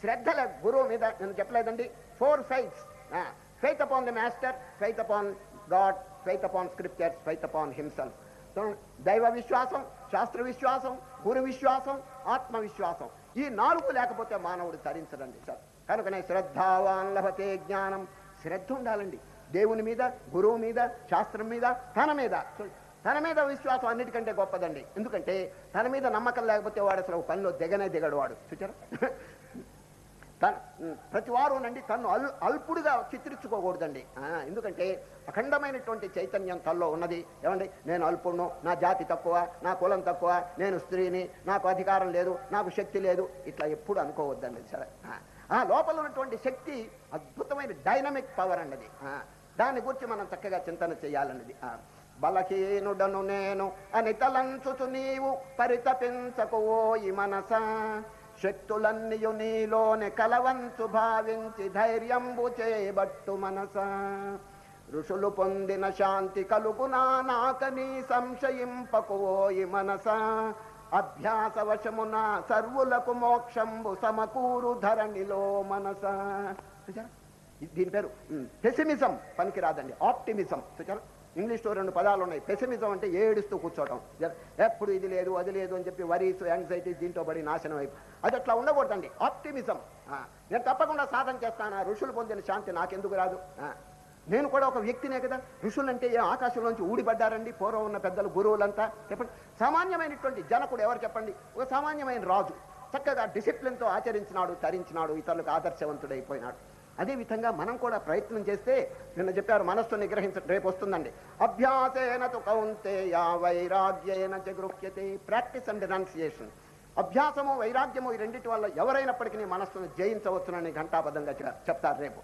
శ్రద్ధల గురువు మీద నేను చెప్పలేదండి. Four faiths faith upon the master faith upon God faith upon scriptures faith upon himself దైవ విశ్వాసం శాస్త్ర విశ్వాసం గురు విశ్వాసం ఆత్మ విశ్వాసం ఈ నాలుగు లేకపోతే మానవుడు తరించడండి సార్. కనుకనే శ్రద్ధావాన్ లభతే జ్ఞానం. శ్రద్ధ ఉండాలండి. దేవుని మీద గురువు మీద శాస్త్రం మీద తన మీద. తన మీద విశ్వాసం అన్నిటికంటే గొప్పదండి. ఎందుకంటే తన మీద నమ్మకం లేకపోతే వాడు అసలు పనిలో దిగనే దిగడు వాడు. చూచారా? తను ప్రతి వారు తను అల్ అల్పుడుగా చిత్రించుకోకూడదండి. ఎందుకంటే అఖండమైనటువంటి చైతన్యం తనలో ఉన్నది. ఏమండి? నేను అల్పుడును నా జాతి తక్కువ నా కులం తక్కువ నేను స్త్రీని నాకు అధికారం లేదు నాకు శక్తి లేదు. ఇట్లా ఎప్పుడు అనుకోవద్దండి సరే. ఆ, ఆ లోపల ఉన్నటువంటి శక్తి అద్భుతమైన డైనమిక్ పవర్ అన్నది. ఆ, దాని గురించి మనం చక్కగా చింతన చేయాలన్నది. ఆ, బలహీనుడను నేను అని తలంచుచు నీవు పరితపించకపోయి మనసా. శక్తులన్నీయు నీలోని కలవంచు భావించి ధైర్యంబు చేయబట్టు మనస. ఋషులు పొందిన శాంతి కలుగునా నాకని సంశయింపకువోయి మనస. అభ్యాస వశమున సర్వులకు మోక్షంబు సమకూరు ధరణిలో మనస. దీని పేరు పెసిమిజం పనికిరాదండి ఆప్టిమిజం చూచారా ఇంగ్లీష్లో రెండు పదాలు ఉన్నాయి. పెసిమిజం అంటే ఏడుస్తూ కూర్చోవటం ఎప్పుడు ఇది లేదు అది లేదు అని చెప్పి వరీస్ యాంగ్జైటీస్ దీంతో పడి నాశనం అయిపో అది అట్లా ఉండకూడదండి. ఆప్టిమిజం నేను తప్పకుండా సాధన చేస్తాను. ఋషులు పొందిన శాంతి నాకెందుకు రాదు. నేను కూడా ఒక వ్యక్తినే కదా. ఋషులంటే ఏ ఆకాశంలోంచి ఊడిపడ్డారండి? పూర్వం ఉన్న పెద్దలు గురువులంతా చెప్పండి. సామాన్యమైనటువంటి జనకుడు ఎవరు చెప్పండి? ఒక సామాన్యమైన రాజు. చక్కగా డిసిప్లిన్తో ఆచరించినాడు తరించినాడు ఇతరులకు ఆదర్శవంతుడైపోయినాడు. అదే విధంగా మనం కూడా ప్రయత్నం చేస్తే నిన్న చెప్పారు మనస్సు నిగ్రహించ రేపు వస్తుందండి. అభ్యాసేన తు కౌంతేయ వైరాగ్యేన జగృహ్యతే ప్రాక్టీస్ అండ్ రెనౌన్సియేషన్. అభ్యాసము వైరాగ్యము ఈ రెండింటి వల్ల ఎవరైనప్పటికీ మనస్సును జయించవచ్చునని ఘంటాబద్ధంగా చెప్తారు రేపు.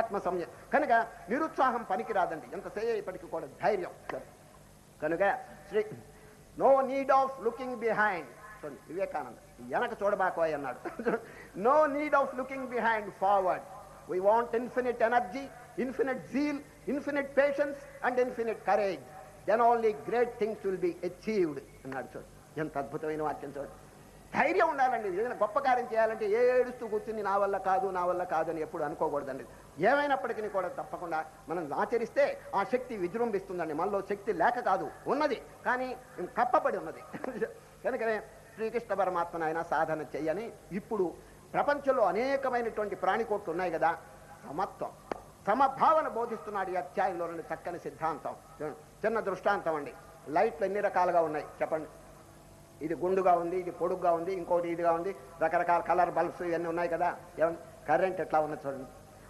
ఆత్మ సమయం కనుక నిరుత్సాహం పనికిరాదండి. ఎంత ఎంతసేపటికి కూడా ధైర్యం. కనుక Shri no need of looking behind. చూడండి వివేకానంద వెనక చూడబాకోయ్ అన్నాడు no need of looking behind forward. We want infinite energy infinite zeal infinite patience and infinite courage then only great things will be achieved అన్నాడు చూడు. ఎంత అద్భుతమైన వాక్యం చూడు. ధైర్యం ఉండాలండి. ఏదైనా గొప్ప కార్యం చేయాలంటే ఏడుస్తూ కూర్చుని నా వల్ల కాదు నా వల్ల కాదు అని ఎప్పుడు అనుకోకూడదండి. ఏమైనప్పటికీ కూడా తప్పకుండా మనం ఆచరిస్తే ఆ శక్తి విజృంభిస్తుందండి. మనలో శక్తి లేక కాదు ఉన్నది. కానీ కప్పబడి ఉన్నది. కనుకనే శ్రీకృష్ణ పరమాత్మను ఆయన సాధన చేయని ఇప్పుడు ప్రపంచంలో అనేకమైనటువంటి ప్రాణికోట్లు ఉన్నాయి కదా సమత్వం. సమభావన బోధిస్తున్నాడు ఈ అధ్యాయంలోని చక్కని సిద్ధాంతం. చిన్న దృష్టాంతం అండి. లైట్లు ఎన్ని రకాలుగా ఉన్నాయి? చెప్పండి. ఇది గుండుగా ఉంది ఇది పొడుగ్గా ఉంది ఇంకోటి ఇదిగా ఉంది రకరకాల కలర్ బల్బ్స్ ఇవన్నీ ఉన్నాయి కదా. ఏమండి? కరెంట్ ఎట్లా ఉన్నది చూడండి.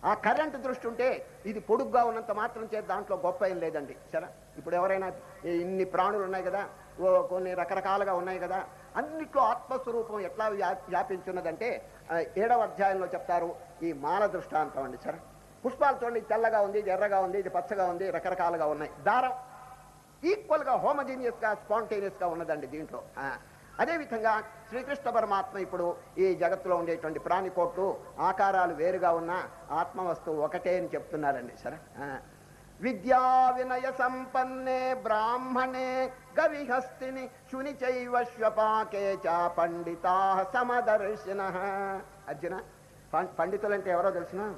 ఆ కరెంట్ దృష్టి ఉంటే ఇది పొడుగ్గా ఉన్నంత మాత్రం చేసి దాంట్లో గొప్ప ఏం లేదండి. సరే ఇప్పుడు ఎవరైనా ఇన్ని ప్రాణులు ఉన్నాయి కదా ఓ కొన్ని రకరకాలుగా ఉన్నాయి కదా అన్నిట్లో ఆత్మస్వరూపం ఎట్లా వ్యా- వ్యాపించున్నదంటే ఏడవ అధ్యాయంలో చెప్తారు ఈ మాల దృష్టాంతం అండి సరే. పుష్పాలు చూడండి తెల్లగా ఉంది ఇది ఎర్రగా ఉంది ఇది పచ్చగా ఉంది రకరకాలుగా ఉన్నాయి. దారం ఈక్వల్గా హోమజీనియస్గా స్పాంటేనియస్గా ఉన్నదండి దీంట్లో. ఆ, అదేవిధంగా శ్రీకృష్ణ పరమాత్మ ఇప్పుడు ఈ జగత్తులో ఉండేటువంటి ప్రాణికోట్లు ఆకారాలు వేరుగా ఉన్న ఆత్మవస్తువు ఒకటే అని చెప్తున్నారండి సరే. విద్యా వినయ సంపన్నే బ్రాహ్మణే గవిహస్తిని శుని చైవ శ్వపాకే చ పండితా సమదర్శిన. అర్జున పండితులంటే ఎవరో తెలిసిన?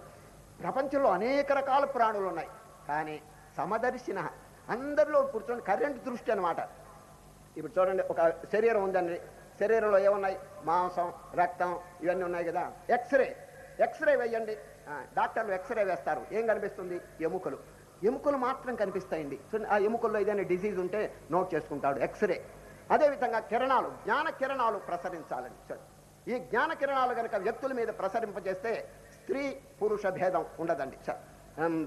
ప్రపంచంలో అనేక రకాల ప్రాణులు ఉన్నాయి. కానీ సమదర్శిన. అందరిలో కూర్చొని కరెంట్ దృష్టి అన్నమాట. ఇప్పుడు చూడండి ఒక శరీరం ఉందండి. శరీరంలో ఏమున్నాయి? మాంసం రక్తం ఇవన్నీ ఉన్నాయి కదా. ఎక్స్రే ఎక్స్రే వేయండి. డాక్టర్లు ఎక్స్రే వేస్తారు. ఏం కనిపిస్తుంది? ఎముకలు. ఎముకలు మాత్రం కనిపిస్తాయండి. చూడండి, ఆ ఎముకల్లో ఏదైనా డిజీజ్ ఉంటే నోట్ చేసుకుంటాడు ఎక్స్రే అదేవిధంగా కిరణాలు జ్ఞాన కిరణాలు ప్రసరించాలని చూడండి. ఈ జ్ఞాన కిరణాలు కనుక వ్యక్తుల మీద ప్రసరింపజేస్తే స్త్రీ పురుష భేదం ఉండదండి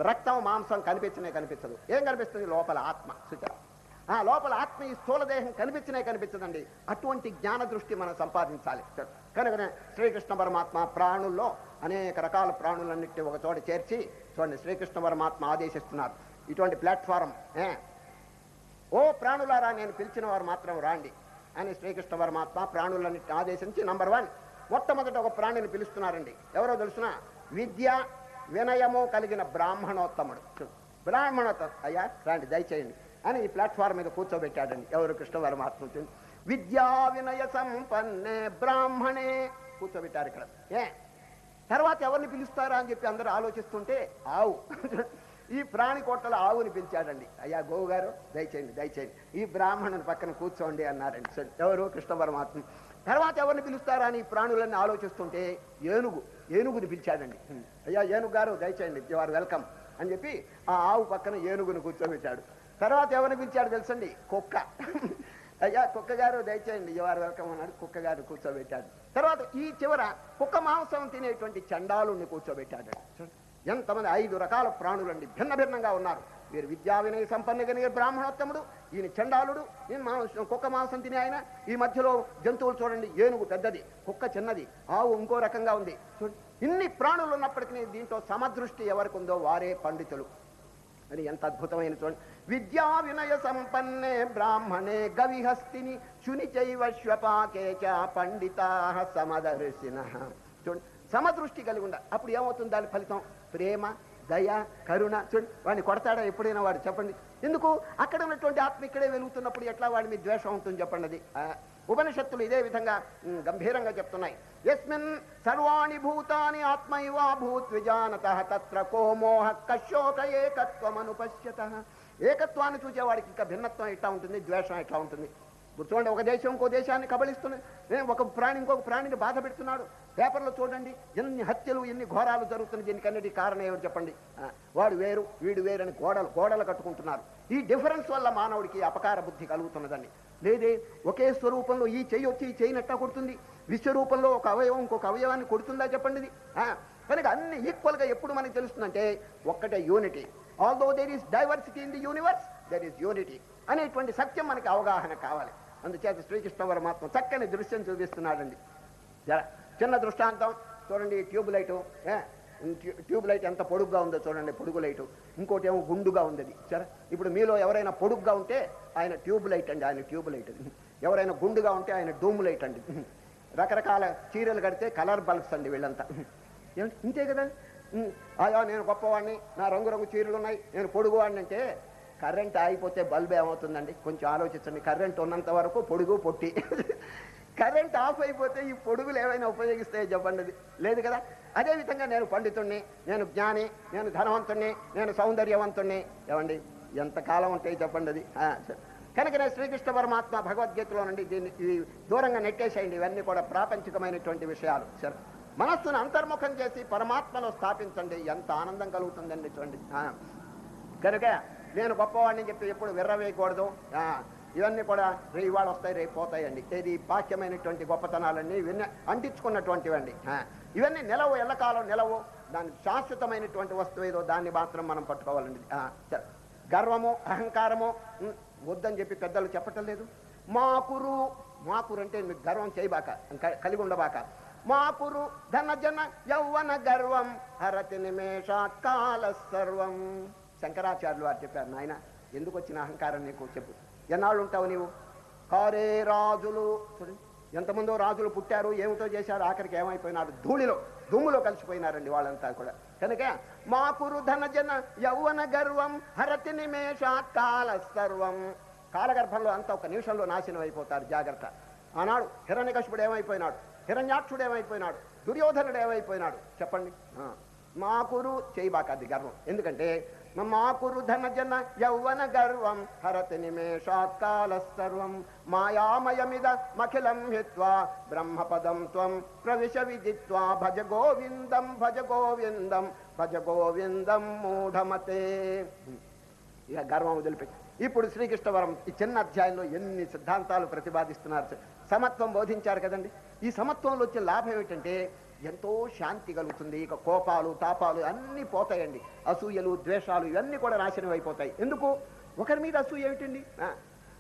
రక్తం మాంసం కనిపించనే కనిపించదు. ఏం కనిపిస్తుంది? లోపల ఆత్మ సుచర ఆ లోపల ఆత్మ ఈ స్థూలదేహం కనిపించనే కనిపించదండి. అటువంటి జ్ఞాన దృష్టి మనం సంపాదించాలి కనుకనే శ్రీకృష్ణ పరమాత్మ ప్రాణుల్లో అనేక రకాల ప్రాణులన్నింటినీ ఒక చోట చేర్చి చూడండి శ్రీకృష్ణ పరమాత్మ ఆదేశిస్తున్నారు. ఇటువంటి ప్లాట్ఫారం ఓ ప్రాణులారా నేను పిలిచిన వారు మాత్రం రాండి అని శ్రీకృష్ణ పరమాత్మ ప్రాణులని ఆదేశించి నంబర్ వన్ మొట్టమొదట ఒక ప్రాణిని పిలుస్తున్నారండి. ఎవరో తెలుసిన? విద్య వినయము కలిగిన బ్రాహ్మణోత్తముడు. చూ, బ్రాహ్మణోత్తముడు అయ్యా రాండి దయచేయండి అని ఈ ప్లాట్ఫామ్ మీద కూర్చోబెట్టాడండి ఎవరు కృష్ణ పరమాత్మ విద్యా వినయ సంపన్నే బ్రాహ్మణే కూర్చోబెట్టారు ఇక్కడ. ఏ? తర్వాత ఎవరిని పిలుస్తారా అని చెప్పి అందరూ ఆలోచిస్తుంటే ఆవు. ఈ ప్రాణి కోటల ఆవుని పిలిచాడండి. అయ్యా గోవు గారు దయచేయండి దయచేయండి. ఈ బ్రాహ్మణుని పక్కన కూర్చోండి అన్నారండి. ఎవరు? కృష్ణ పరమాత్మ. తర్వాత ఎవరిని పిలుస్తారా అని ప్రాణులన్నీ ఆలోచిస్తుంటే ఏనుగు ఏనుగుని పిలిచాడండి. అయ్యా ఏనుగు గారు దయచేయండి యు ఆర్ వెల్కమ్ అని చెప్పి ఆ ఆవు పక్కన ఏనుగుని కూర్చోబెట్టాడు. తర్వాత ఎవరిని పిలిచాడు తెలుసండి? కుక్క. అయ్యా కుక్క గారు దయచేయండి యు ఆర్ వెల్కమ్ అన్నాడు. కుక్క గారు కూర్చోబెట్టాడు. తర్వాత ఈ చివర కుక్క మాంసం తినేటువంటి చండాలుని కూర్చోబెట్టాడు. ఎంతమంది ఐదు రకాల ప్రాణులండి భిన్న భిన్నంగా ఉన్నారు. వీరు విద్యా వినయ సంపన్న కలిగే బ్రాహ్మణోత్తముడు ఈయన చండాలుడు ఈయన మాంసం కుక్క మాంసం తినే ఆయన. ఈ మధ్యలో జంతువులు చూడండి ఏనుగు పెద్దది కుక్క చిన్నది ఆవు ఇంకో రకంగా ఉంది. ఇన్ని ప్రాణులు ఉన్నప్పటికీ దీంట్లో సమదృష్టి ఎవరికి ఉందో వారే పండితులు. అని ఎంత అద్భుతమైన చూడండి. విద్యా వినయ సంపన్నే బ్రాహ్మణే గవిహస్తిని శుని చైవశ్వపాకే చ పండితా సమదర్శిన. చూడండి సమదృష్టి కలిగి ఉండాలి. అప్పుడు ఏమవుతుంది దాని ఫలితం? ప్రేమ దయ కరుణ. చూడండి వాడిని కొడతాడా ఎప్పుడైనా వాడు? చెప్పండి. ఎందుకు? అక్కడ ఉన్నటువంటి ఆత్మ ఇక్కడే వెలుగుతున్నప్పుడు ఎట్లా వాడి మీద ద్వేషం ఉంటుంది చెప్పండి అది? ఉపనిషత్తులు ఇదే విధంగా గంభీరంగా చెప్తున్నాయి. యస్మిన్ సర్వాణి భూతాని ఆత్మైవా భూత్ విజానత తత్ర కోమోహ కశోక ఏకత్వమనుపశ్యత. ఏకత్వాన్ని చూసేవాడికి ఇంకా భిన్నత్వం ఎట్లా ఉంటుంది? ద్వేషం ఎట్లా ఉంటుంది? ఇప్పుడు ఒక దేశం ఇంకో దేశాన్ని కబలిస్తుంది ఒక ప్రాణి ఇంకొక ప్రాణిని బాధ పెడుతున్నాడు. పేపర్లో చూడండి ఎన్ని హత్యలు ఎన్ని ఘోరాలు జరుగుతున్నాయి దీనికన్నిటి కారణం ఏమిటి చెప్పండి? వాడు వేరు వీడు వేరు అని గోడలు గోడలు కట్టుకుంటున్నారు. ఈ డిఫరెన్స్ వల్ల మానవుడికి అపకార బుద్ధి కలుగుతున్నదండి. లేదే ఒకే స్వరూపంలో ఈ చెయ్యి వచ్చి ఈ చెయ్యి నెట్టా కొడుతుంది? విశ్వరూపంలో ఒక అవయవం ఇంకొక అవయవాన్ని కొడుతుందా చెప్పండి ఇది ఆ, కనుక అన్ని ఈక్వల్గా ఎప్పుడు మనకి తెలుస్తుందంటే ఒక్కటే unity although there is diversity in the universe there is unity అనేటువంటి సత్యం మనకి అవగాహన కావాలి. అందుచేత శ్రీకృష్ణ పరమాత్మ చక్కని దృశ్యం చూపిస్తున్నాడండి. జర చిన్న దృష్టాంతం. చూడండి ట్యూబ్ లైటు. ట్యూబ్ లైట్ ఎంత పొడుగ్గా ఉందో చూడండి పొడుగు లైటు. ఇంకోటి ఏమో గుండుగా ఉంది సరే? ఇప్పుడు మీలో ఎవరైనా పొడుగ్గా ఉంటే ఆయన ట్యూబ్ లైట్ అండి ఆయన ట్యూబ్ లైట్. ఎవరైనా గుండుగా ఉంటే ఆయన డూమ్ లైట్ అండి. రకరకాల చీరలు కడితే కలర్ బల్బ్స్ అండి వీళ్ళంతా. ఏమిటి ఇంతే కదా? అయ్యో నేను గొప్పవాడిని నా రంగురంగు చీరలు ఉన్నాయి నేను పొడుగువాడిని అంటే కరెంట్ ఆగిపోతే బల్బ్ ఏమవుతుందండి? కొంచెం ఆలోచించండి. కరెంట్ ఉన్నంత వరకు పొడుగు పొట్టి. కరెంట్ ఆఫ్ అయిపోతే ఈ పొడుగులు ఏమైనా ఉపయోగిస్తాయో చెప్పండి. లేదు కదా? అదేవిధంగా నేను పండితుణ్ణి నేను జ్ఞాని నేను ధనవంతుణ్ణి నేను సౌందర్యవంతుణ్ణి. ఏమండి? ఎంతకాలం ఉంటాయి చెప్పండి అది. కనుక నేను కనుకనే శ్రీకృష్ణ పరమాత్మ భగవద్గీతలో నుండి దీన్ని ఇవి దూరంగా నెట్టేసేయండి. ఇవన్నీ కూడా ప్రాపంచికమైనటువంటి విషయాలు. సరే. మనస్సును అంతర్ముఖం చేసి పరమాత్మలో స్థాపించండి. ఎంత ఆనందం కలుగుతుందండి చూడండి. ఆ. కనుక నేను గొప్పవాడిని చెప్పి ఎప్పుడు విర్రవేయకూడదు. ఆ, ఇవన్నీ కూడా రే ఇవాళ వస్తాయి రేపు పోతాయండి. ఇది బాహ్యమైనటువంటి గొప్పతనాలన్నీ ఇవన్నీ అంటించుకున్నటువంటివండి. ఇవన్నీ నిలవు ఎల్లకాలం నిలవు. దాని శాశ్వతమైనటువంటి వస్తువు ఏదో దాన్ని మాత్రం మనం పట్టుకోవాలండి. గర్వము అహంకారము వద్దని చెప్పి పెద్దలు చెప్పటం లేదు. మాకురు మాకురు అంటే మీకు గర్వం చేయబాక కలిగి ఉండబాక. మాకురు ధన జన యౌవన గర్వం హరతి నిమేషాత్ కాల సర్వం. శంకరాచార్యులు వారు చెప్పారు నాయన ఎందుకు వచ్చిన అహంకారం నీకు? చెప్పు. ఎన్నాళ్ళు ఉంటావు నీవు? కారే రాజులు. చూడండి ఎంతమందో రాజులు పుట్టారు ఏమిటో చేశారు ఆఖరికి ఏమైపోయినారు? ధూళిలో దుమ్ములో కలిసిపోయినారండి వాళ్ళంతా కూడా. కనుక మా పురుధన జన యౌవన గర్వం హరతి నిమేష కాల సర్వం. కాలగర్భంలో అంతా ఒక నిమిషంలో నాశనం అయిపోతారు జాగ్రత్త. ఆనాడు హిరణ్యకశుడు ఏమైపోయినాడు? హిరణ్యాక్షుడు ఏమైపోయినాడు? దుర్యోధనుడు ఏమైపోయినాడు? చెప్పండి. మా కురు చేయబాక అది గర్వం. ఎందుకంటే మా కురు ధన జన యౌవన గర్వం హరతి నిమేషాత్ కాల సర్వం మాయామయమిద మఖిలం హిత్వా బ్రహ్మపదం త్వం ప్రవిశ విదిత్వా భజ గోవిందం భజ గోవిందం భజ గోవిందం మూఢమతే ఇక గర్వం వదిలిపెట్టి. ఇప్పుడు శ్రీకృష్ణవరం ఈ చిన్న అధ్యాయంలో ఎన్ని సిద్ధాంతాలు ప్రతిపాదిస్తున్నారు సమత్వం బోధించారు కదండి. ఈ సమత్వంలో వచ్చే లాభం ఏమిటంటే ఎంతో శాంతి కలుగుతుంది. ఇక కోపాలు తాపాలు అన్నీ పోతాయండి. అసూయలు ద్వేషాలు ఇవన్నీ కూడా నాశనం అయిపోతాయి. ఎందుకు? ఒకరి మీద అసూయ ఏమిటండి? ఆ,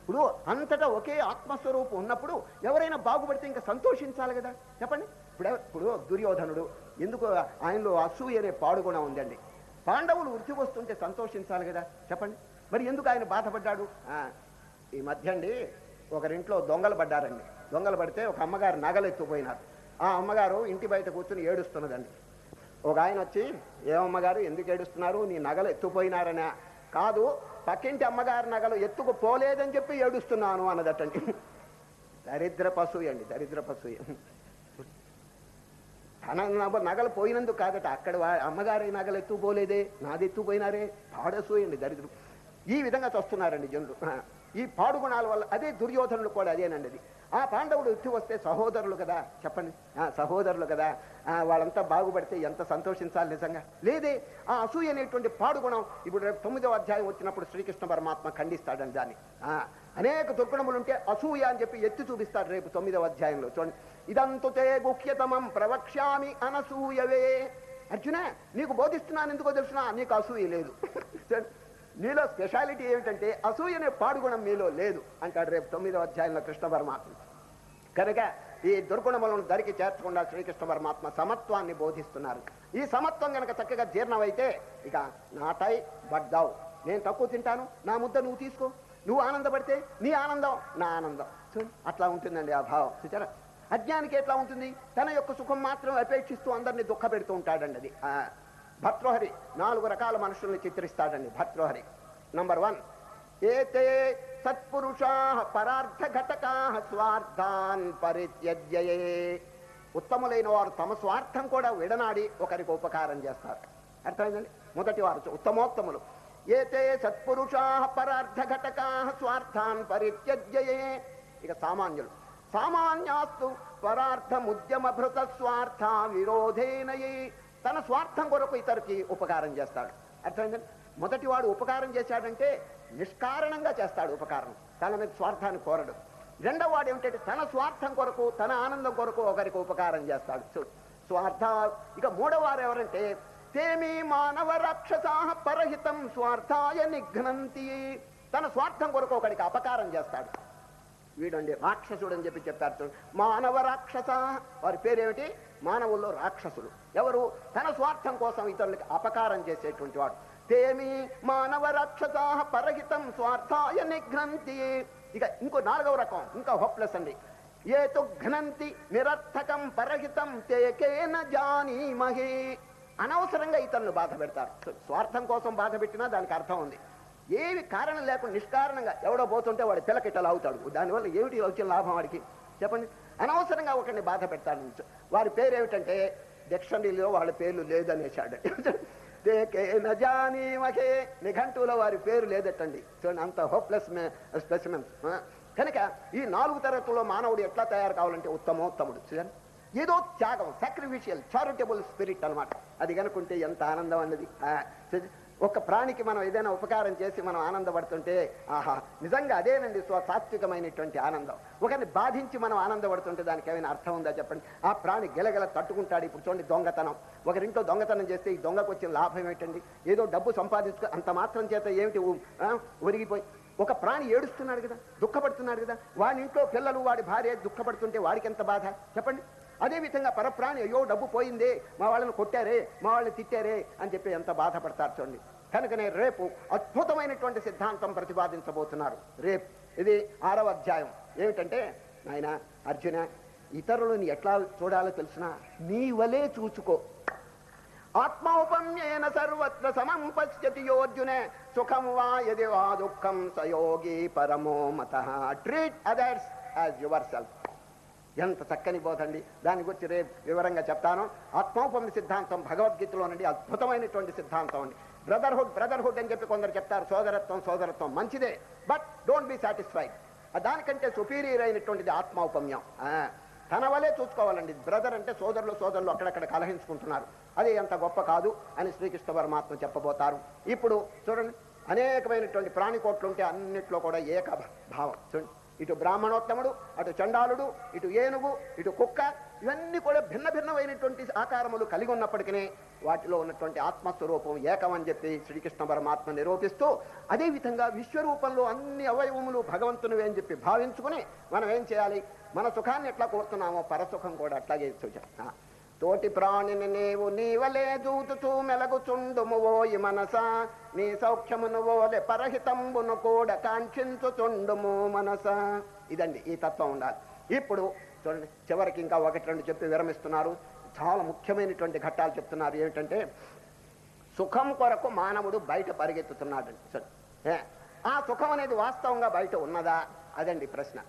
ఇప్పుడు అంతటా ఒకే ఆత్మస్వరూపం ఉన్నప్పుడు ఎవరైనా బాగుపడితే ఇంకా సంతోషించాలి కదా? చెప్పండి. ఇప్పుడు ఇప్పుడు దుర్యోధనుడు ఎందుకు ఆయనలో అసూయ అనే పాడుగుణం ఉందండి. పాండవులు వృద్ధి వస్తుంటే సంతోషించాలి కదా? చెప్పండి. మరి ఎందుకు ఆయన బాధపడ్డాడు? ఆ, ఈ మధ్య అండి ఒకరింట్లో దొంగలు పడ్డారండి. దొంగలు పడితే ఒక అమ్మగారు నగలు ఎత్తుపోయినారు ఆ అమ్మగారు ఇంటి బయట కూర్చుని ఏడుస్తున్నదండి. ఒక ఆయన వచ్చి ఏమమ్మగారు ఎందుకు ఏడుస్తున్నారు? నీ నగలు ఎత్తుపోయినారనే. కాదు పక్కింటి అమ్మగారి నగలు ఎత్తుకుపోలేదని చెప్పి ఏడుస్తున్నాను అన్నదటండి. దరిద్ర పశువు అండి దరిద్ర పశువు. తన నగలు పోయినందుకు కాదట అక్కడ అమ్మగారి నగలు ఎత్తుపోలేదే నాది ఎత్తుపోయినారే పాడసూయండి దరిద్రం. ఈ విధంగా చస్తున్నారండి జనులు. ఆ, ఈ పాడుగుణాల వల్ల అదే దుర్యోధనులు కూడా అదేనండి అది. ఆ పాండవుడు ఉత్తి వస్తే సహోదరులు కదా? చెప్పండి. ఆ, సహోదరులు కదా? ఆ, వాళ్ళంతా బాగుపడితే ఎంత సంతోషించాలి నిజంగా? లేదే ఆ అసూయ అనేటువంటి పాడుగుణం ఇప్పుడు రేపు తొమ్మిదవ అధ్యాయం వచ్చినప్పుడు శ్రీకృష్ణ పరమాత్మ ఖండిస్తాడని దాన్ని. ఆ, అనేక దుర్గుణములు ఉంటే అసూయ అని చెప్పి ఎత్తి చూపిస్తాడు రేపు తొమ్మిదవ అధ్యాయంలో. చూడండి. ఇదంతుతే గుహ్యతమం ప్రవక్ష్యామి అనసూయవే. అర్జున నీకు బోధిస్తున్నాను ఎందుకో తెలుసునా? నీకు అసూయ లేదు. చూడండి, నీలో స్పెషాలిటీ ఏమిటంటే అసూయ అనే పాడుగుణం మీలో లేదు అంటాడు రేపు తొమ్మిదవ అధ్యాయంలో కృష్ణ పరమాత్మ. కనుక ఈ దుర్గుణములను దరికి చేర్చకుండా శ్రీకృష్ణ పరమాత్మ సమత్వాన్ని బోధిస్తున్నారు. ఈ సమత్వం గనక చక్కగా జీర్ణమైతే ఇక నాటై బడ్డావు. నేను తక్కువ తింటాను? నా ముద్ద నువ్వు తీసుకో. నువ్వు ఆనందపడితే నీ ఆనందం నా ఆనందం. చూడు, అట్లా ఉంటుందండి ఆ భావం. చూచారా అజ్ఞానికి ఎట్లా ఉంటుంది? తన యొక్క సుఖం మాత్రం అపేక్షిస్తూ అందరినీ దుఃఖ పెడుతూ ఉంటాడండి అది. భర్తృహరి నాలుగు రకాల మనుషుల్ని చిత్రిస్తాడండి భర్తృహరి నంబర్ వన్ ఏతే సత్పురుషా పరార్థ ఘటకా స్వార్థాన్ పరిత్యజ్యయే. ఉత్తములైన వారు తమ స్వార్థం కూడా విడనాడి ఒకరికి ఉపకారం చేస్తారు. అర్థమైందండి? మొదటి వారు ఉత్తమోత్తములు. ఏతే సత్పురుషా పరార్థ ఘటకా స్వార్థాన్ పరిత్యజ్యయే. ఇక సామాన్యులు. సామాన్యాస్తు పరార్థముద్యమభృత స్వార్థ విరోధేనయే. తన స్వార్థం కొరకు ఇతరికి ఉపకారం చేస్తాడు. అర్థమైందండి మొదటి వాడు ఉపకారం చేశాడంటే నిష్కారణంగా చేస్తాడు ఉపకారం. తన మీద స్వార్థాన్ని కోరడు. రెండవ వాడు ఏమిటంటే తన స్వార్థం కొరకు తన ఆనందం కొరకు ఒకరికి ఉపకారం చేస్తాడు. స్వార్థ ఇక మూడవ వారు ఎవరంటే తేమి మానవ రాక్షసా పరహితం స్వార్థాయ నిఘ్నంతి. తన స్వార్థం కొరకు ఒకరికి అపకారం చేస్తాడు. వీడండి రాక్షసుడు అని చెప్పి చెప్తారు మానవ రాక్షస. వారి పేరేమిటి? మానవుల్లో రాక్షసులు ఎవరు? తన స్వార్థం కోసం ఇతరులకి అపకారం చేసేటువంటి వాడు. తేమి మానవ రాక్షస పరహితం స్వార్థాయ నిఘ్నంతి. ఇక ఇంకో నాలుగవ రకం ఇంకా హోప్లెస్ అండి. ఏ తు ఘ్నంతి నిరర్థకం పరహితం తేకేన జానీమహి. అనవసరంగా ఇతరులను బాధ పెడతారు. స్వార్థం కోసం బాధ పెట్టినా దానికి అర్థం ఉంది. ఏవి కారణం లేకుండా నిష్కారణంగా ఎవడో పోతుంటే వాడు పిల్లకిట్టలు అవుతాడు. దానివల్ల ఏమిటి వచ్చిన లాభం వాడికి? చెప్పండి. అనవసరంగా ఒకరిని బాధ పెడతాడు వారి పేరు ఏమిటంటే డిక్షనరీలో వాళ్ళ పేర్లు లేదనేసాడు దేకే మహే నిఘంటువులో వారి పేరు లేదటండి. చూడండి అంత హోప్లెస్ స్పెసిమెన్స్ కనుక ఈ నాలుగు తరగతుల్లో మానవుడు ఎట్లా తయారు కావాలంటే ఉత్తమోత్తముడు. చూడండి. ఏదో త్యాగం సాక్రిఫిషియల్ చారిటబుల్ స్పిరిట్ అన్నమాట. అది కనుకుంటే ఎంత ఆనందం అన్నది. ఒక ప్రాణికి మనం ఏదైనా ఉపకారం చేసి మనం ఆనందపడుతుంటే ఆహా నిజంగా అదేనండి స్వ సాత్వికమైనటువంటి ఆనందం. ఒకరిని బాధించి మనం ఆనందపడుతుంటే దానికి ఏమైనా అర్థం ఉందా చెప్పండి? ఆ ప్రాణి గెలగెల తట్టుకుంటాడు ఇప్పుడు చూడండి దొంగతనం. ఒకరింట్లో దొంగతనం చేస్తే ఈ దొంగకు వచ్చిన లాభం ఏంటండి? ఏదో డబ్బు సంపాదించుకో అంత మాత్రం చేత ఏమిటి? ఒరిగిపోయి. ఒక ప్రాణి ఏడుస్తున్నాడు కదా దుఃఖపడుతున్నాడు కదా వాడి ఇంట్లో పిల్లలు వాడి భార్య దుఃఖపడుతుంటే వాడికి ఎంత బాధ? చెప్పండి. అదేవిధంగా పరప్రాణి అయ్యో డబ్బు పోయిందే మా వాళ్ళని కొట్టారే మా వాళ్ళని తిట్టారే అని చెప్పి ఎంత బాధపడతారు చూడండి. కనుకనే రేపు అద్భుతమైనటువంటి సిద్ధాంతం ప్రతిపాదించబోతున్నారు. రేపు. ఇది ఆరవ అధ్యాయం. ఏమిటంటే నాయన అర్జున ఇతరులను ఎట్లా చూడాలో తెలిసిన నీ వలే చూచుకో ఆత్మౌపమ్యేన సర్వత్ర సమం పశ్యతి యోర్జునే సుఖం వా యది వా దుఃఖం సయోగి పరమో మత. Treat others as your self ఎంత చక్కని బోధండి దాని గురించి రేపు వివరంగా చెప్తాను. ఆత్మోపమ సిద్ధాంతం భగవద్గీతలో నుండి అద్భుతమైనటువంటి సిద్ధాంతం అండి. బ్రదర్హుడ్ బ్రదర్హుడ్ అని చెప్పి కొందరు చెప్తారు సోదరత్వం సోదరత్వం మంచిదే బట్ డోంట్ బి సాటిస్ఫైడ్. దానికంటే సుపీరియర్ అయినటువంటిది ఆత్మౌపమ్యం. తన వలే చూసుకోవాలండి. బ్రదర్ అంటే సోదరులు సోదరులు అక్కడక్కడ కలహించుకుంటున్నారు. అది అంత గొప్ప కాదు అని శ్రీకృష్ణ పరమాత్మ చెప్పబోతారు. ఇప్పుడు చూడండి అనేకమైనటువంటి ప్రాణికోట్లు ఉంటే అన్నిట్లో కూడా ఏక భావం చూడండి. ఇటు బ్రాహ్మణోత్తముడు అటు చండాలుడు ఇటు ఏనుగు ఇటు కుక్క ఇవన్నీ కూడా భిన్న భిన్నమైనటువంటి ఆకారములు కలిగి ఉన్నప్పటికీ వాటిలో ఉన్నటువంటి ఆత్మస్వరూపం ఏకమని చెప్పి శ్రీకృష్ణ పరమాత్మ నిరూపిస్తూ అదేవిధంగా విశ్వరూపంలో అన్ని అవయవములు భగవంతునివే అని చెప్పి భావించుకుని మనం ఏం చేయాలి? మన సుఖాన్ని ఎట్లా కోరుతున్నామో పరసుఖం కూడా అట్లాగే సూచన తోటి ప్రాణిని నీవు నీవలే దూతుతూ మెలగుచుండుము ఓయి మనస. నీ సౌఖ్యమును ఓలె పరహితంబును కూడా కాంక్షించుచుండుము మనస. ఇదండి ఈ తత్వం ఉండాలి. ఇప్పుడు చూడండి చివరికి ఇంకా ఒకటి రెండు చెప్పి విరమిస్తున్నారు. చాలా ముఖ్యమైనటువంటి ఘట్టాలు చెప్తున్నారు. ఏమిటంటే సుఖం కొరకు మానవుడు బయట పరిగెత్తుతున్నాడు అండి ఆ సుఖం అనేది వాస్తవంగా బయట ఉన్నదా? అదండి ప్రశ్న.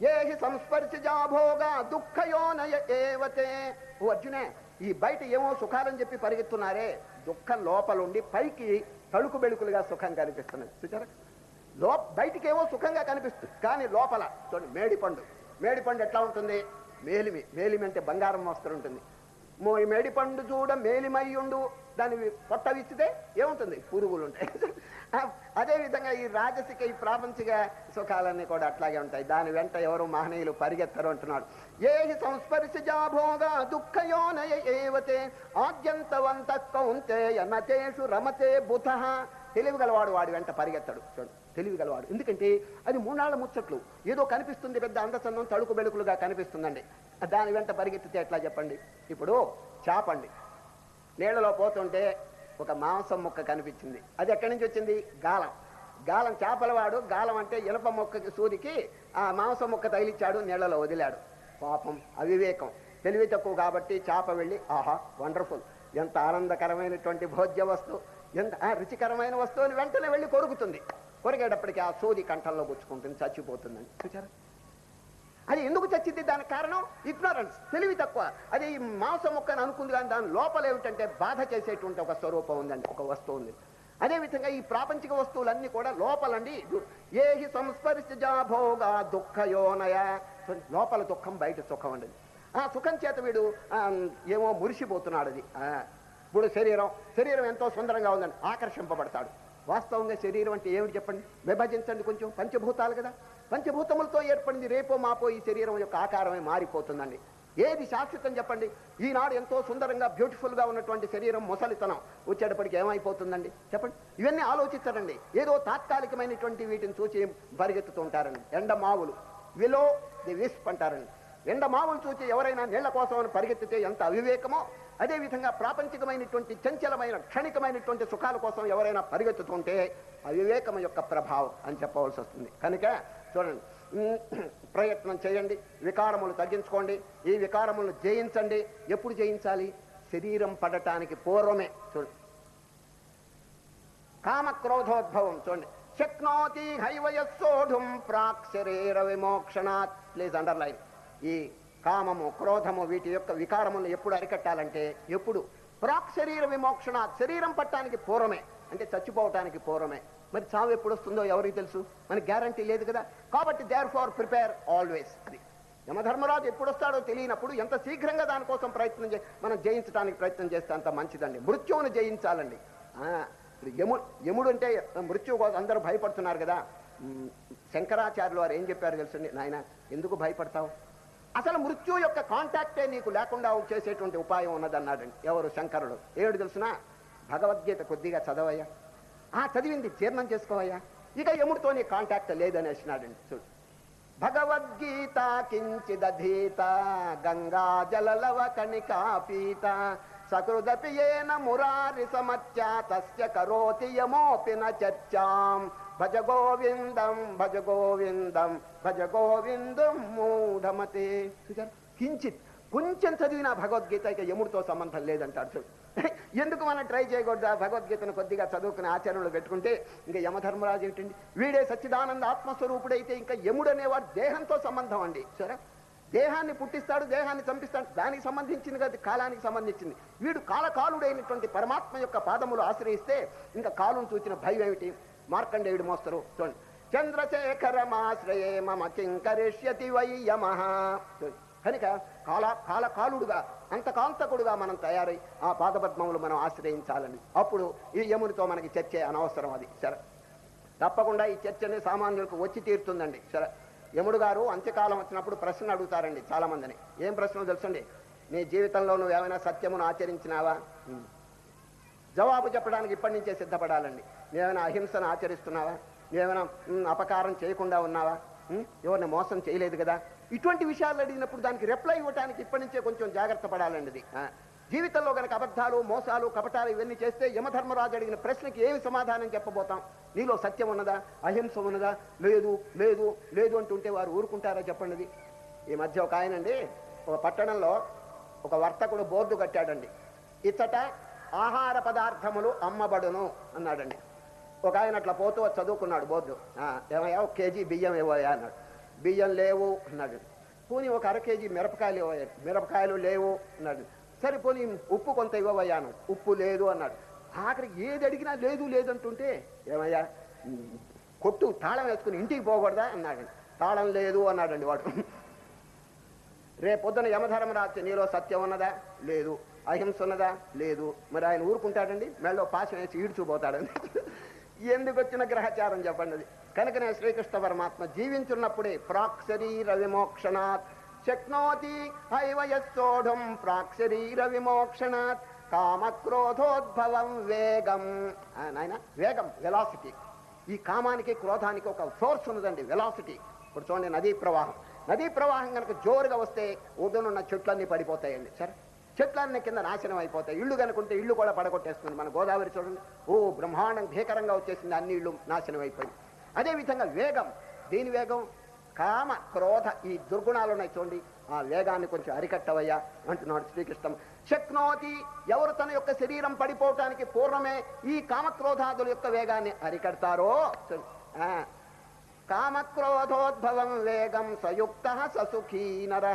ఏహి సంస్పర్శిజాభోగా దుఃఖయోనయ ఏవతే. ఓ అర్జునే ఈ బయట ఏమో సుఖాలని చెప్పి పరిగెత్తున్నారే. దుఃఖం లోపలుండి పైకి తలుకు బెళుకులుగా సుఖం కనిపిస్తున్నది చూచారా లో బయటికి ఏమో సుఖంగా కనిపిస్తుంది. కానీ లోపల చూడండి మేడిపండు. మేడిపండు ఎట్లా ఉంటుంది? మేలిమి మేలిమి అంటే బంగారం మోస్తరు ఉంటుంది. మో ఈ మేడిపండు చూడ మేలిమయ్యుండు దాని పొట్ట విచ్చితే ఏముంటుంది? పురుగులు ఉంటాయి. అదేవిధంగా ఈ రాజసిక ఈ ప్రాపంచిక సుఖాలన్నీ కూడా అట్లాగే ఉంటాయి. దాని వెంట ఎవరు మహనీయులు పరిగెత్తరు అంటున్నాడు. ఏ సంస్పర్శజాభోగా దుఃఖయోనయ ఏవతే ఆద్యంతవంత కౌంతే నతేషు రమతే బుధ. తెలివి గలవాడు వాడి వెంట పరిగెత్తడు. చూడండి తెలివి గలవాడు. ఎందుకంటే అది మూనాళ్ళ ముచ్చట్లు. ఏదో కనిపిస్తుంది పెద్ద అందచందం తడుకు బెడుకులుగా కనిపిస్తుందండి. దాని వెంట పరిగెత్తితే ఎట్లా చెప్పండి? ఇప్పుడు చాపండి. నీళ్ళలో పోతుంటే ఒక మాంసం ముక్క కనిపించింది. అది ఎక్కడి నుంచి వచ్చింది? గాలం. గాలం చేపలవాడు గాలం అంటే ఇనప మొక్కకి సూదికి ఆ మాంసం ముక్క తగిలిచ్చాడు నీళ్ళలో వదిలాడు. పాపం అవివేకం. తెలివి తక్కువ కాబట్టి చేప వెళ్ళి ఆహా వండర్ఫుల్. ఎంత ఆనందకరమైనటువంటి భోజ్య వస్తువు ఎంత రుచికరమైన వస్తువు అని వెంటనే వెళ్ళి కొరుకుతుంది. కొరికేటప్పటికి ఆ సూది కంఠంలో గుచ్చుకుంటుంది చచ్చిపోతుందని. చూచారా అది ఎందుకు చచ్చింది? దానికి కారణం ఇగ్నోరెన్స్ తెలివి తక్కువ. అది ఈ మాంసం మొక్కని అనుకుంది కానీ దాని లోపల ఏమిటంటే బాధ చేసేటువంటి ఒక స్వరూపం ఉందండి ఒక వస్తువు ఉంది. అదేవిధంగా ఈ ప్రాపంచిక వస్తువులన్నీ కూడా లోపలండి. ఏహి సంస్పర్శజాభోగా దుఃఖయోనయ. లోపల దుఃఖం బయట సుఖం అండి. ఆ సుఖం చేత వీడు ఏమో మురిసిపోతున్నాడు అది. ఆ, ఇప్పుడు శరీరం శరీరం ఎంతో సుందరంగా ఉందండి ఆకర్షింపబడతాడు. వాస్తవంగా శరీరం అంటే ఏమిటి చెప్పండి? విభజించండి కొంచెం. పంచభూతాలు కదా? పంచభూతములతో ఏర్పడింది రేపో మాపో ఈ శరీరం యొక్క ఆకారమే మారిపోతుందండి. ఏది శాశ్వతం చెప్పండి? ఈనాడు ఎంతో సుందరంగా బ్యూటిఫుల్గా ఉన్నటువంటి శరీరం ముసలితనం వచ్చేటప్పటికి ఏమైపోతుందండి? చెప్పండి. ఇవన్నీ ఆలోచించరండి. ఏదో తాత్కాలికమైనటువంటి వీటిని చూసి పరిగెత్తుతూ ఉంటారండి. ఎండమావులు విలో ది విస్ప్ అంటారండి. ఎండమావులు చూసి ఎవరైనా నీళ్ళ కోసం అని పరిగెత్తితే ఎంత అవివేకమో అదేవిధంగా ప్రాపంచికమైనటువంటి చంచలమైన క్షణికమైనటువంటి సుఖాల కోసం ఎవరైనా పరిగెత్తుతుంటే అవివేకం యొక్క ప్రభావం అని చెప్పవలసి వస్తుంది. కనుక చూడండి ప్రయత్నం చేయండి వికారములు తగ్గించుకోండి ఈ వికారములను జయించండి. ఎప్పుడు జయించాలి? శరీరం పడటానికి పూర్వమే. చూడండి. కామ క్రోధోద్భవం చూడండి. శక్నోతి హైవయస్సోఢుం ప్రాక్ శరీర విమోక్షణాత్. ప్లీజ్ అండర్లైన్ ఈ కామము క్రోధము వీటి యొక్క వికారములను ఎప్పుడు అరికట్టాలంటే ఎప్పుడు? ప్రాక్ శరీర విమోక్షణ శరీరం పట్టడానికి పూర్వమే. అంటే చచ్చిపోవటానికి పూర్వమే. మరి చావు ఎప్పుడు వస్తుందో ఎవరికి తెలుసు? మనకి గ్యారంటీ లేదు కదా? కాబట్టి దేర్ ఫార్ ప్రిపేర్ ఆల్వేస్ అది. యమధర్మరాజు ఎప్పుడు వస్తాడో తెలియనప్పుడు ఎంత శీఘ్రంగా దానికోసం ప్రయత్నం చే మనం జయించడానికి ప్రయత్నం చేస్తే అంత మంచిదండి. మృత్యువును జయించాలండి. ఆ, ఇప్పుడు యము యముడు అంటే మృత్యు కోసం అందరూ భయపడుతున్నారు కదా? శంకరాచార్యులు వారు ఏం చెప్పారు తెలుసండి? నాయన ఎందుకు భయపడతావు? అసలు మృత్యు యొక్క కాంటాక్టే నీకు లేకుండా చేసేటువంటి ఉపాయం ఉన్నదన్నాడండి. ఎవరు? శంకరుడు. ఏడు తెలుసునా? భగవద్గీత కొద్దిగా చదవయ్యా. ఆ చదివింది జీర్ణం చేసుకోవయ్యా. ఇక ఎముడితో నీ కాంటాక్ట్ లేదనేసినాడండి. చూడు. భగవద్గీత కించిదీత గంగా జలలవ కణికా పీత సకృదపి ఏన మురారి సమత్య తస్య కరోతి యమోపి చర్చాం. భజ గోవిందం భజ గోవిందం భజ గోవిందం మూఢమతే. చూచారు కించిత్ కొంచెం చదివిన భగవద్గీత ఇక యముడితో సంబంధం లేదంటాడు చూడు. ఎందుకు మనం ట్రై చేయకూడదా? భగవద్గీతను కొద్దిగా చదువుకుని ఆచరణలో పెట్టుకుంటే ఇంకా యమధర్మరాజు ఏంటండి? వీడే సచ్చిదానంద ఆత్మస్వరూపుడైతే ఇంకా యముడు అనేవాడు దేహంతో సంబంధం అండి. సరే? దేహాన్ని పుట్టిస్తాడు దేహాన్ని చంపిస్తాడు. దానికి సంబంధించింది కదా కాలానికి సంబంధించింది. వీడు కాలకాలుడైనటువంటి పరమాత్మ యొక్క పాదములు ఆశ్రయిస్తే ఇంకా కాలును చూచిన భయం ఏమిటి? మార్కండేయుడు మోస్తరు. చూడండి. చంద్రశేఖరమాశ్రయే మమ కింకరిష్యతి వై యమ. కనుక కాల కాలకాలుడుగా అంతకాంతకుడుగా మనం తయారై ఆ పాదపద్మములు మనం ఆశ్రయించాలని. అప్పుడు ఈ యమునితో మనకి చర్చ అనవసరం అది. సరే. తప్పకుండా ఈ చర్చని సామాన్యులకు వచ్చి తీరుతుందండి. సరే. యముడు గారు అంత్యకాలం వచ్చినప్పుడు ప్రశ్న అడుగుతారండి చాలా మందిని ఏం ప్రశ్న తెలుసండి? నీ జీవితంలో నువ్వు ఏమైనా సత్యమును ఆచరించినావా? జవాబు చెప్పడానికి ఇప్పటి నుంచే సిద్ధపడాలండి. ఏమైనా అహింసను ఆచరిస్తున్నావా? ఏమైనా అపకారం చేయకుండా ఉన్నావా? ఎవరిని మోసం చేయలేదు కదా? ఇటువంటి విషయాలు అడిగినప్పుడు దానికి రిప్లై ఇవ్వడానికి ఇప్పటి నుంచే కొంచెం జాగ్రత్త పడాలండి జీవితంలో గనక అబద్ధాలు మోసాలు కపటాలు ఇవన్నీ చేస్తే యమధర్మరాజు అడిగిన ప్రశ్నకి ఏమి సమాధానం చెప్పబోతాం? నీలో సత్యం ఉన్నదా? అహింస ఉన్నదా? లేదు లేదు లేదు అంటుంటే వారు ఊరుకుంటారా చెప్పండి ఈ మధ్య ఒక ఆయనండి ఒక పట్టణంలో ఒక వర్తకుడు బోర్డు కట్టాడండి. ఇచ్చట ఆహార పదార్థములు అమ్మబడును అన్నాడండి. ఒక ఆయన అట్లా పోతూ చదువుకున్నాడు బోర్డు. ఏమయ్యా ఒక కేజీ బియ్యం ఇవ్వయా అన్నాడు. బియ్యం లేవు అన్నాడు. పోనీ ఒక అర కేజీ మిరపకాయలు ఇవ్వయా మిరపకాయలు లేవు అన్నాడు. సరే పోనీ ఉప్పు కొంత ఇవ్వవయ్యా అన్నాడు. ఉప్పు లేదు అన్నాడు. ఆఖరికి ఏది అడిగినా లేదు లేదంటుంటే ఏమయ్యా కొట్టు తాళం వేసుకుని ఇంటికి పోకూడదా అన్నాడు. తాళం లేదు అన్నాడండి వాడు. రేపొద్దున యమధర్మరాజు నీలో సత్యం ఉన్నదా? లేదు. అహింస ఉన్నదా? లేదు. మరి ఆయన ఊరుకుంటాడండి? మెళ్ళో పాశం వేసి ఈడ్చుపోతాడండి. ఎందుకు వచ్చిన గ్రహచారం చెప్పండి. కనుక కనుకనే శ్రీకృష్ణ పరమాత్మ జీవించున్నప్పుడే ప్రాక్ శరీర విమోక్షణాత్. శక్నోతి హైవయస్సోఢం ప్రాక్ శరీర విమోక్షణాత్. కామక్రోధోద్భవం వేగం. ఆ, నాయన వేగం వెలాసిటీ ఈ కామానికి క్రోధానికి ఒక ఫోర్స్ ఉన్నదండి వెలాసిటీ ఇప్పుడు చూడండి నదీ ప్రవాహం. నదీ ప్రవాహం కనుక జోరుగా వస్తే ఉదనున్న చెట్లన్నీ పడిపోతాయండి. సరే? చెట్లన్నీ కింద నాశనం అయిపోతాయి. ఇల్లు కనుకుంటే ఇల్లు కూడా పడగొట్టేస్తుంది. మన గోదావరి చూడండి. ఓ బ్రహ్మాండం భీకరంగా వచ్చేసింది. అన్ని ఇళ్ళు నాశనం అయిపోయింది అదేవిధంగా వేగం. దీని వేగం కామ క్రోధ ఈ దుర్గుణాలు ఉన్నాయి చూడండి. ఆ వేగాన్ని కొంచెం అరికట్టవయ్యా అంటున్నాడు శ్రీకృష్ణం. శక్నోతి ఎవరు తన యొక్క శరీరం పడిపోవటానికి పూర్వమే ఈ కామక్రోధాదుల యొక్క వేగాన్ని అరికడతారో కామక్రోధోద్భవం వేగం సయుక్త ససుఖీ నర.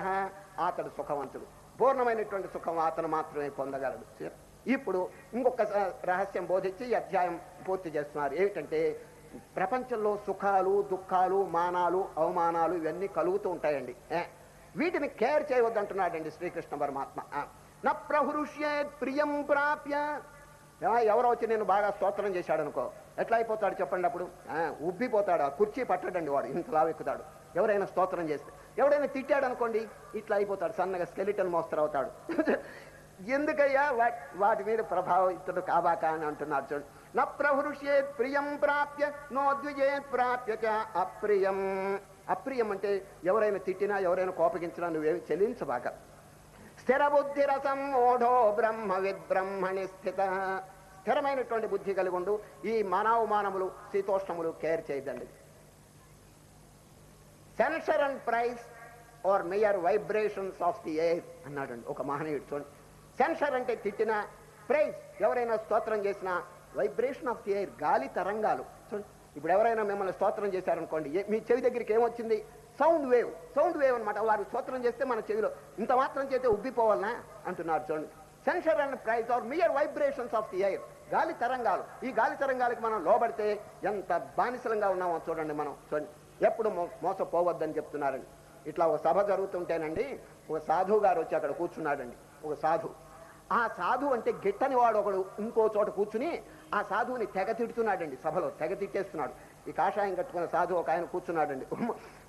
అతడు సుఖవంతుడు. పూర్ణమైనటువంటి సుఖం అతను మాత్రమే పొందగలడు. ఇప్పుడు ఇంకొక రహస్యం బోధించి ఈ అధ్యాయం పూర్తి చేస్తున్నారు. ఏమిటంటే ప్రపంచంలో సుఖాలు దుఃఖాలు మానాలు అవమానాలు ఇవన్నీ కలుగుతూ ఉంటాయండి. వీటిని కేర్ చేయవద్దంటున్నాడండి శ్రీకృష్ణ పరమాత్మ. ఆ, ప్రహృష్యే ప్రియం ప్రాప్య. ఎవరో వచ్చి నేను బాగా స్తోత్రం చేశాడు అనుకో ఎట్లా అయిపోతాడు చెప్పండి అప్పుడు? ఆ, ఉబ్బిపోతాడు ఆ కుర్చీ పట్టడండి వాడు ఇంతలా ఎక్కుతాడు ఎవరైనా స్తోత్రం చేస్తే. ఎవడైనా తిట్టాడు అనుకోండి ఇట్లా అయిపోతాడు సన్నగా స్కెలిటన్ మోస్తరు అవుతాడు. ఎందుకయ్యా? వాటి మీద ప్రభావితుడు కాబాక అని అంటున్నారు చూడు. న ప్రహృష్యేత్ ప్రియం ప్రాప్య నోద్విజేత్ ప్రాప్య అప్రియం. అప్రియం అంటే ఎవరైనా తిట్టినా ఎవరైనా కోపగించినా నువ్వేమి చెల్లించబాక స్థిర బుద్ధి రసం ఓఢో బ్రహ్మ విబ్రహ్మణి స్థిత. స్థిరమైనటువంటి బుద్ధి కలిగి ఉండు. ఈ మానవమానములు శీతోష్ణములు కేర్ చేయదండి. Censure and praise are mere vibrations of the air అన్నాడండి ఒక మహనీయుడు. చూడండి. సెన్సర్ అంటే తిట్టిన ప్రైజ్ ఎవరైనా స్తోత్రం చేసినా వైబ్రేషన్ ఆఫ్ ది ఎయిర్ గాలి తరంగాలు. చూడండి. ఇప్పుడు ఎవరైనా మిమ్మల్ని స్తోత్రం చేశారనుకోండి మీ చెవి దగ్గరికి ఏమొచ్చింది? సౌండ్ వేవ్ సౌండ్ వేవ్ అనమాట వారు స్తోత్రం చేస్తే మన చెవిలో ఇంత మాత్రం చేస్తే ఉబ్బిపోవాలనా? అంటున్నారు చూడండి. Censure and praise are mere vibrations of the air గాలి తరంగాలు. ఈ గాలి తరంగాలకు మనం లోబడితే ఎంత బానిసలంగా ఉన్నామో చూడండి మనం. చూడండి. ఎప్పుడు మో- మోసపోవద్దని చెప్తున్నారండి. ఇట్లా ఒక సభ జరుగుతుంటేనండి ఒక సాధువు గారు వచ్చి అక్కడ కూర్చున్నాడండి. ఒక సాధు ఆ సాధు అంటే గిట్టని వాడు ఒకడు ఇంకో చోట కూర్చుని ఆ సాధువుని తెగ తిడుతున్నాడండి సభలో తెగ తిట్టేస్తున్నాడు. ఈ కాషాయం కట్టుకున్న సాధువు ఒక ఆయన కూర్చున్నాడండి.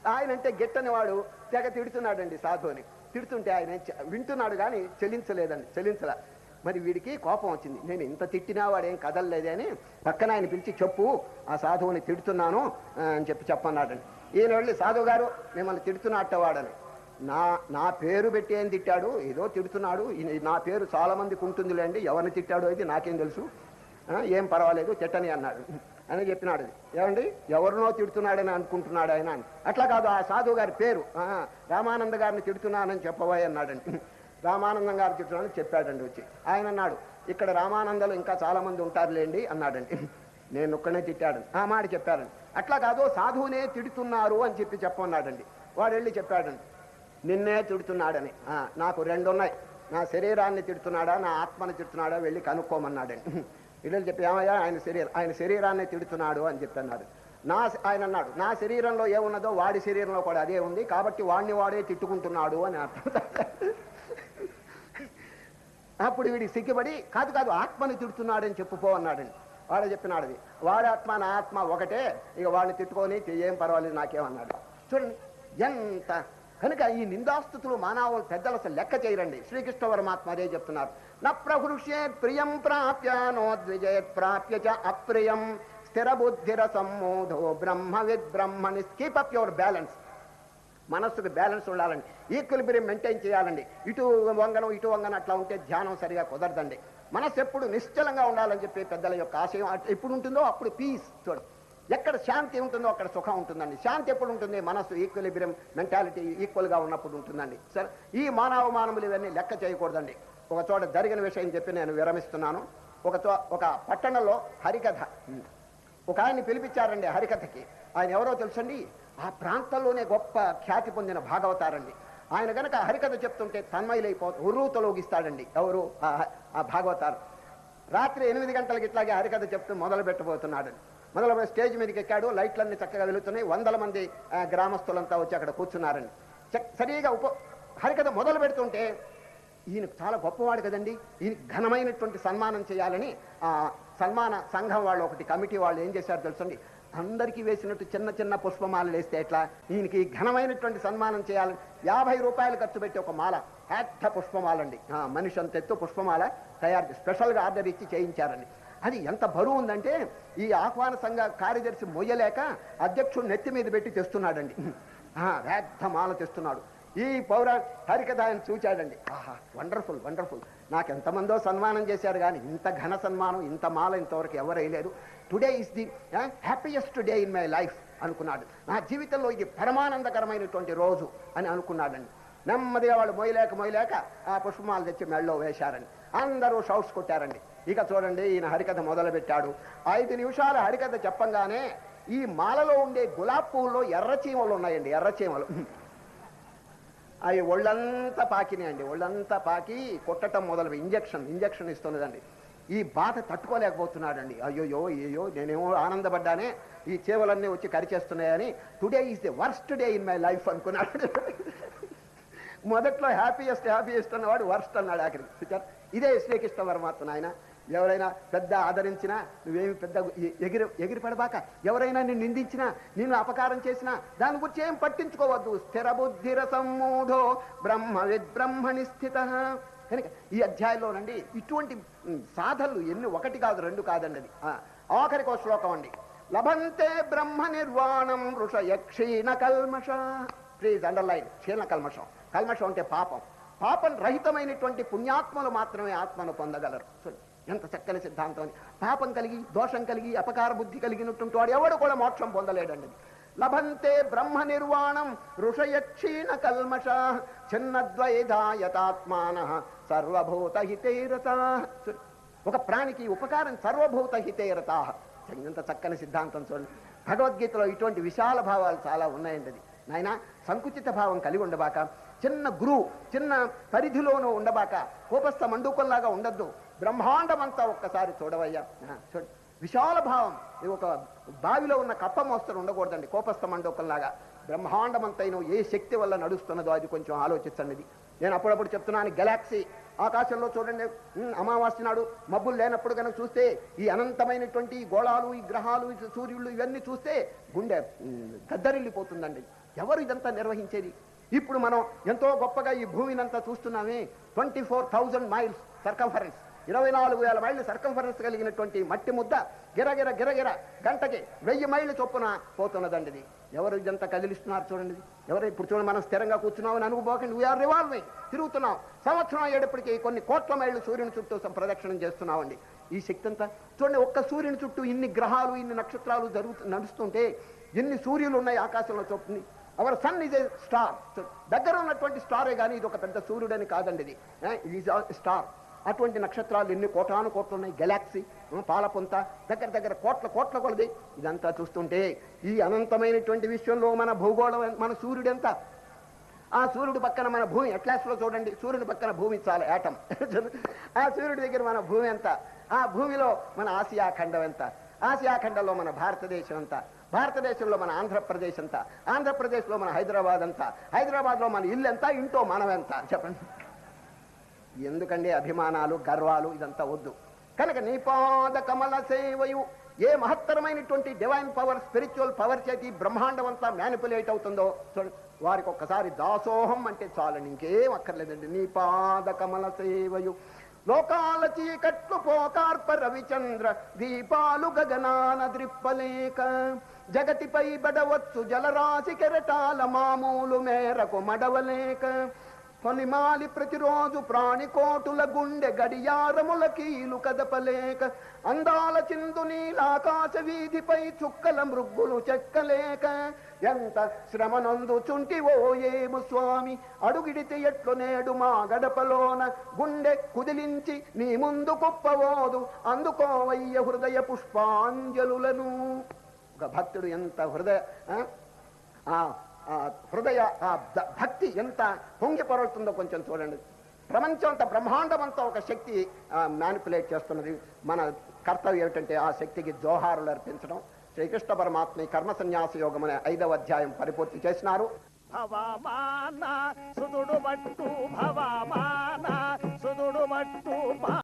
ఆయన అంటే గిట్టని వాడు తెగ తిడుతున్నాడండి సాధువుని. తిడుతుంటే ఆయన వింటున్నాడు కానీ చెల్లించలేదండి చెల్లించలే. మరి వీడికి కోపం వచ్చింది. నేను ఇంత తిట్టినా వాడేం కదలలేదే అని పక్కన ఆయన పిలిచి చెప్పు ఆ సాధువుని తిడుతున్నాను అని చెప్పి చెప్పన్నాడని ఈయన వెళ్ళి సాధువు గారు మిమ్మల్ని తిడుతున్నట్ట వాడని నా నా పేరు పెట్టి ఏం తిట్టాడు? ఏదో తిడుతున్నాడు. నా పేరు చాలా మందికి ఉంటుందిలేండి. ఎవరిని తిట్టాడో అయితే నాకేం తెలుసు. ఏం పర్వాలేదు తిట్టని అన్నాడు. అని చెప్పినాడు. ఏమండి? ఎవరినో తిడుతున్నాడని అనుకుంటున్నాడు ఆయన అట్లా కాదు ఆ సాధువు గారి పేరు ఆ, రామానంద గారిని తిడుతున్నానని చెప్పబోయ్ అన్నాడండి. రామానందం గారు అని చెప్పాడండి వచ్చి. ఆయన అన్నాడు ఇక్కడ రామానందలు ఇంకా చాలామంది ఉంటారులేండి అన్నాడండి. నేను ఒక్కనే తిట్టాడు ఆ మాట చెప్పాడండి. అట్లా కాదు సాధువునే తిడుతున్నారు అని చెప్పి చెప్పన్నాడండి వాడు వెళ్ళి చెప్పాడండి నిన్నే తిడుతున్నాడని. ఆ, నాకు రెండు ఉన్నాయి నా శరీరాన్ని తిడుతున్నాడా నా ఆత్మని తిడుతున్నాడా వెళ్ళి కనుక్కోమన్నాడండి. వీళ్ళు చెప్పి ఏమయ్యా ఆయన శరీరం ఆయన శరీరాన్ని తిడుతున్నాడు అని చెప్పి అన్నాడు నా ఆయన అన్నాడు నా శరీరంలో ఏమున్నదో వాడి శరీరంలో కూడా అదే ఉంది కాబట్టి వాడిని వాడే తిట్టుకుంటున్నాడు అని అర్థం. అప్పుడు వీడి సిగ్గుపడి కాదు కాదు ఆత్మని తిడుతున్నాడని చెప్పుకో అన్నాడండి. వాడు చెప్పినాడు అది వాడి ఆత్మ నా ఆత్మ ఒకటే. ఇక వాడిని తిట్టుకొని ఏం పర్వాలేదు నాకేమన్నాడు చూడండి ఎంత కనుక ఈ నిందాస్తుతులు మానవులు పెద్దలు అసలు లెక్క చేయరండి. శ్రీకృష్ణ పరమాత్మ అదే చెప్తున్నారు. నా ప్రహృష్యేత్ ప్రియం ప్రాప్య నోద్విజేత్ ప్రాప్య చ అప్రియం. స్థిర బుద్ధిర బ్రహ్మ విద్ బ్రహ్మని స్కీప్ అప్ యువర్ బ్యాలెన్స్. మనస్సుకు బ్యాలెన్స్ ఉండాలండి. ఈక్విలిబ్రియం మెయింటైన్ చేయాలండి. ఇటు వంగనం ఇటు వంగనం అట్లా ఉంటే ధ్యానం సరిగా కుదరదండి. మనస్సు ఎప్పుడు నిశ్చలంగా ఉండాలని చెప్పి పెద్దల యొక్క ఆశయం ఎప్పుడు ఉంటుందో అప్పుడు పీస్ చూడు ఎక్కడ శాంతి ఉంటుందో అక్కడ సుఖం ఉంటుందండి. శాంతి ఎప్పుడు ఉంటుంది? మనస్సు ఈక్విలిబ్రియం మెంటాలిటీ ఈక్వల్గా ఉన్నప్పుడు ఉంటుందండి. సరే ఈ మానవ మానవులు ఇవన్నీ లెక్క చేయకూడదండి. ఒక చోట జరిగిన విషయం చెప్పి నేను విరమిస్తున్నాను. ఒక చో ఒక పట్టణంలో హరికథ ఒక ఆయన్ని పిలిపించారండి హరికథకి. ఆయన ఎవరో తెలుసండి? ఆ ప్రాంతంలోనే గొప్ప ఖ్యాతి పొందిన భాగవతారండి. ఆయన గనక హరికథ చెప్తుంటే తన్మయులైపో ఉర్రూ తొలగిస్తాడండి ఎవరు? ఆ- ఆ భాగవతారు. రాత్రి ఎనిమిది గంటలకి ఇట్లాగే హరికథ చెప్తూ మొదలు పెట్టబోతున్నాడు. మొదలు స్టేజ్ మీదకి ఎక్కాడు. లైట్లన్నీ చక్కగా వెలుగుతున్నాయి. వందల మంది గ్రామస్తులంతా వచ్చి అక్కడ కూర్చున్నారండి. సరిగా ఉప హరికథ మొదలు పెడుతుంటే ఈయన చాలా గొప్పవాడు కదండి. ఈయన ఘనమైనటువంటి సన్మానం చేయాలని ఆ సన్మాన సంఘం వాళ్ళు ఒకటి కమిటీ వాళ్ళు ఏం చేశారు తెలుసండి? అందరికీ వేసినట్టు చిన్న చిన్న పుష్పమాలలు వేస్తే ఎట్లా? ఈయనకి ఘనమైనటువంటి సన్మానం చేయాలని యాభై రూపాయలు ఖర్చు పెట్టి ఒక మాల. పెద్ద పుష్పమాలండి. మనిషి అంత ఎత్తు పుష్పమాల తయారు చేసి స్పెషల్గా ఆర్డర్ ఇచ్చి చేయించారండి. అది ఎంత బరువు ఉందంటే ఈ ఆహ్వాన సంఘ కార్యదర్శి మొయ్యలేక అధ్యక్షుడు నెత్తి మీద పెట్టి తెస్తున్నాడండి. ఆ, పెద్ద మాల తెస్తున్నాడు. ఈ పౌర హరికథాయన చూచాడండి. ఆహా వండర్ఫుల్ వండర్ఫుల్ నాకు ఎంతమందో సన్మానం చేశారు కానీ ఇంత ఘన సన్మానం ఇంత మాల ఇంతవరకు ఎవరు వేయలేరు today is the happiest day in my life అనుకున్నాడు. నా జీవితంలో ఇది పరమానందకరమైనటువంటి రోజు అని అనుకున్నాడండి. నెమ్మదిగా వాళ్ళు మొయ్యలేక మొయ్యలేక ఆ పుష్పమాలు తెచ్చి మెళ్ళలో వేశారండి. అందరూ షౌట్స్ కొట్టారండి. ఇక చూడండి ఈయన హరికథ మొదలుపెట్టాడు. ఐదు నిమిషాల హరికథ చెప్పంగానే ఈ మాలలో ఉండే గులాబ్ పువ్వుల్లో ఎర్రచీమలు ఉన్నాయండి ఎర్రచీమలు అవి ఒళ్ళంతా పాకినాయండి ఒళ్ళంతా పాకి కొట్టటం మొదలు ఇంజక్షన్ ఇంజక్షన్ ఇస్తున్నదండి. ఈ బాధ తట్టుకోలేకపోతున్నాడండి. అయ్యోయో అయ్యో నేనేమో ఆనందపడ్డానే ఈ చేవలన్నీ వచ్చి కరిచేస్తున్నాయని today is the worst day in my life అనుకున్నాడు మొదట్లో హ్యాపీయెస్ట్ హ్యాపీయెస్ట్ అన్నవాడు వర్స్ట్ అన్నాడు ఆఖరి ఇదే శ్రీకృష్ణ పరమాత్మ నాయన. ఎవరైనా పెద్ద ఆదరించినా నువ్వేమి పెద్ద ఎగిరి ఎగిరిపడబాక ఎవరైనా నిన్ను నిందించినా నిన్ను అపకారం చేసినా దాని గురించి ఏం పట్టించుకోవద్దు. స్థిర బుద్ధిర సమ్మూఢో బ్రహ్మ విద్బ్రహ్మని స్థిత కనుక ఈ అధ్యాయంలోనండి ఇటువంటి సాధనలు ఎన్ని? ఒకటి కాదు రెండు కాదండి అది. ఆఖరికి ఒక శ్లోకం అండి. లభంతే బ్రహ్మ నిర్వాణం ఋషయ క్షీణ కల్మష. ప్లీజ్ అండర్లైన్ క్షీణ కల్మషం. కల్మషం అంటే పాపం. పాపం రహితమైనటువంటి పుణ్యాత్మలు మాత్రమే ఆత్మను పొందగలరు. చూడండి, ఎంత చక్కని సిద్ధాంతం అని. పాపం కలిగి దోషం కలిగి అపకార బుద్ధి కలిగినటువంటి వాడు ఎవడు కూడా మోక్షం పొందలేడండి. లభంతే బ్రహ్మ నిర్వాణం ఋషయక్షీణ కల్మష చిన్నద్వైధాయతాత్మాన సర్వభూత హితేరత ఒక ప్రాణికి ఉపకారం సర్వభూత హితేరత ఎంత చక్కని సిద్ధాంతం చూడండి. భగవద్గీతలో ఇటువంటి విశాల భావాలు చాలా ఉన్నాయండి అది నాయన సంకుచిత భావం కలిగి ఉండబాక చిన్న గురువు చిన్న పరిధిలోనూ ఉండబాక కోపస్థ మండూకంలాగా ఉండద్దు. బ్రహ్మాండమంతా ఒక్కసారి చూడవయ్యా. చూడు. విశాల భావం ఇది ఒక బావిలో ఉన్న కప్ప మోస్తరు ఉండకూడదండి కోపస్థ మండూకంలాగా బ్రహ్మాండమంతైన ఏ శక్తి వల్ల నడుస్తున్నదో అది కొంచెం ఆలోచించండి ఇది. నేను అప్పుడప్పుడు చెప్తున్నాను గెలాక్సీ ఆకాశంలో చూడండి. అమావాస్య నాడు మబ్బులు లేనప్పుడు కనుక చూస్తే ఈ అనంతమైనటువంటి గోళాలు ఈ గ్రహాలు సూర్యుళ్ళు ఇవన్నీ చూస్తే గుండె గద్దరిల్లిపోతుందండి. ఎవరు ఇదంతా నిర్వహించేది? ఇప్పుడు మనం ఎంతో గొప్పగా ఈ భూమినంతా చూస్తున్నామే twenty four thousand miles circumference ఇరవై నాలుగు వేల మైళ్ళు సర్కంఫరెన్స్ కలిగినటువంటి మట్టి ముద్ద గిరగిర గిరగిర గంటకి వెయ్యి మైళ్ళు చొప్పున పోతున్నదండి ఎవరు ఇదంతా కదిలిస్తున్నారు చూడండి. ఎవరు ఇప్పుడు చూడండి మనం స్థిరంగా కూర్చున్నామని అనుకోకండి. వీఆర్ రివాల్వింగ్ తిరుగుతున్నాం. సంవత్సరం అయ్యేటప్పటికీ కొన్ని కోట్ల మైళ్ళు సూర్యుని చుట్టూ ప్రదక్షిణం చేస్తున్నామండి. ఈ శక్తి అంతా చూడండి ఒక్క సూర్యుని చుట్టూ ఇన్ని గ్రహాలు ఇన్ని నక్షత్రాలు జరుగుతు నడుస్తుంటే ఎన్ని సూర్యులు ఉన్నాయి ఆకాశంలో చూపుతుంది our sun is a star దగ్గర ఉన్నటువంటి స్టారే కానీ ఇది ఒక పెద్ద సూర్యుడని కాదండి ఇది స్టార్ eh, అటువంటి నక్షత్రాలు ఎన్ని కోటాను కోట్లు ఉన్నాయి? గెలాక్సీ పాలపుంత దగ్గర దగ్గర కోట్ల కోట్ల కొలది. ఇదంతా చూస్తుంటే ఈ అనంతమైనటువంటి విశ్వంలో మన భూగోళం మన సూర్యుడు ఎంత? ఆ సూర్యుడు పక్కన మన భూమి అట్లాస్లో చూడండి. సూర్యుడి పక్కన భూమి చాలా ఏటం. ఆ సూర్యుడి దగ్గర మన భూమి ఎంత? ఆ భూమిలో మన ఆసియా ఖండం ఎంత? ఆసియా ఖండంలో మన భారతదేశం ఎంత? భారతదేశంలో మన ఆంధ్రప్రదేశ్ ఎంత? ఆంధ్రప్రదేశ్లో మన హైదరాబాద్ అంతా హైదరాబాద్లో మన ఇల్లు ఎంత? ఇంటో మనం ఎంత? చెప్పండి. ఎందుకండి అభిమానాలు గర్వాలు ఇదంతా వద్దు. కనుక నీపాద కమల సేవయు ఏ మహత్తరమైనటువంటి డివైన్ పవర్ స్పిరిచువల్ పవర్ చేతి బ్రహ్మాండం అంతా మ్యానిపులేట్ అవుతుందో వారికి ఒక్కసారి దాసోహం అంటే చాలండి ఇంకేం అక్కర్లేదండి. నీ పాద కమల సేవయు లోకాల చీకట్లు పోకార్ప రవిచంద్ర దీపాలు గగనాన ద్రిప్పలేక జగతిపై బడవచ్చు జలరాశి కెరటాల మామూలు మేరకు మడవలేక పొలిమాలి ప్రతిరోజు ప్రాణికోటుల గుండె గడియారముల కీలు కదపలేక అందాల చిందు నీలాకాశ వీధిపై చుక్కల మృగ్గులు చెక్కలేక ఎంత శ్రమనందు చుంటివో ఏము స్వామి? అడుగిడితే ఎట్లు నేడు మా గడపలోన గుండె కుదిలించి నీ ముందు కుప్పవోదు. అందుకోవయ్య హృదయ పుష్పాంజలులను. ఒక భక్తుడు ఎంత హృదయ హృదయ ఆ భక్తి ఎంత పొంగి పొరలుతుందో కొంచెం చూడండి. ప్రపంచం అంతా బ్రహ్మాండం అంతా ఒక శక్తి మ్యానిపులేట్ చేస్తున్నది. మన కర్తవ్యం ఏమిటంటే ఆ శక్తికి జోహారులు అర్పించడం. శ్రీకృష్ణ పరమాత్మ కర్మ సన్యాస యోగం అనే ఐదవ అధ్యాయం పరిపూర్తి చేసినారు. భవమానా